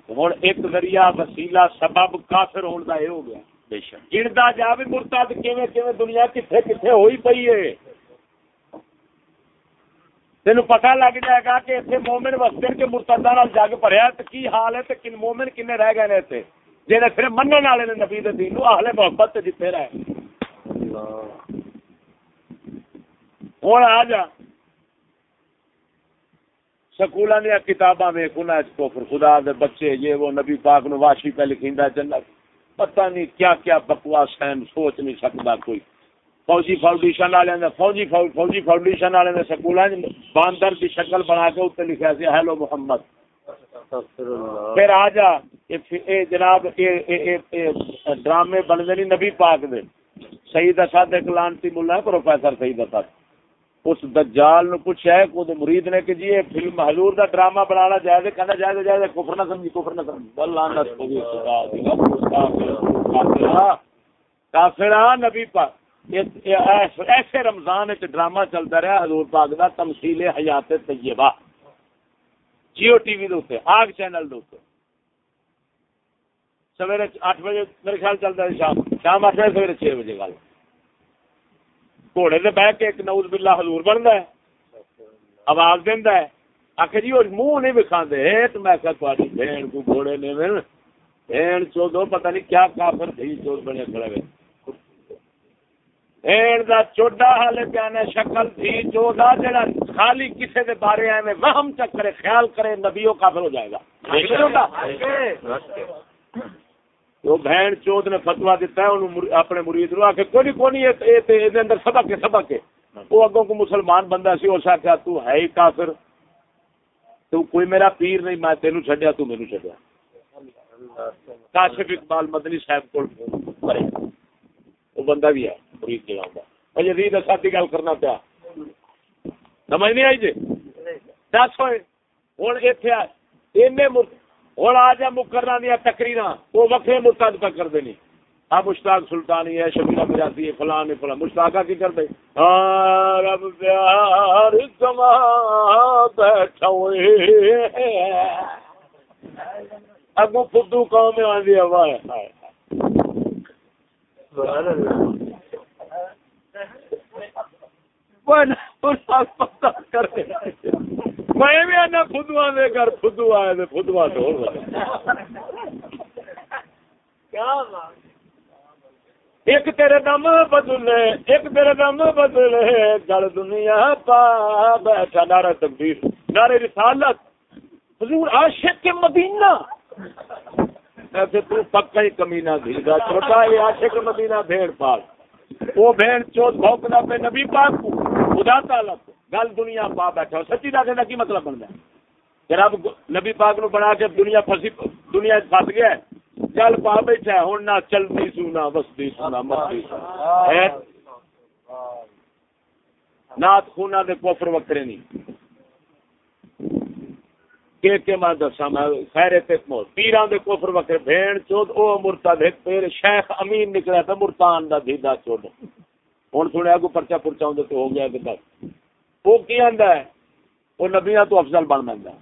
ہوں ایک ذریعہ وسیلہ سبب کافر ہونے کا یہ ہو گیا۔ بے شک۔ گردا جا بھی مرتد کیویں کیویں دنیا کتنے کتنے ہوئی پئی ہے؟ تین پتا لگ جائے گا کہ اتنے مومن وستے کے مرتدہ جگ بھریا کی حال ہے تو کن مومن کنے رہ گئے اتنے؟ جہاں پھر منع والے نے نبی دین اہل محبت تے جتے رہے ہوں آ جا۔ سکولوں دیا کتاباں ویخ کفر، خدا دے بچے، یہ وہ نبی پاک نو واشی پہ لکھیندا جنت۔ پتہ نہیں کیا کیا بکواس ہے، سوچ نہیں سکتا کوئی۔ فوجی فاؤنڈیشن والے نے فوجی فوجی فاؤنڈیشن والے نے سکولوں باندر کی شکل بنا کے اتنے لکھا سی ہیلو محمد۔ پھر آ جا اے جناب، اے ڈرامے بنتے نہیں، نبی پاک دے۔ سعید اسد ایک لانتی ملا ہے، پروفیسر سعید اسد۔ اس دجال نو پوچھا ہے کو مرید نے کہ جی یہ فلم حضور دا ڈرامہ بنانا جائز ہے، کہنا جائز ہے جائز ہے، کفر نہ سمجھی، کفر نہ سمجھی۔ بل لعنت ہو گئی خدا دی کافرہ نبی پاک۔ ایسے رمضان وچ ڈرامہ چلتا رہا، حضور پاک دا تمثیل حیات طیبہ۔ جیو ٹی وی دے آگ چینل دے سویرے اٹھ بجے، میرے خیال چلتا ہے شام شام اٹھ بجے، سویرے چھ بجے گل۔ گھوڑے سے بہ کے ایک نوز بلا حضور بنتا ہے۔ آواز دینا ہے۔ آخ جی وہ منہ نہیں بکھاندے تو میں کہ تاری بہن کو گھوڑے نے مل بہن چودو پتہ نہیں کیا کافر تھی چود بنے کھڑے ہوئے۔ بہن دا چوڈا حال پیانا شکل تھی چودا جڑا خالی کسے دے بارے آئے میں وہم چکرے خیال کرے، نبیوں کافر ہو جائے گا۔ نہیں وہ بہن چوت نے فتوا دیتا ہے، انہوں اپنے مرید نو آکے کوئی نہیں کوئی نہیں، یہ- اندر سبق ہے سبق ہے۔ وہ اگوں کو مسلمان بندہ سی، اس آخیا تو ہے ہی کافر۔ تو کوئی میرا پیر نہیں، میں تینوں چڈیا تو میرے چڈیا کاشف اقبال مدنی صاحب کو مرے وہ بندہ بھی ہے مرید جگہ ہوں اور یزید اسد کی گل کرنا پیا؟ سمجھ نہیں آئی جی؟ دس ہوئے۔ ہوں اتنے اینے ہوں آ جا مکرنا دیا تقریر وہ وکرے مرتد پہ کر دینی۔ آ مشتاق سلطانی ہے شبیلا مجاتی ہے، فلان ہے، فلان۔ مشتاق کی کر دے رب پیار کما بیٹھا ہوئے۔ اگو فدو قوم آدھی ہوا ہے میں بھی آنا فدوا دے فدو آئے فدوا تو ایک تیرے دم بدلے ایک تیرے دم بدلے۔ گل دنیا پا بیٹھا نعرہ نعرہ رسالت۔ حضور عاشق کے مدینہ۔ ایسے تو پکا ہی کمینہ دھیرا چھوٹا یہ عاشق مدینہ بھیڑ پال۔ وہ بھیڑ چوت بھوکنا پہ نبی پاک کو، خدا تعالیٰ کو، گل دنیا پا بیٹھا۔ ہو سچی دس کا کی مطلب بنتا ہے؟ کہ رب نبی پاک نو بنا کے دنیا پھسی دنیا پھس گیا ہے۔ چل پا بیٹھا ہے ہوں نہ چلتی سونا بستی سونا مستی سونا ہے نات خونا دے کوفر وکرے نہیں کہ کہ میں دسا میں خیر تے مو پیراں دے کوفر وکرے بھین چود، او مرتد ایک پھر شیخ امین نکلا تھا مرتان دا دیدا چود۔ ہن سنیا کو پرچا پرچا ہوندے تو ہو گیا کہ بس وہ کی آندا ہے؟ وہ نبیاں تو افضل بن بندا ہے۔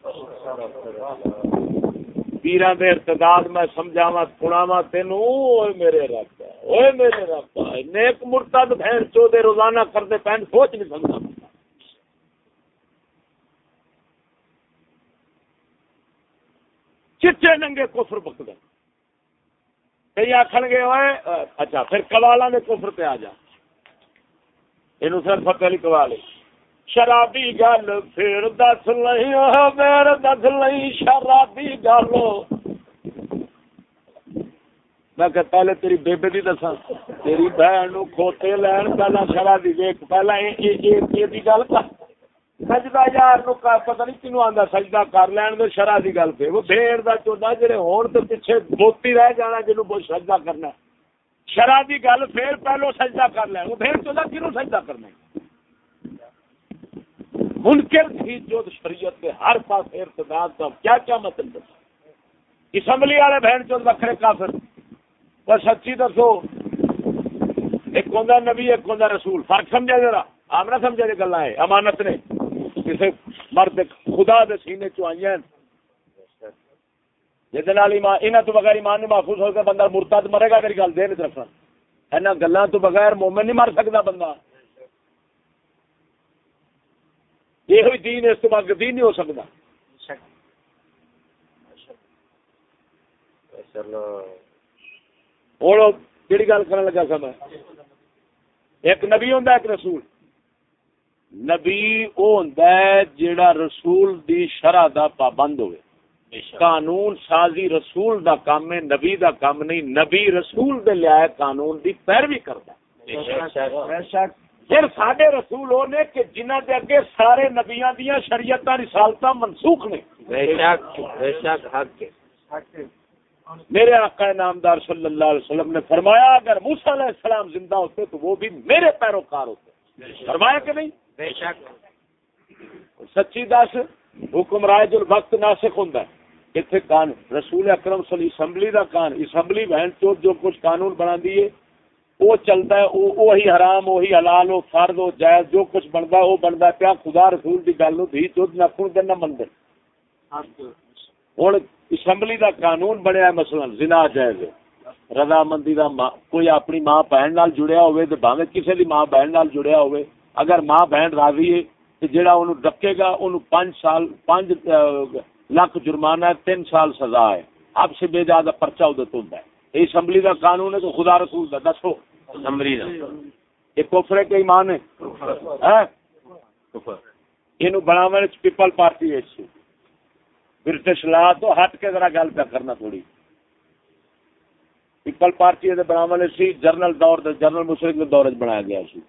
پیراں دے ارتداد میں سمجھاواں، سناواں تینوں اوے میرے رب اوے میرے رب نیک مرتد بہن چودے روزانہ کردے پہن سوچ نہیں سکتا بندہ چٹے ننگے کفر بک گئے کئی آخر گے اچھا پھر کوالا نے کفر پہ آ جا یہ سر فتح علی کوالی شرابی گل پھر دس لئی میر دس لئی شرابی گل میں کہ پہلے تیری بیبے دی دسا تیری بہن نو کھوتے لین پہلا شرابی ویک پہلا یہ گل کر سجدہ یار نو کا پتہ نہیں کنو آندا سجدہ کر لین دے شرع دی گل تے وہ بھیڑ دا چودا جڑے ہون تے پیچھے موتی رہ جانا جنوں بہت سجدہ کرنا شرع دی گل پھر پہلو سجدہ کر لین۔ وہ بھیڑ چودا کنو سجدہ کرنا منکر تھی جو شریعت کے ہر پاس ارتداد کا کیا کیا مطلب ہے؟ اسمبلی والے بہن چود وکھرے کافر۔ بس سچی دسو۔ ایک ہوندا نبی، ایک ہوندا رسول۔ فرق سمجھا ذرا۔ آپ نہ سمجھا جی گلا ہے امانت نے۔ کسی مرد خدا دے سینے چ آئی ہیں؟ یہاں تو بغیر ایمان نہیں محفوظ ہو بندہ مرتد مرے گا، میری گل دے نہیں رکھنا اینا گلا تو بغیر مومن نہیں مر سکتا بندہ۔ یہ ہوئی دین اس تو بعد دین نہیں ہو سکتا۔ ہوں کہڑی گل کرنے لگا سا میں، ایک نبی ہوں ایک رسول۔ نبی وہ ہوں جیڑا رسول دی شرح دا پابند ہوئے۔ قانون سازی رسول دا کام ہے نبی دا کام نہیں نبی رسول دے لیا قانون دی پیروی کرتا بے شک۔ پھر سڈے رسول وہ نے کہ جنہ دے اگے سارے نبیاں دیاں شریعت رسالت منسوخ نے۔ بے شک بے شک حق ہے۔ میرے آقا نامدار صلی اللہ علیہ وسلم نے فرمایا اگر موسیٰ علیہ السلام زندہ ہوتے تو وہ بھی میرے پیروکار ہوتے۔ فرمایا کہ نہیں؟ بے شک۔ سچی دس، حکم رائے جو وقت ناسک ہوں اتنے کان رسول اکرم صلی اسمبلی دا کان اسمبلی بہن چو جو کچھ قانون بنا دیے وہ چلتا ہے، وہ- وہی حرام، وہی حلال ہو فرد ہو جائز، جو کچھ بنتا ہے، وہ بنتا ہے۔ پیا خدا رسول کی گل دھی چود نہ کن دن نہ منتے ہوں اسمبلی دا قانون بنیا مثلا زنا جائز رضامندی دا کوئی اپنی ماں بہن نال جڑیا ہوئے، تے بھاوے کسی دی ماں بہن نال جڑیا ہوئے اگر ماں بہن راضی ہے تے جیڑا اونوں ڈکے گا اونوں پانچ سال پانچ لاکھ جرمانہ ہے تین سال سزا ہے۔ اب سے بے زیادہ پرچہ ادھر تو ہے۔ یہ اسمبلی دا قانون ہے تو خدا رسول دا دسو۔ اسمبلی دا۔ یہ کفر ہے کہ ایمان ہے؟ کفر یہ بناو پیپل پارٹی ہے برٹش لا تو ہٹ کے ذرا گل پہ کرنا تھوڑی۔ پیپل پارٹی بناو سی جرنل دور جرنل مشرق کے دور چ بنایا گیا سی۔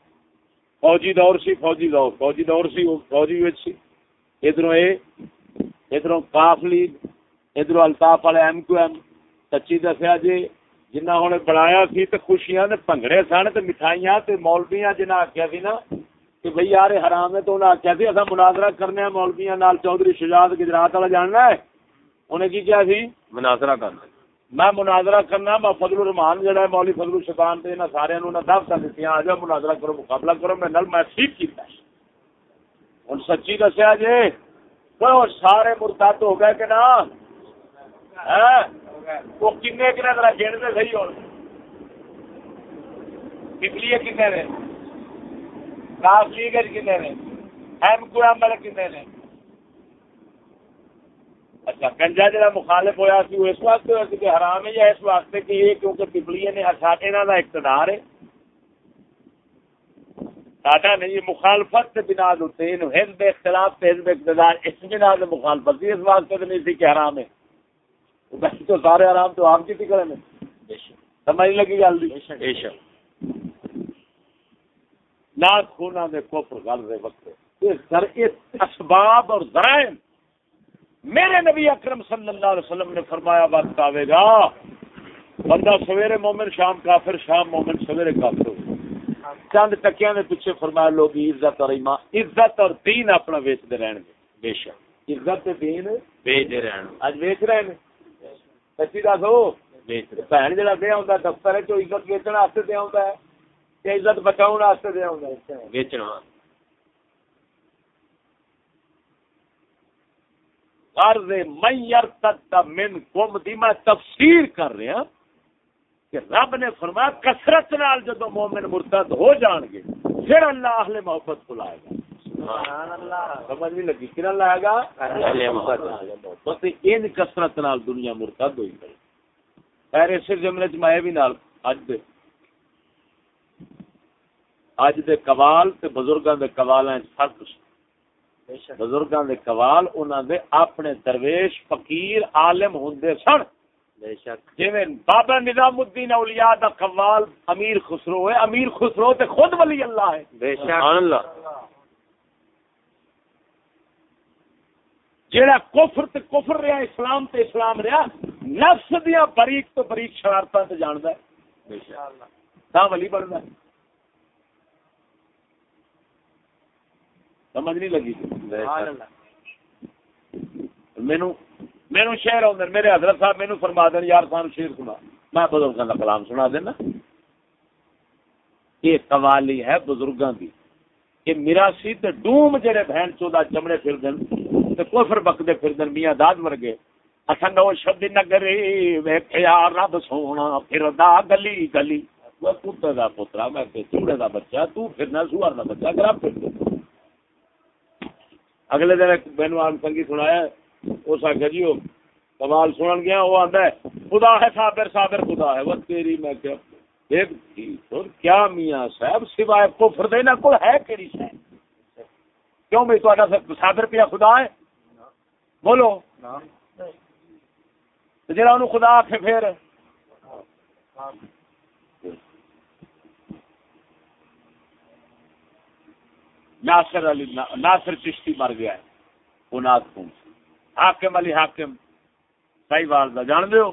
فوجی دور سی فوجی دور فوجی دور سی فوجی وچ سی ادھر اے ادھر کاف لیگ ادھر الطاف والے ایم کیو ایم سچی دسیا جی جنہ ہوں بنایا سی تے خوشیاں تے بھنگڑے سن تے مٹھائیاں تے مولویاں جنہ آخیا سی نا کہ بھئی یار حرام ہے تو انہیں آخیا سی اصا مناظرہ کرنے ہیں مولویاں نال چودھری شجاعت گجرات والا جاننا ہے انہیں کی کیا سی مناظرہ کرنا میں مناظرہ کرنا، میں فضل الرحمان جڑا ہے، مولوی فضل الشبان تے انہاں سارے نوں نہ دعوتاں دتیاں آ جاؤ مناظرہ کرو، مقابلہ کرو، میں نل میں ٹھیک کیتا ہے۔ ہن سچی دسیا جی وہ سارے مرتد ہو گئے کہ نا وہ کنے کنے ذرا گن دے صحیح ہون۔ نکلیے کنے نے؟ کاف لیگ کنے نے؟ ایم کو ایم والے کنے نے؟ اچھا گنجا جڑا مخالف ہویا سی وہ اس واسطے ہوا کہ حرام ہے یا اس واسطے کہ یہ کیونکہ پپلیے نے ساڈے انہاں دا اقتدار ہے۔ ساڈا نہیں یہ مخالفت کے بنا ہیں حزب اختلاف تے حزب اقتدار اس بنا سے مخالفت تھی اس واسطے تو نہیں سی کہ حرام ہے۔ ویسے تو سارے حرام تو آپ کی بے شک سمجھ لگی گل نہ خونا دے کفر گل دے وقت۔ اسباب اور ذرائع میرے نبی اکرم صلی اللہ علیہ وسلم نے فرمایا وقت آئے گا بندہ سویرے مومن شام کافر شام مومن سویرے کافر ہو چند ٹکیاں دے پیچھے فرمایا لوگ عزت اور ایمان عزت اور دین اپنا ویچتے رہن گے بے شک۔ عزت دین؟ بیچ رہن اج ویچ رہے ہیں؟ سچی دس ہو بہن جڑا دے آਉਂدا دفتر ہے جو عزت ویچن واسطے دے ہے کہ عزت بچاؤن واسطے دے آوندا ہے؟ بیچنا عرض من قوم دی میں تفسیر کر رہا کہ رب نے فرمایا کثرت نال جدو مومن مرتد ہو جان گے پھر اللہ اہل محبت کو لائے گا۔ سمجھ نہیں لگی کن لائے گا؟ اہل محبت۔ محبت ان کثرت نال دنیا مرتد ہوئی گئی۔ خیر اسی جملے چ میں بھی نال اج دے اج دے قوال تے بزرگاں دے قوالاں وچ فرق بزرگاں دے قوال انہاں دے اپنے درویش فقیر عالم ہوندے سن۔ بے شک۔ جویں بابا نظام الدین اولیاء دا قوال امیر خسرو ہے امیر خسرو تے خود ولی اللہ ہے۔ بے شک۔ سبحان اللہ۔ جیڑا کفر تے کفر رہا اسلام تے اسلام رہا نفس دیاں بریک تو بریک شرارتاں تے جاندا ہے۔ بے شک۔ تا ولی بندا ہے۔ سمجھ نہیں لگی مینو مینو شعر آدھے میرے حضرت صاحب مینو فرما دین یار سان شعر سنا۔ میں بزرگوں کا کلام سنا دینا۔ یہ قوالی ہے کہ میراسی تے ڈوم جڑے بہن چودا چمڑے پھر دن تے بکدے پھر دن میاں داد ورگے۔ اساں نو شبد نگری ویکھیا رب سونا پھردا گلی گلی۔ وہ کتے دا پترا میں چوڑے دا بچہ تو پھرنا سوار دا بچہ گرا پھر۔ دے اگلے دن مینو آن سنگی سنایا اس آخیا جی وہ کمال سنن گیا وہ آتا ہے خدا ہے صابر صابر خدا ہے وہ تیری میں کیا ایک اور کیا میاں صاحب سوائے کفر دے نہ کوئی ہے کیڑی شے؟ کیوں میں تہاڈا صابر پیا خدا ہے؟ بولو۔ اونوں خدا آکھے پھر۔ ناصر علی ناصر چشتی مر گیا ہے وہ نات خون حاکم علی حاکم، صحیح والدہ جان دے ہو؟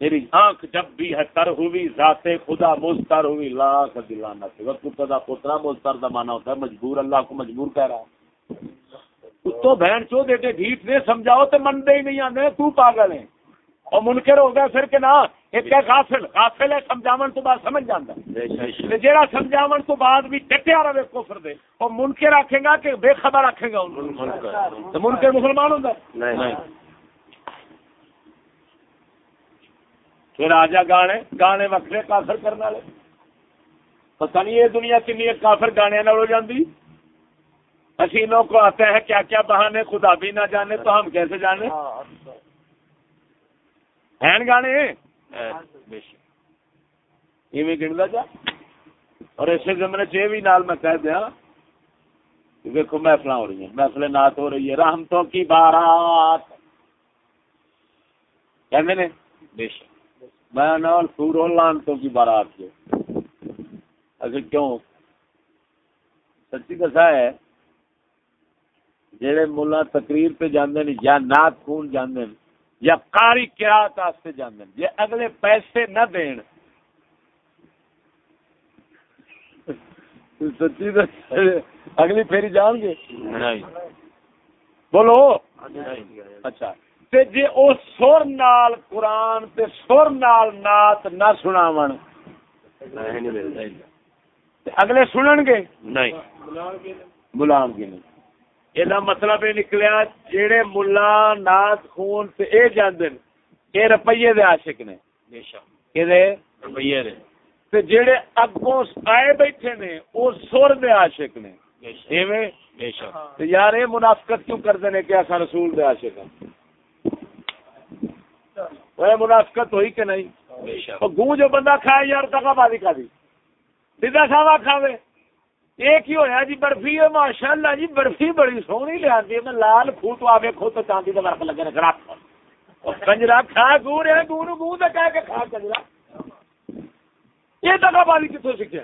میری آنکھ جب بھی ہے، تر ہوئی، ذات خدا مستر ہوئی، لاکھ دلانا سے وقت خدا پوترا مستر دا مانا ہوتا ہے، مجبور، اللہ کو مجبور کہہ رہا ہے۔ تو بہن چو دیتے ڈھیٹ نے سمجھاؤ تو منڈے ہی نہیں آنے تو پاگل ہیں۔ اور منکر ہو گیا پھر کہ نا ایک کیا غافل غافل ہے سمجھاون تو بعد سمجھ جاندا ہے جیڑا سمجھاون تو بعد بھی ٹٹیا رہے کفر دے اور منکر رکھے گا کہ بے خبر رکھے گا ان تو منکر مسلمان ہوندا نہیں۔ پھر آ جا گانے گانے وکرے کافر کرنے والے۔ پتہ نہیں یہ دنیا کنی کافر گانے نہ ہو جاندی۔ حسینوں کو آتے ہیں کیا کیا بہانے خدا بھی نہ جانے تو ہم کیسے جانے؟ ہیں گانے؟ ہاں جی۔ ایویں گندا جا۔ اور ایسے زمانے چ بھی نال میں کہہ دیا دیکھو محفل ہو رہی ہیں۔ محفل نعت ہو رہی ہے۔ رحمتوں کی بارات۔ کہندے نے؟ بے شک۔ میں نال سورو لانتوں کی بارات کے اگر کیوں؟ سچی دسا ہے جڑے ملا تقریر پہ جاندے نے یا نات خون جاندے نے یا قاری قرات واسطے جاندے یہ اگلے پیسے نہ دین۔ سچی اگلی پھیری جان گے۔ بولو۔ اچھا۔ تے جے او سر نال قرآن تے سر نال نات نہ سناون۔ تے اگلے سنن گے۔ نہیں۔ بلان گے۔ نہیں یہ مطلب یہ نکلیا جیڑے ملا نات خون تے اے جاندن اے روپیے دے عاشق نے بے شک کہ دے روپیے دے تے جیڑے اگوں آئے بیٹھے نے او سر دے عاشق نے بے شک ایویں بے شک تے یار یہ منافقت کیوں کرتے ہیں کہ ایسا رسول دے عاشق وہ منافقت ہوئی کہ نہیں بے شک گوں جو بندہ کھائے یار دگا بازی کا دی سیدھا ساوا کھاوے ایک ہی ہویا جی برفی ہے ماشاء اللہ جی برفی بڑی سونی لیا میں لال پھوٹ آ کھو تو چاندی کا ورق لگے رکھ رکھ کنجرا کھا گو رہے گو نو گو کہہ کے کھا کنجرا۔ یہ دگا بازی کتوں سیکھے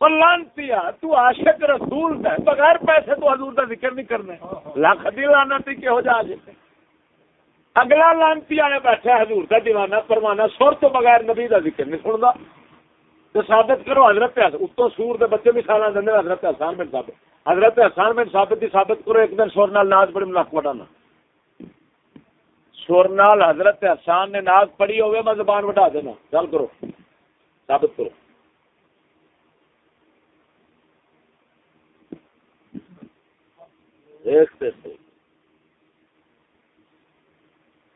لانتی تو عاشق رسول ہے بغیر پیسے تو حضور کا ذکر نہیں کرنا لاکھ دی لانا تی کہ ہو جا جائے اگلا لانتی آیا بیٹھا حضور کا دیوانہ پروانا سر تو بغیر نبی کا ذکر نہیں سنتا ثابت کرو، حضرت اتو سور دے بچے مثال دیں حضرت حسان بن ثابت۔ حضرت حسان بن ثابت کی ثابت کرو، ایک دن سور نال ناز بڑی مناف وٹانا سور نال حضرت حسان نے ناز پڑھی ہوئے میں زبان وٹا دینا۔ چل کرو۔ ثابت کرو۔ دیکھتے تھے۔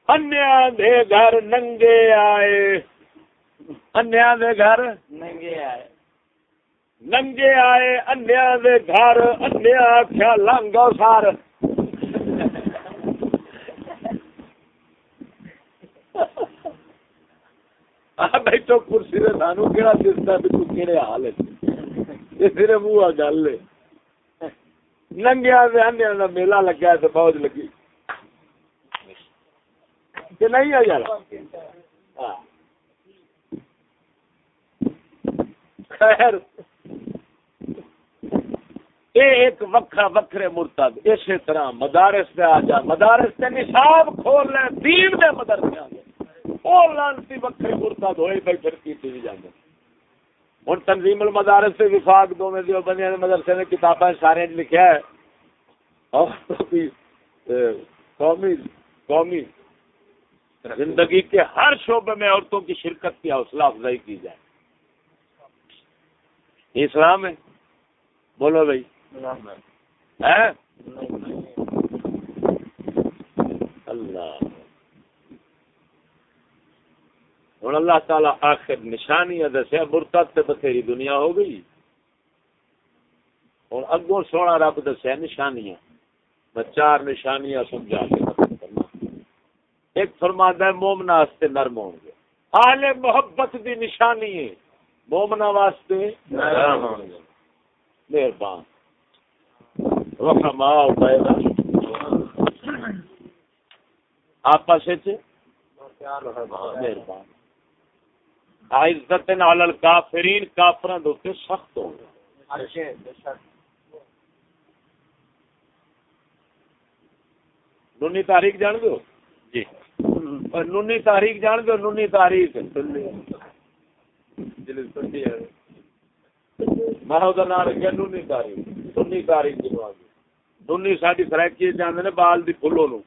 انیا دے گھر ننگے آئے۔ انیا دے گھر ننگے آئے ننگے آئے انیا دے گھر انیا آخیا لانگو سار بیٹھو کرسی دے سانو دستا بھی تو حال ہے یہ منہ گل ہے ننگیا دے انیا دا میلہ لگا تو فوج لگی کہ نہیں یار ہاں۔ خیر۔ اے ایک وکھرا وکھرے مرتد، اسی طرح مدارس پہ آ جا مدارس سے نصاب کھول لیں دین دے مدرسے آ جائے او لانتی وکھرے مرتد ہوئے بھائی پھر کی تھی جانے۔ ہوں تنظیم المدارس سے وفاق دو میں دیو بنیا مدرسے نے کتابیں سارے لکھا ہے۔ اور قومی قومی زندگی کے ہر شعبے میں عورتوں کی شرکت کی حوصلہ افزائی کی جائے۔ یہ اسلام ہے؟ بولو بھائی۔ ہے؟ اللہ۔ ہوں اللہ تعالی آخر نشانی ہے دسیا سے بتھیری دنیا ہو گئی۔ ہوں اگوں سونا رب دسیا نشانیاں۔ میں چار نشانیاں سمجھا کے کرنا۔ ایک فرماندہ ہے مومنا نرم ہوں گے آل محبت دی نشانی ہے۔ مومنا واسطے مہربان۔ رحما آپس مہربان۔ عزت نال کافرین کافران دوتے سخت ہو گئے۔ شک۔ نونی تاریخ جان دو جی۔ نونی تاریخ جان دو نونی تاریخ۔ میں وہ نام رکھا نونی تاریخ نونی تاریخ جنوب آ گئی نونی ساری جانے نے، بال دی فلو نو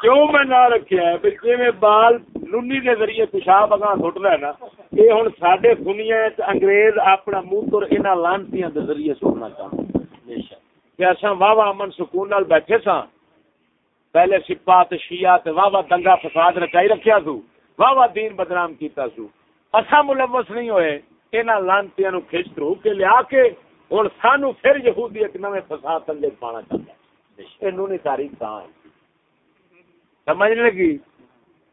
کیوں میں نہ رکھیا ہے؟ جی میں بال نونی کے ذریعے پیشاب اگاں سٹنا ہے نا، یہ ہوں سڈے دنیا انگریز اپنا منہ تو انہوں لانتیاں کے ذریعے سٹنا چاہتے کہ اصا واہ واہ امن سکون نال بیٹھے سا پہلے سپا شیعہ تے واہ واہ دنگا فساد رچائی رکھیا سو واہ واہ دین بدنام کیتا سو۔ اصا ملوث نہیں ہوئے انہوں لانتیاں نو کھچ رو کے لیا کے ہوں سانو پھر یہودی ایک نویں فساد تنگے پانا چاہتا ہے۔ نونی تاریخ کہاں ہے۔ لگی؟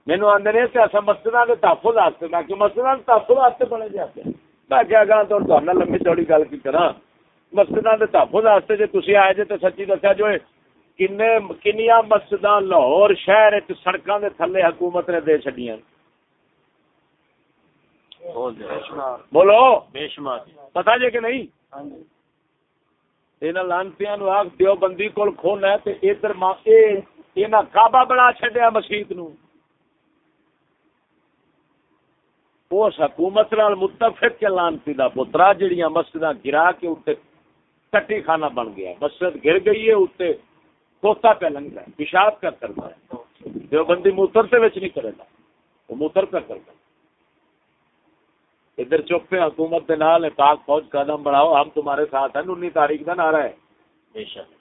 مینو آدھے نے اصا مسجد کے تحفظ واسطے، میں کہ مسجد کے تحفظ واسطے بنے جاتے میں کیا گا تو لمبی چوڑی گل کی کرا مسجد کے تحفظ واسطے جی تھی آئے جی تو سچی دسیا جو کنیا مسجد لاہور شہر سڑکوں کے تھلے حکومت نے دے چڈیا بولو بے شمار پتا جی کہ نہیں ہاں جی تے ادھر ماں اے یہاں کعبہ بنا چڈیا مسیت نو اس حکومت نال متفق کے لانتی دا پترا جڑیاں مسجداں گرا کے کٹی خانہ بن گیا مسجد گر گئی ہے اتنے کوتا پہ لنگتا ہے۔ پیشاب کر کرتا ہے۔ جو بندی موتر سے وچ نہیں کرے گا۔ وہ موتر کا کرتا ادھر چپ پہ حکومت دے نال پاک فوج قدم بڑھاؤ۔ ہم تمہارے ساتھ ہیں انی تاریخ کا نعرہ ہے۔ بے شک۔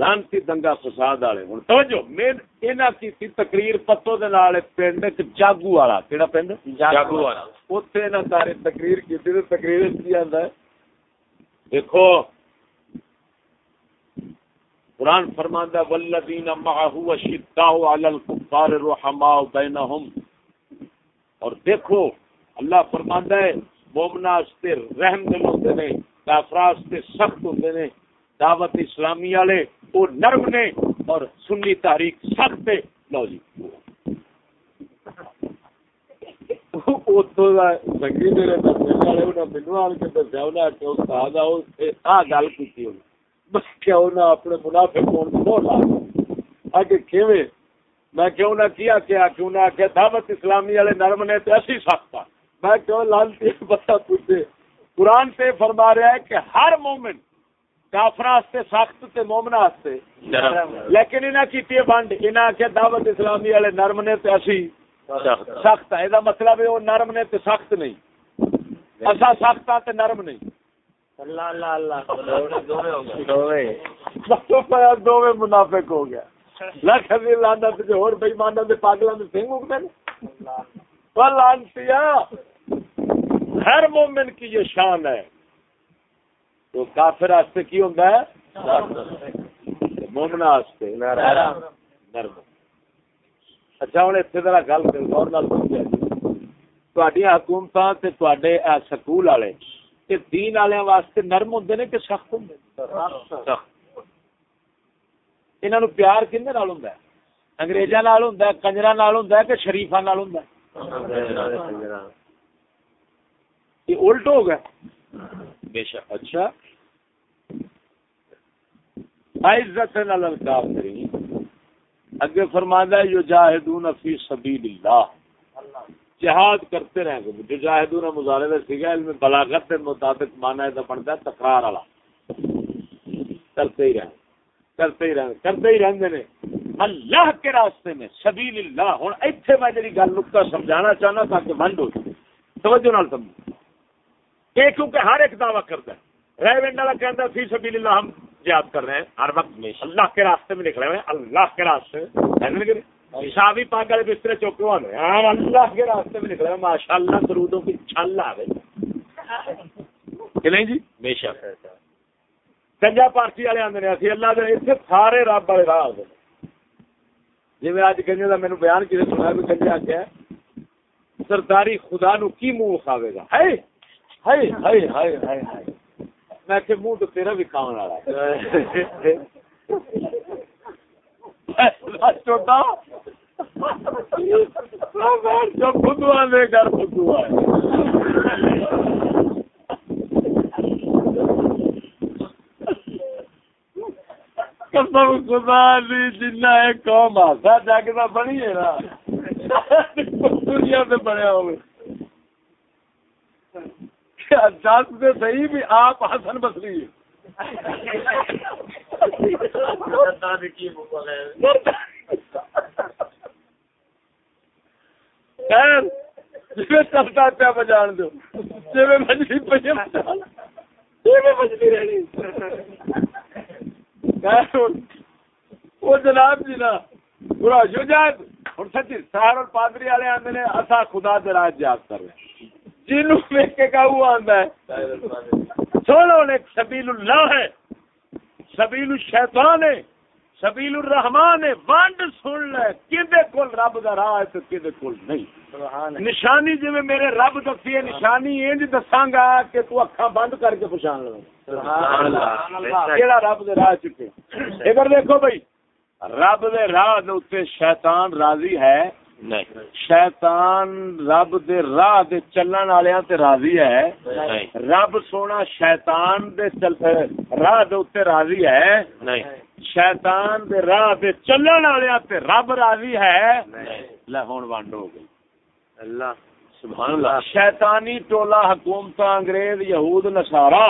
لانتی دنگا فساد والے۔ ہوں توجہ میں انہاں کیتی تقریر پتو دے نال پنڈ ایک جاگو والا۔ کیڑا پنڈ؟ جاگو والا۔ اوتھے انہاں سارے تقریر کیتی تے تقریر وچ کی آندا ہے؟ دیکھو قرآن فرماندا ہے والذین معه اشداء علی الکفار رحماء بینہم اور دیکھو اللہ فرماندا ہے مومنا واسطے رحم دل ہوندے نے کافراں واسطے سخت ہوندے نے۔ دعوت اسلامی والے، وہ نرم نے اور سنی تاریخ سخت لو جی۔ اپنے منافع میں کیوں نہ کیا کیا کیوں نہ آخیا دعوت اسلامی والے نرم نے تو اسی سخت آ میں کیوں لالتی بتا پوچھے۔ قرآن سے فرما رہا ہے کہ ہر مومن کافر سخت تے مومنا واسطے لیکن انہاں کیتی ہے بنڈ انہاں آخیا دعوت اسلامی والے نرم نے تے اسی سخت۔ ہے۔ مطلب ہے وہ نرم نے تے سخت نہیں۔ اصا سخت ہاں تے نرم نہیں۔ اللہ اللہ اللہ۔ دونوں منافق ہو گیا۔ لکھ دی لعنت جو اور بے ایماناں دے پاگلاں دے سنگ اگدے نے۔ وہ لعنتیا ہر مومن کی یہ شان ہے۔ تو کافر واسطے کی ہوتا ہے؟ مومنا واسطے نرم اچھا ہوں اتنے ذرا گل کر غور نال سمجھا۔ تہاڈی حکومتاں تے تہاڈے سکول والے تے دین والے واسطے نرم ہوندے نے کہ سخت ہوندے سخت۔ انہاں نو پیار کنے نال ہوندا ہے؟ انگریزاں نال ہوندا ہے کنجراں نال ہوندا ہے کہ شریفاں نال ہوندا ہے؟ یہ الٹ ہو گیا۔ بے شک اچھا عزت الکافرین. اگے فرماتا ہے جو جاہدون فی سبیل اللہ جہاد کرتے رہیں گے. جو جاہدون مظاہرے کا سیگا علم بلاغت کے مطابق مانا ہے تو بنتا ہے تکرار والا. کرتے ہی رہیں. کرتے ہی رہیں. کرتے ہی رہتے نے. اللہ کے راستے میں سبیل اللہ ہوں ایتھے میں جی گل نقطہ سمجھانا چاہنا تاکہ ونڈ ہو جائے. توجہ نال سمجھ یہ کیونکہ ہر ایک دعویٰ کرتا ہے۔ رہ ونڈ والا کہتا ہے، فی سبیل اللہ ہم جہاد کر رہے ہیں۔ ہر وقت میں اللہ کے راستے میں نکلے ہوئے ہیں۔ اللہ کے راستے حسابی پاک والے بسترے چوکے والے ہم اللہ کے راستے میں نکلے ہوئے ماشاء اللہ درودوں کی چھل آ گئی۔ کہ نہیں جی؟ بے شک۔ کنجا پارٹی والے آدھے اسی اللہ دے اتنے سارے رب والے راہ آتے جی میں اج کنجے کا مینو بیان کسی سنا بھی کنجے آخیا سرداری خدا نو کی منہ کھاوے گا؟ ہائے! ہائے ہائے ہائے ہائے ہائے۔ میں کہ منہ تو تیرا بھی کھاؤ والا ہے۔ چوٹا جو بدھو دے گھر بدھو ہے قسم خدا دی جنہ ہے قوم جگتا بنی ہے نا۔ دنیا سے بنیا ہوئے دس سے صحیح بھی آپ حسن بسری خیر جی چلتا پیا بجان دو جی مچھلی پہ مچھلی رہنی۔ وہ جناب جی نا، برا پورا شجاعت ہوں سچی سہار اور پادری والے آتے نے اصا خدا دراج یاد کر رہے ہیں۔ جنوں ویک کے کا وہ آتا ہے؟ سولو نے سبیل اللہ ہے سبیل الشیطان ہے سبیل الرحمان ہے ونڈ سن لے کدے کول رب دا راہ ہے کدے کول نہیں؟ نشانی میرے رب دسی ہے نشانی انج دساں گا کہ تو اکھاں بند کر کے پہچان لو کیڑا رب دے راہ چکے؟ ادھر دیکھو بھائی رب دے راہ دے اوتے شیطان راضی ہے نہیں. شیطان رب دے راہ دے چلن والیاں تے راضی ہے؟ نہیں. رب سونا شیطان دے چل راہ دے اوتے راضی ہے؟ نہیں. شیطان دے راہ دے چلن والیاں تے رب راضی ہے؟ نہیں. لے ہن ونڈ ہو گئی۔ اللہ سبحان اللہ. شیطانی ٹولا حکومت انگریز یہود نصارا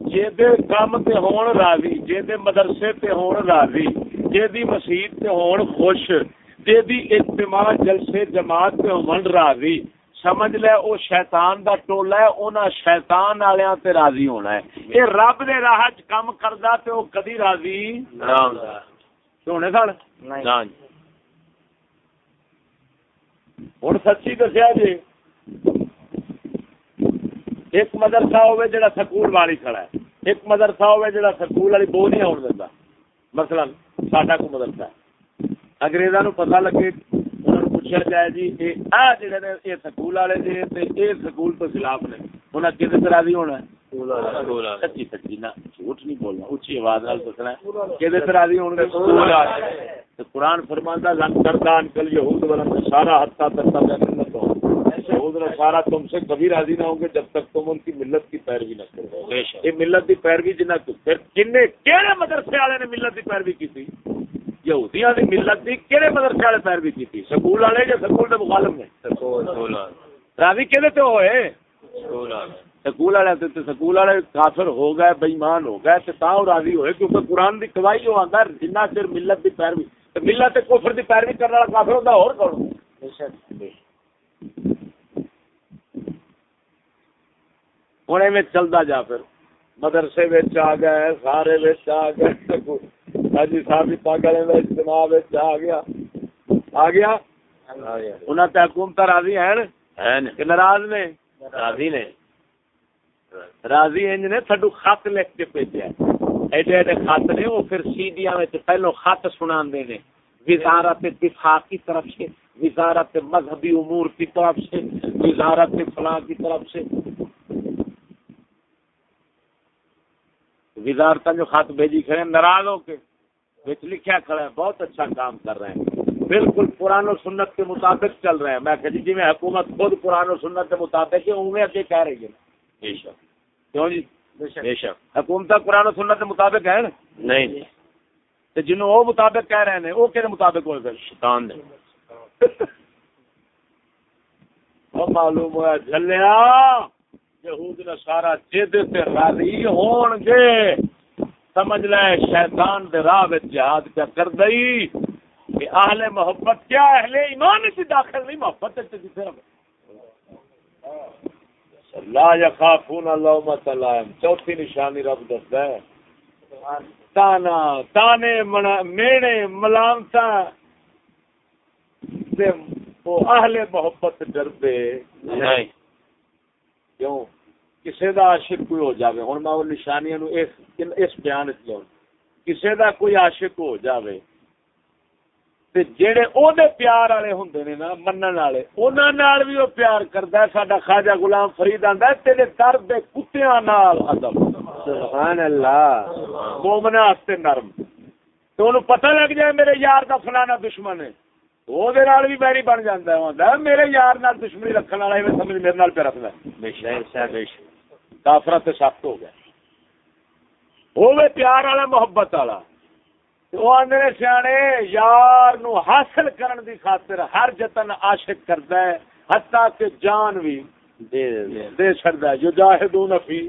جے کام تے ہون راضی جے مدرسے تے ہون راضی جے مسیح تے ہون خوش جے دی اجتماع جلسے جماعت تے ہون راضی سمجھ لے او شیطان دا ٹولا ہے انہاں شیطان والیاں تے راضی ہونا ہے۔ اے رب دے راہ وچ کم کردا تے او کدی راضی؟ نام ہونے سن؟ نام ہن سچی دسیا جی ایک مدرسہ ہوے جڑا سکول والی کھڑا ہے۔ ایک مدرسہ ہوے جڑا سکول والی بو نہیں آن دیندا۔ مثلا ساڈا کو مدرسہ ہے۔ انگریزاں نو پتہ لگے انہاں نو پوچھا جائے جی اے آ جڑے نے اے سکول والے تے اے سکول تو خلاف نے۔ انہاں کدے طرح دی ہونا؟ ہے سچی سچی نہ جھوٹ نہیں بولنا اونچی آواز نال دسنا ہے۔ کدے طرح دی ہون گے سکول والے۔ تے قرآن فرماندا لن کردان کل یہود ولن سارا حتا تک یہود تم سے کبھی راضی نہ ہوں گے جب تک تم ان کی ملت کی پیروی نہ کرو۔ یہ ملت کی پیروی جنہ پھر کنے کہڑے مدرسے والے نے ملت کی پیروی کی تھی؟ یہودیاں دی ملت دی کہڑے مدرسے والے پیروی کی تھی سکول والے یا سکول دے مخالف نے؟ سکول کہدے تے ہوئے؟ سکول والے۔ تے سکول والے کافر ہو گئے بےمان ہو گئے تے تاں راضی ہوئے کیونکہ قرآن دی گواہی جو آندا جنہ چر ملت دی پیروی۔ تے ملت کفر دی پیروی کرنے والا کافر ہوندا اور کون؟ چلتا جا پھر۔ مدرسے آ گئے سارے آ گئے حاجی صاحب پاگل اجتماع آ گیا۔ آ گیا؟ انہوں تے حکومت راضی ہیں؟ کہ ناراض نے؟ راضی نے۔ راضی انج نے تھڈو خط لکھ کے ایڈے ایڈے خط نے وہ پھر سیڈیاں وچ پہلو خط سناندے نے۔ وزارت دفاع کی طرف سے وزارت مذہبی امور کی طرف سے وزارت فلاں کی طرف سے۔ وزارت جو خط بھیجی کھڑے ناراض ہو کے بچ لکھا کھڑا ہے بہت اچھا کام کر رہے ہیں۔ بالکل قرآن و سنت کے مطابق چل رہے ہیں۔ میں کہ جی میں حکومت خود قرآن و سنت کے مطابق ہے انہیں اگے کہہ رہی ہے بے شک۔ کیوں جی؟ بے شک۔ حکومت قرآن و سنت کے مطابق ہے؟ نا نہیں۔ تو جنہوں وہ مطابق کہہ رہے ہیں وہ کہ مطابق ہوئے پھر۔ شیطان نے۔ وہ معلوم ہوا جلیا یہود نے سارا جد تے راضی ہون گے۔ سمجھ لے شیطان دے راہ وچ جہاد کیا کر دئی۔ کہ اہل محبت کیا اہل ایمان وچ داخل نہیں محبت وچ کتے لا یخافون لومۃ لائم چوتھی نشانی رب دسدا ہے۔ تانا تانے میڑے ملامتاں تے وہ اہل محبت ڈردے نہیں۔ کیوں؟ کسی دا عاشق کوئی ہو جاوے۔ ہن میں وہ نشانیاں نو اس اس بیان وچ لاؤں کسی دا کوئی عاشق ہو جاوے۔ تے جڑے او دے پیار والے ہوندے نے نا منن والے انہاں نال بھی او پیار کردا ہے ساڈا خواجہ غلام فرید آندا ہے تیرے در دے کتیاں نال ادب۔ سبحان اللہ۔ مومنا واسطے نرم۔ تو انہوں پتہ لگ جائے میرے یار کا فلانا دشمن ہے۔ وہ دے نال بھی بیری بن جاندا ہے میرے یار نال دشمنی رکھن والا ایویں سمجھ میرے نال پہ رکھدا ہے۔ بے شک بے شک کافرہ تے سخت ہو گیا۔ ہوے پیار والا محبت والا۔ وہ آدھے نے سیانے یار نو حاصل کرن دی خاطر ہر جتن عاشق کردا ہے حتیٰ کہ جان بھی دے دے دے۔ ہے۔ جو جاہدون فی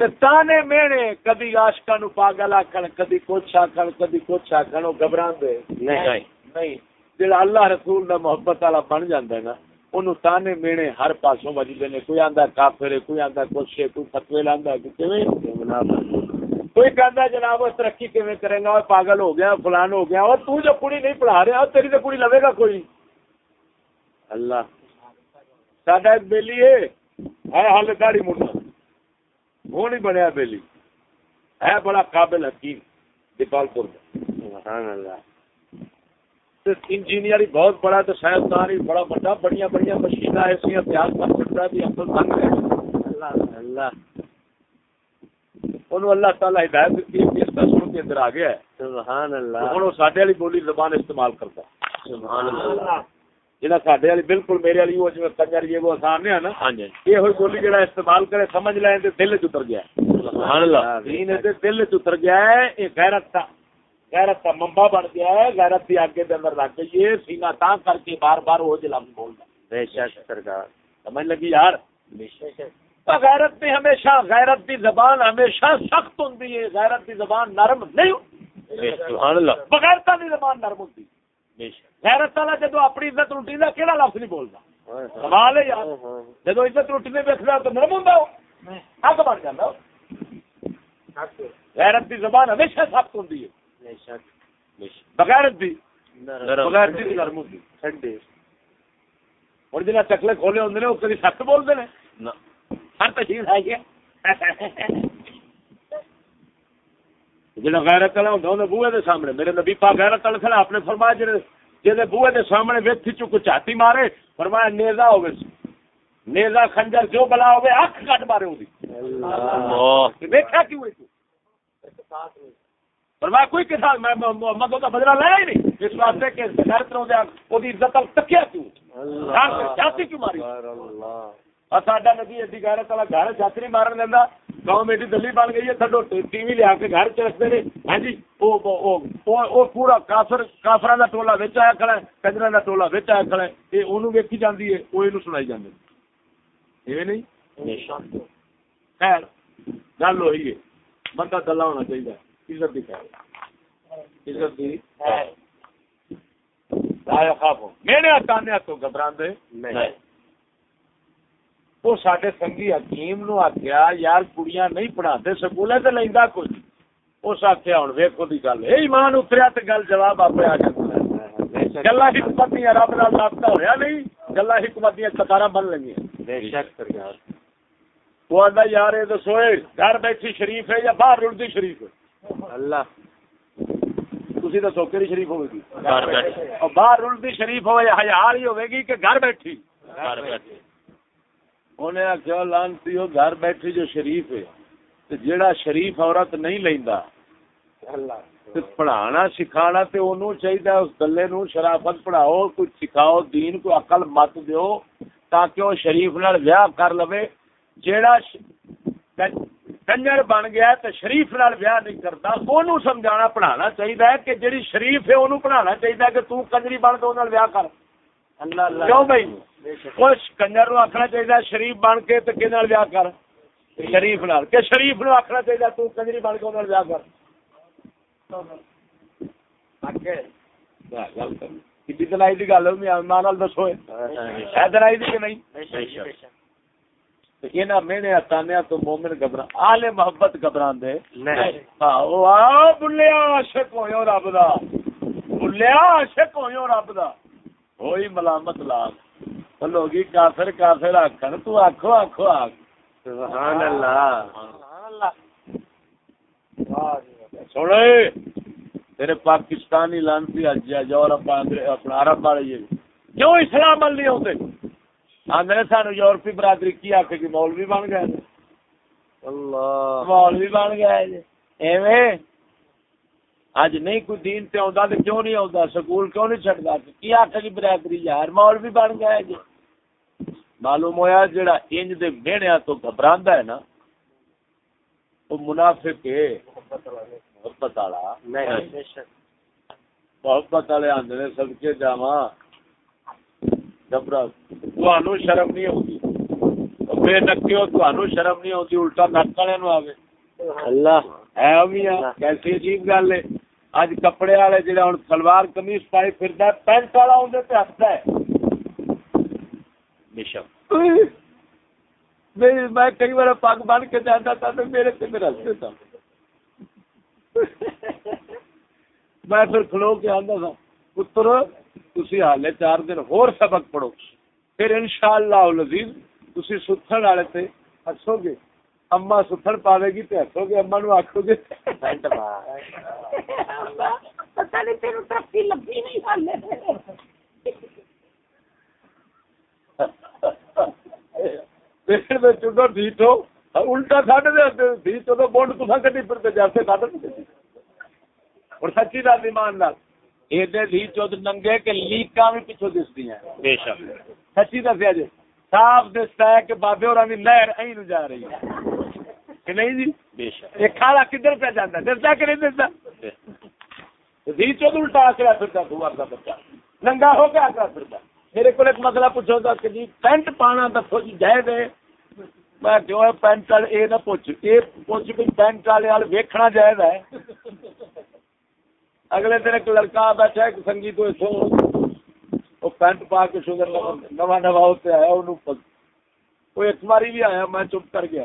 تے تانے مینے کدی عاشقاں نو پاگل آکھن کدی کچھ آکھن کدی کچھ آکھن او گھبراندے۔ نہیں۔ نہیں۔ جڑا اللہ رسول دا محبت والا بن جاندا ہے نا اونوں تانے مینے ہر پاسوں وجدے نے کوئی آندا کافر ہے کوئی آندا کچھ ہے کوئی فتوی لاندا ہے کوئی کیویں کوئی کہندا جناب وہ ترقی کیویں کرے گا وہ پاگل ہو گیا فلان ہو گیا اور تو جو کڑی نہیں پڑھا رہا تیری تو کڑی لوے گا کوئی اللہ ساڈا ایک بیلی ہے ہے حال داڑھی منڈا وہ نہیں بنیا بیلی ہے بڑا قابل حکیم دیپال پور سبحان اللہ انجینئر بہت بڑا تو سائنسدان ہی بڑا بڑا بڑی بڑی مشین ایسا تیار کر سکتا ہے تنگ اللہ اللہ۔ انہوں اللہ تعالیٰ ہدایت دیتی ہے اس کا سن کے اندر آ گیا ہے۔ سبحان اللہ۔ وہ ساڈے والی بولی زبان استعمال کرتا ہے۔ سبحان اللہ۔ جہاں ساڈے والی بالکل میرے والی وہ جی کنجر یہ وہ آسان ہے نا۔ ہاں جی۔ یہ ہوئی بولی جہاں استعمال کرے سمجھ لائیں تو دل چ اتر گیا سبحان اللہ۔ دین تے دل چ اتر گیا ہے یہ غیرت کا غیرت کا ممبا بن گیا ہے غیرت کی آگے دے اندر رکھ کے یہ سینہ تاں کر کے بار بار وہ جلم بولتا بے شک سرکار۔ سمجھ لگی یار؟ بے شک غیرت بھی ہمیشہ غیرت کی زبان ہمیشہ سخت ہوں غیرت کی زبان نرم نہیں ہوندی۔ سبحان اللہ۔ بغیرتا کی زبان نرم شک۔ غیرت والا جدو اپنی عزت لٹی دا کہڑا لفظ نہیں بولتا سوال ہے یار۔ جدو عزت لٹنے ویکھدا تو نرم ہوندا وہ حق بن جاندا وہ۔ غیرت کی زبان ہمیشہ سخت ہوندی دی. دی. نرم ہوندی ہن جنہ چکلے کھولے ہوندے نے کدی سخت بولدے نے؟ نہ. ہر تشہیر ہے۔ کیا جڑا غیرت والا ہوندا اون بوئے دے سامنے۔ میرے نبی پاک غیرت سن فرمایا جڑے جے بوئے دے سامنے ویکھ چک چاتی مارے فرمایا نیزا ہوے نیزا خنجر جو بلا ہوے اکھ کٹ مارے اودی اللہ۔ دیکھا کیوں ہے تو؟ فرمایا کوئی کسا میں محمد کا بدلہ لایا ہی نہیں۔ اس واسطے کہ غیرت نو دیا اودی عزت تک تکیا کیوں؟ اللہ کیوں ماری؟ اور ساڈا نبی ایڈی غیرت والا گھر نہیں مارن دینا۔ گاؤں میں ایڈی دلی بن گئی ہے تھڈو ٹی وی لیا کے گھر چ رکھتے ہیں ہاں جی پورا کافر کافراں دا ٹولا وچ آیا کھڑا ہے کنجراں دا ٹولا وچ آیا کھڑا ہے۔ یہ اونوں ویکھی جاندی ہے وہ اینوں سنائی جاندے ایویں نہیں؟ بے شک۔ خیر گل ہوئی ہے۔ بندہ دلہ ہونا چاہیے عزت دی خیر عزت آیا خواب میرے تانے تو گھبراندے نہیں۔ وہ سڈے سنگھی حکیم نو آخیا یار کڑیاں نہیں پڑھاتے سکول تو لینا نہیں۔ اس آخیا ہوں ویکو دی گل۔ یہ ایمان اتریا تو گل جواب آپ آ جاتا گلا حکمت دیا رب نال رابطہ ہویا نہیں گلا حکمت دیا قطار بن لگی وہ آتا یار یہ دسو گھر بیٹھی شریف ہے یا باہر رلتی شریف ہے؟ اللہ۔ تھی دسو کہ شریف ہوے گی؟ گھر بیٹھی اور باہر رلتی شریف ہوے ہزار ہی ہوے گی کہ گھر بیٹھی۔ گھر بیٹھے انہیں آخیا لانتی ہو گھر بیٹھی جو شریف ہے۔ تے جیڑا شریف عورت نہیں لیندا اللہ۔ تے پڑھانا سکھانا تے اونوں چاہیے اس گلے نو شرافت پڑھاؤ کوئی سکھاؤ دین کو عقل مت دیو تاکہ وہ شریف نال ویاہ کر لوے۔ جیڑا ش- کنجر بن گیا تے شریف نال ویاہ نہیں کرتا۔ اونوں سمجھانا پڑھانا چاہیے کہ جیڑی شریف ہے اونوں پڑھانا چاہیے کہ تو کنجری بن کے اون نال ویاہ کر۔ اللہ اللہ۔ کیوں بھائی؟ بے شک۔ کچھ کنجر نو آخنا چاہیے شریف بن کے تے کہنے نال ویاہ کر؟ شریف نال۔ کہ شریف نو آخنا چاہیے تو کنجری بن کے اون نال ویاہ کر۔ کتنی دلائی دی گل ماں نال دسو۔ ہے دلائی دی کہ نہیں؟ مینے تانیا تو مومن آل محبت دے ہاں بلیا عاشق ہویو رب دا۔ بلیا عاشق ہویو رب دا۔ ہوئی ملامت لوگی کافر کافر آکھن تو آکھو آکھو آکھ۔ سبحان اللہ۔ سوڑے تیرے پاکستانی لانتی اج یورپ انگریز اپنا عرب والے کیوں اسلام ال نہیں ہوتے؟ آندے سانو یورپی برادری کی آکھے کہ مولوی بن گئے اللہ۔ مولوی بن گئے ایویں؟ اج نہیں کوئی دین تے آندا تے کیوں نہیں آندا سکول کیوں نہیں چھڈدا؟ کی آکھے جی برادری یار مولوی بن گیا جی معلوم ہویا جڑا انج دے میڑیاں تو گھبراندا ہے نا وہ منافق ہے۔ محبت والا۔ نہیں۔ محبت والے آندے نے صدقے جاواں۔ تانوں شرم نہیں ہوندی بے نکیو تانوں شرم نہیں ہوندی الٹا نک والے نو آوے۔ اللہ۔ ہے میاں کیسی عجیب گل ہے۔ اج کپڑے والے جڑا ہن سلوار قمیض پائی پھردا ہے پینٹ والا اون تے ہسدا ہے۔ بے شک۔ میں کئی بار پگ بن کے جاتا تھا تو میرے تے میرا ہستے تھا۔ میں پھر کھلو کے آندا تھا پتر تسی حالے چار دن اور سبق پڑھو۔ پھر انشاءاللہ العزیز تسی ستھن والے تے ہسو گے۔ اما ستھن پاوے گی تے ہسو گے اما نو آکھو گے۔ پتہ نہیں تینوں ترقی لبھی نہیں حالے پھر میں چڈو ڈھیٹو الٹا ساڈے دے ڈھیٹو تو بونڈ تساں ساڈے نہیں اور سچی دل ایمان نال۔ ایڈے دھی چود ننگے کہ لیکاں بھی پیچھے دسدی ہیں۔ بے شک۔ سچی دسیا جی۔ صاف دستا ہے کہ بابے اور لہر ائی نو جا رہی ہے کہ نہیں جی؟ بے شک۔ یہ کھالا کدھر پہ جانا دستا کہ نہیں دستا؟ دھی چود الٹا آکڑا پھرتا دو کا بچہ۔ ننگا ہو کے آکڑا پھرتا۔ میرے کو ایک مسئلہ پوچھو تھا کہ جی پینٹ پانا دسو جی میں ہے پینٹ والے یہ نہ پوچھ۔ یہ پوچھ بھی پینٹ والے وال ویکھنا جائز ہے اگلے دن ایک لڑکا بیٹھا ایک سنگی تو اتوں وہ پینٹ پا کے شوگر نواں نواں اتنے آیا، انہوں وہ ایک باری بھی آیا، میں چپ کر گیا۔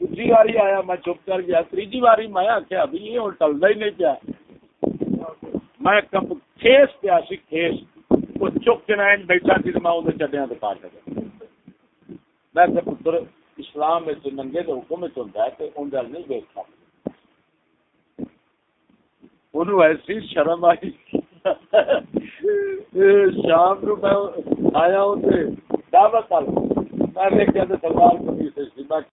دوسری باری آیا، میں چپ کر گیا۔ تیجی باری میں آخیا بھی یہ ہوں ٹلتا ہی نہیں پیا۔ میں کپ کھیس پیا سی، کھیس۔ وہ چک کے نائن بیٹھا سی میں اندر چڈیا تو پا چکا میں کہ پتر، اسلام ننگے کے حکم میں ہوتا ہے تو اندر نہیں دیکھ سکتا انہوں ایسی شرم آئی شام نو میں آیا ہوں دعوت میں سلوار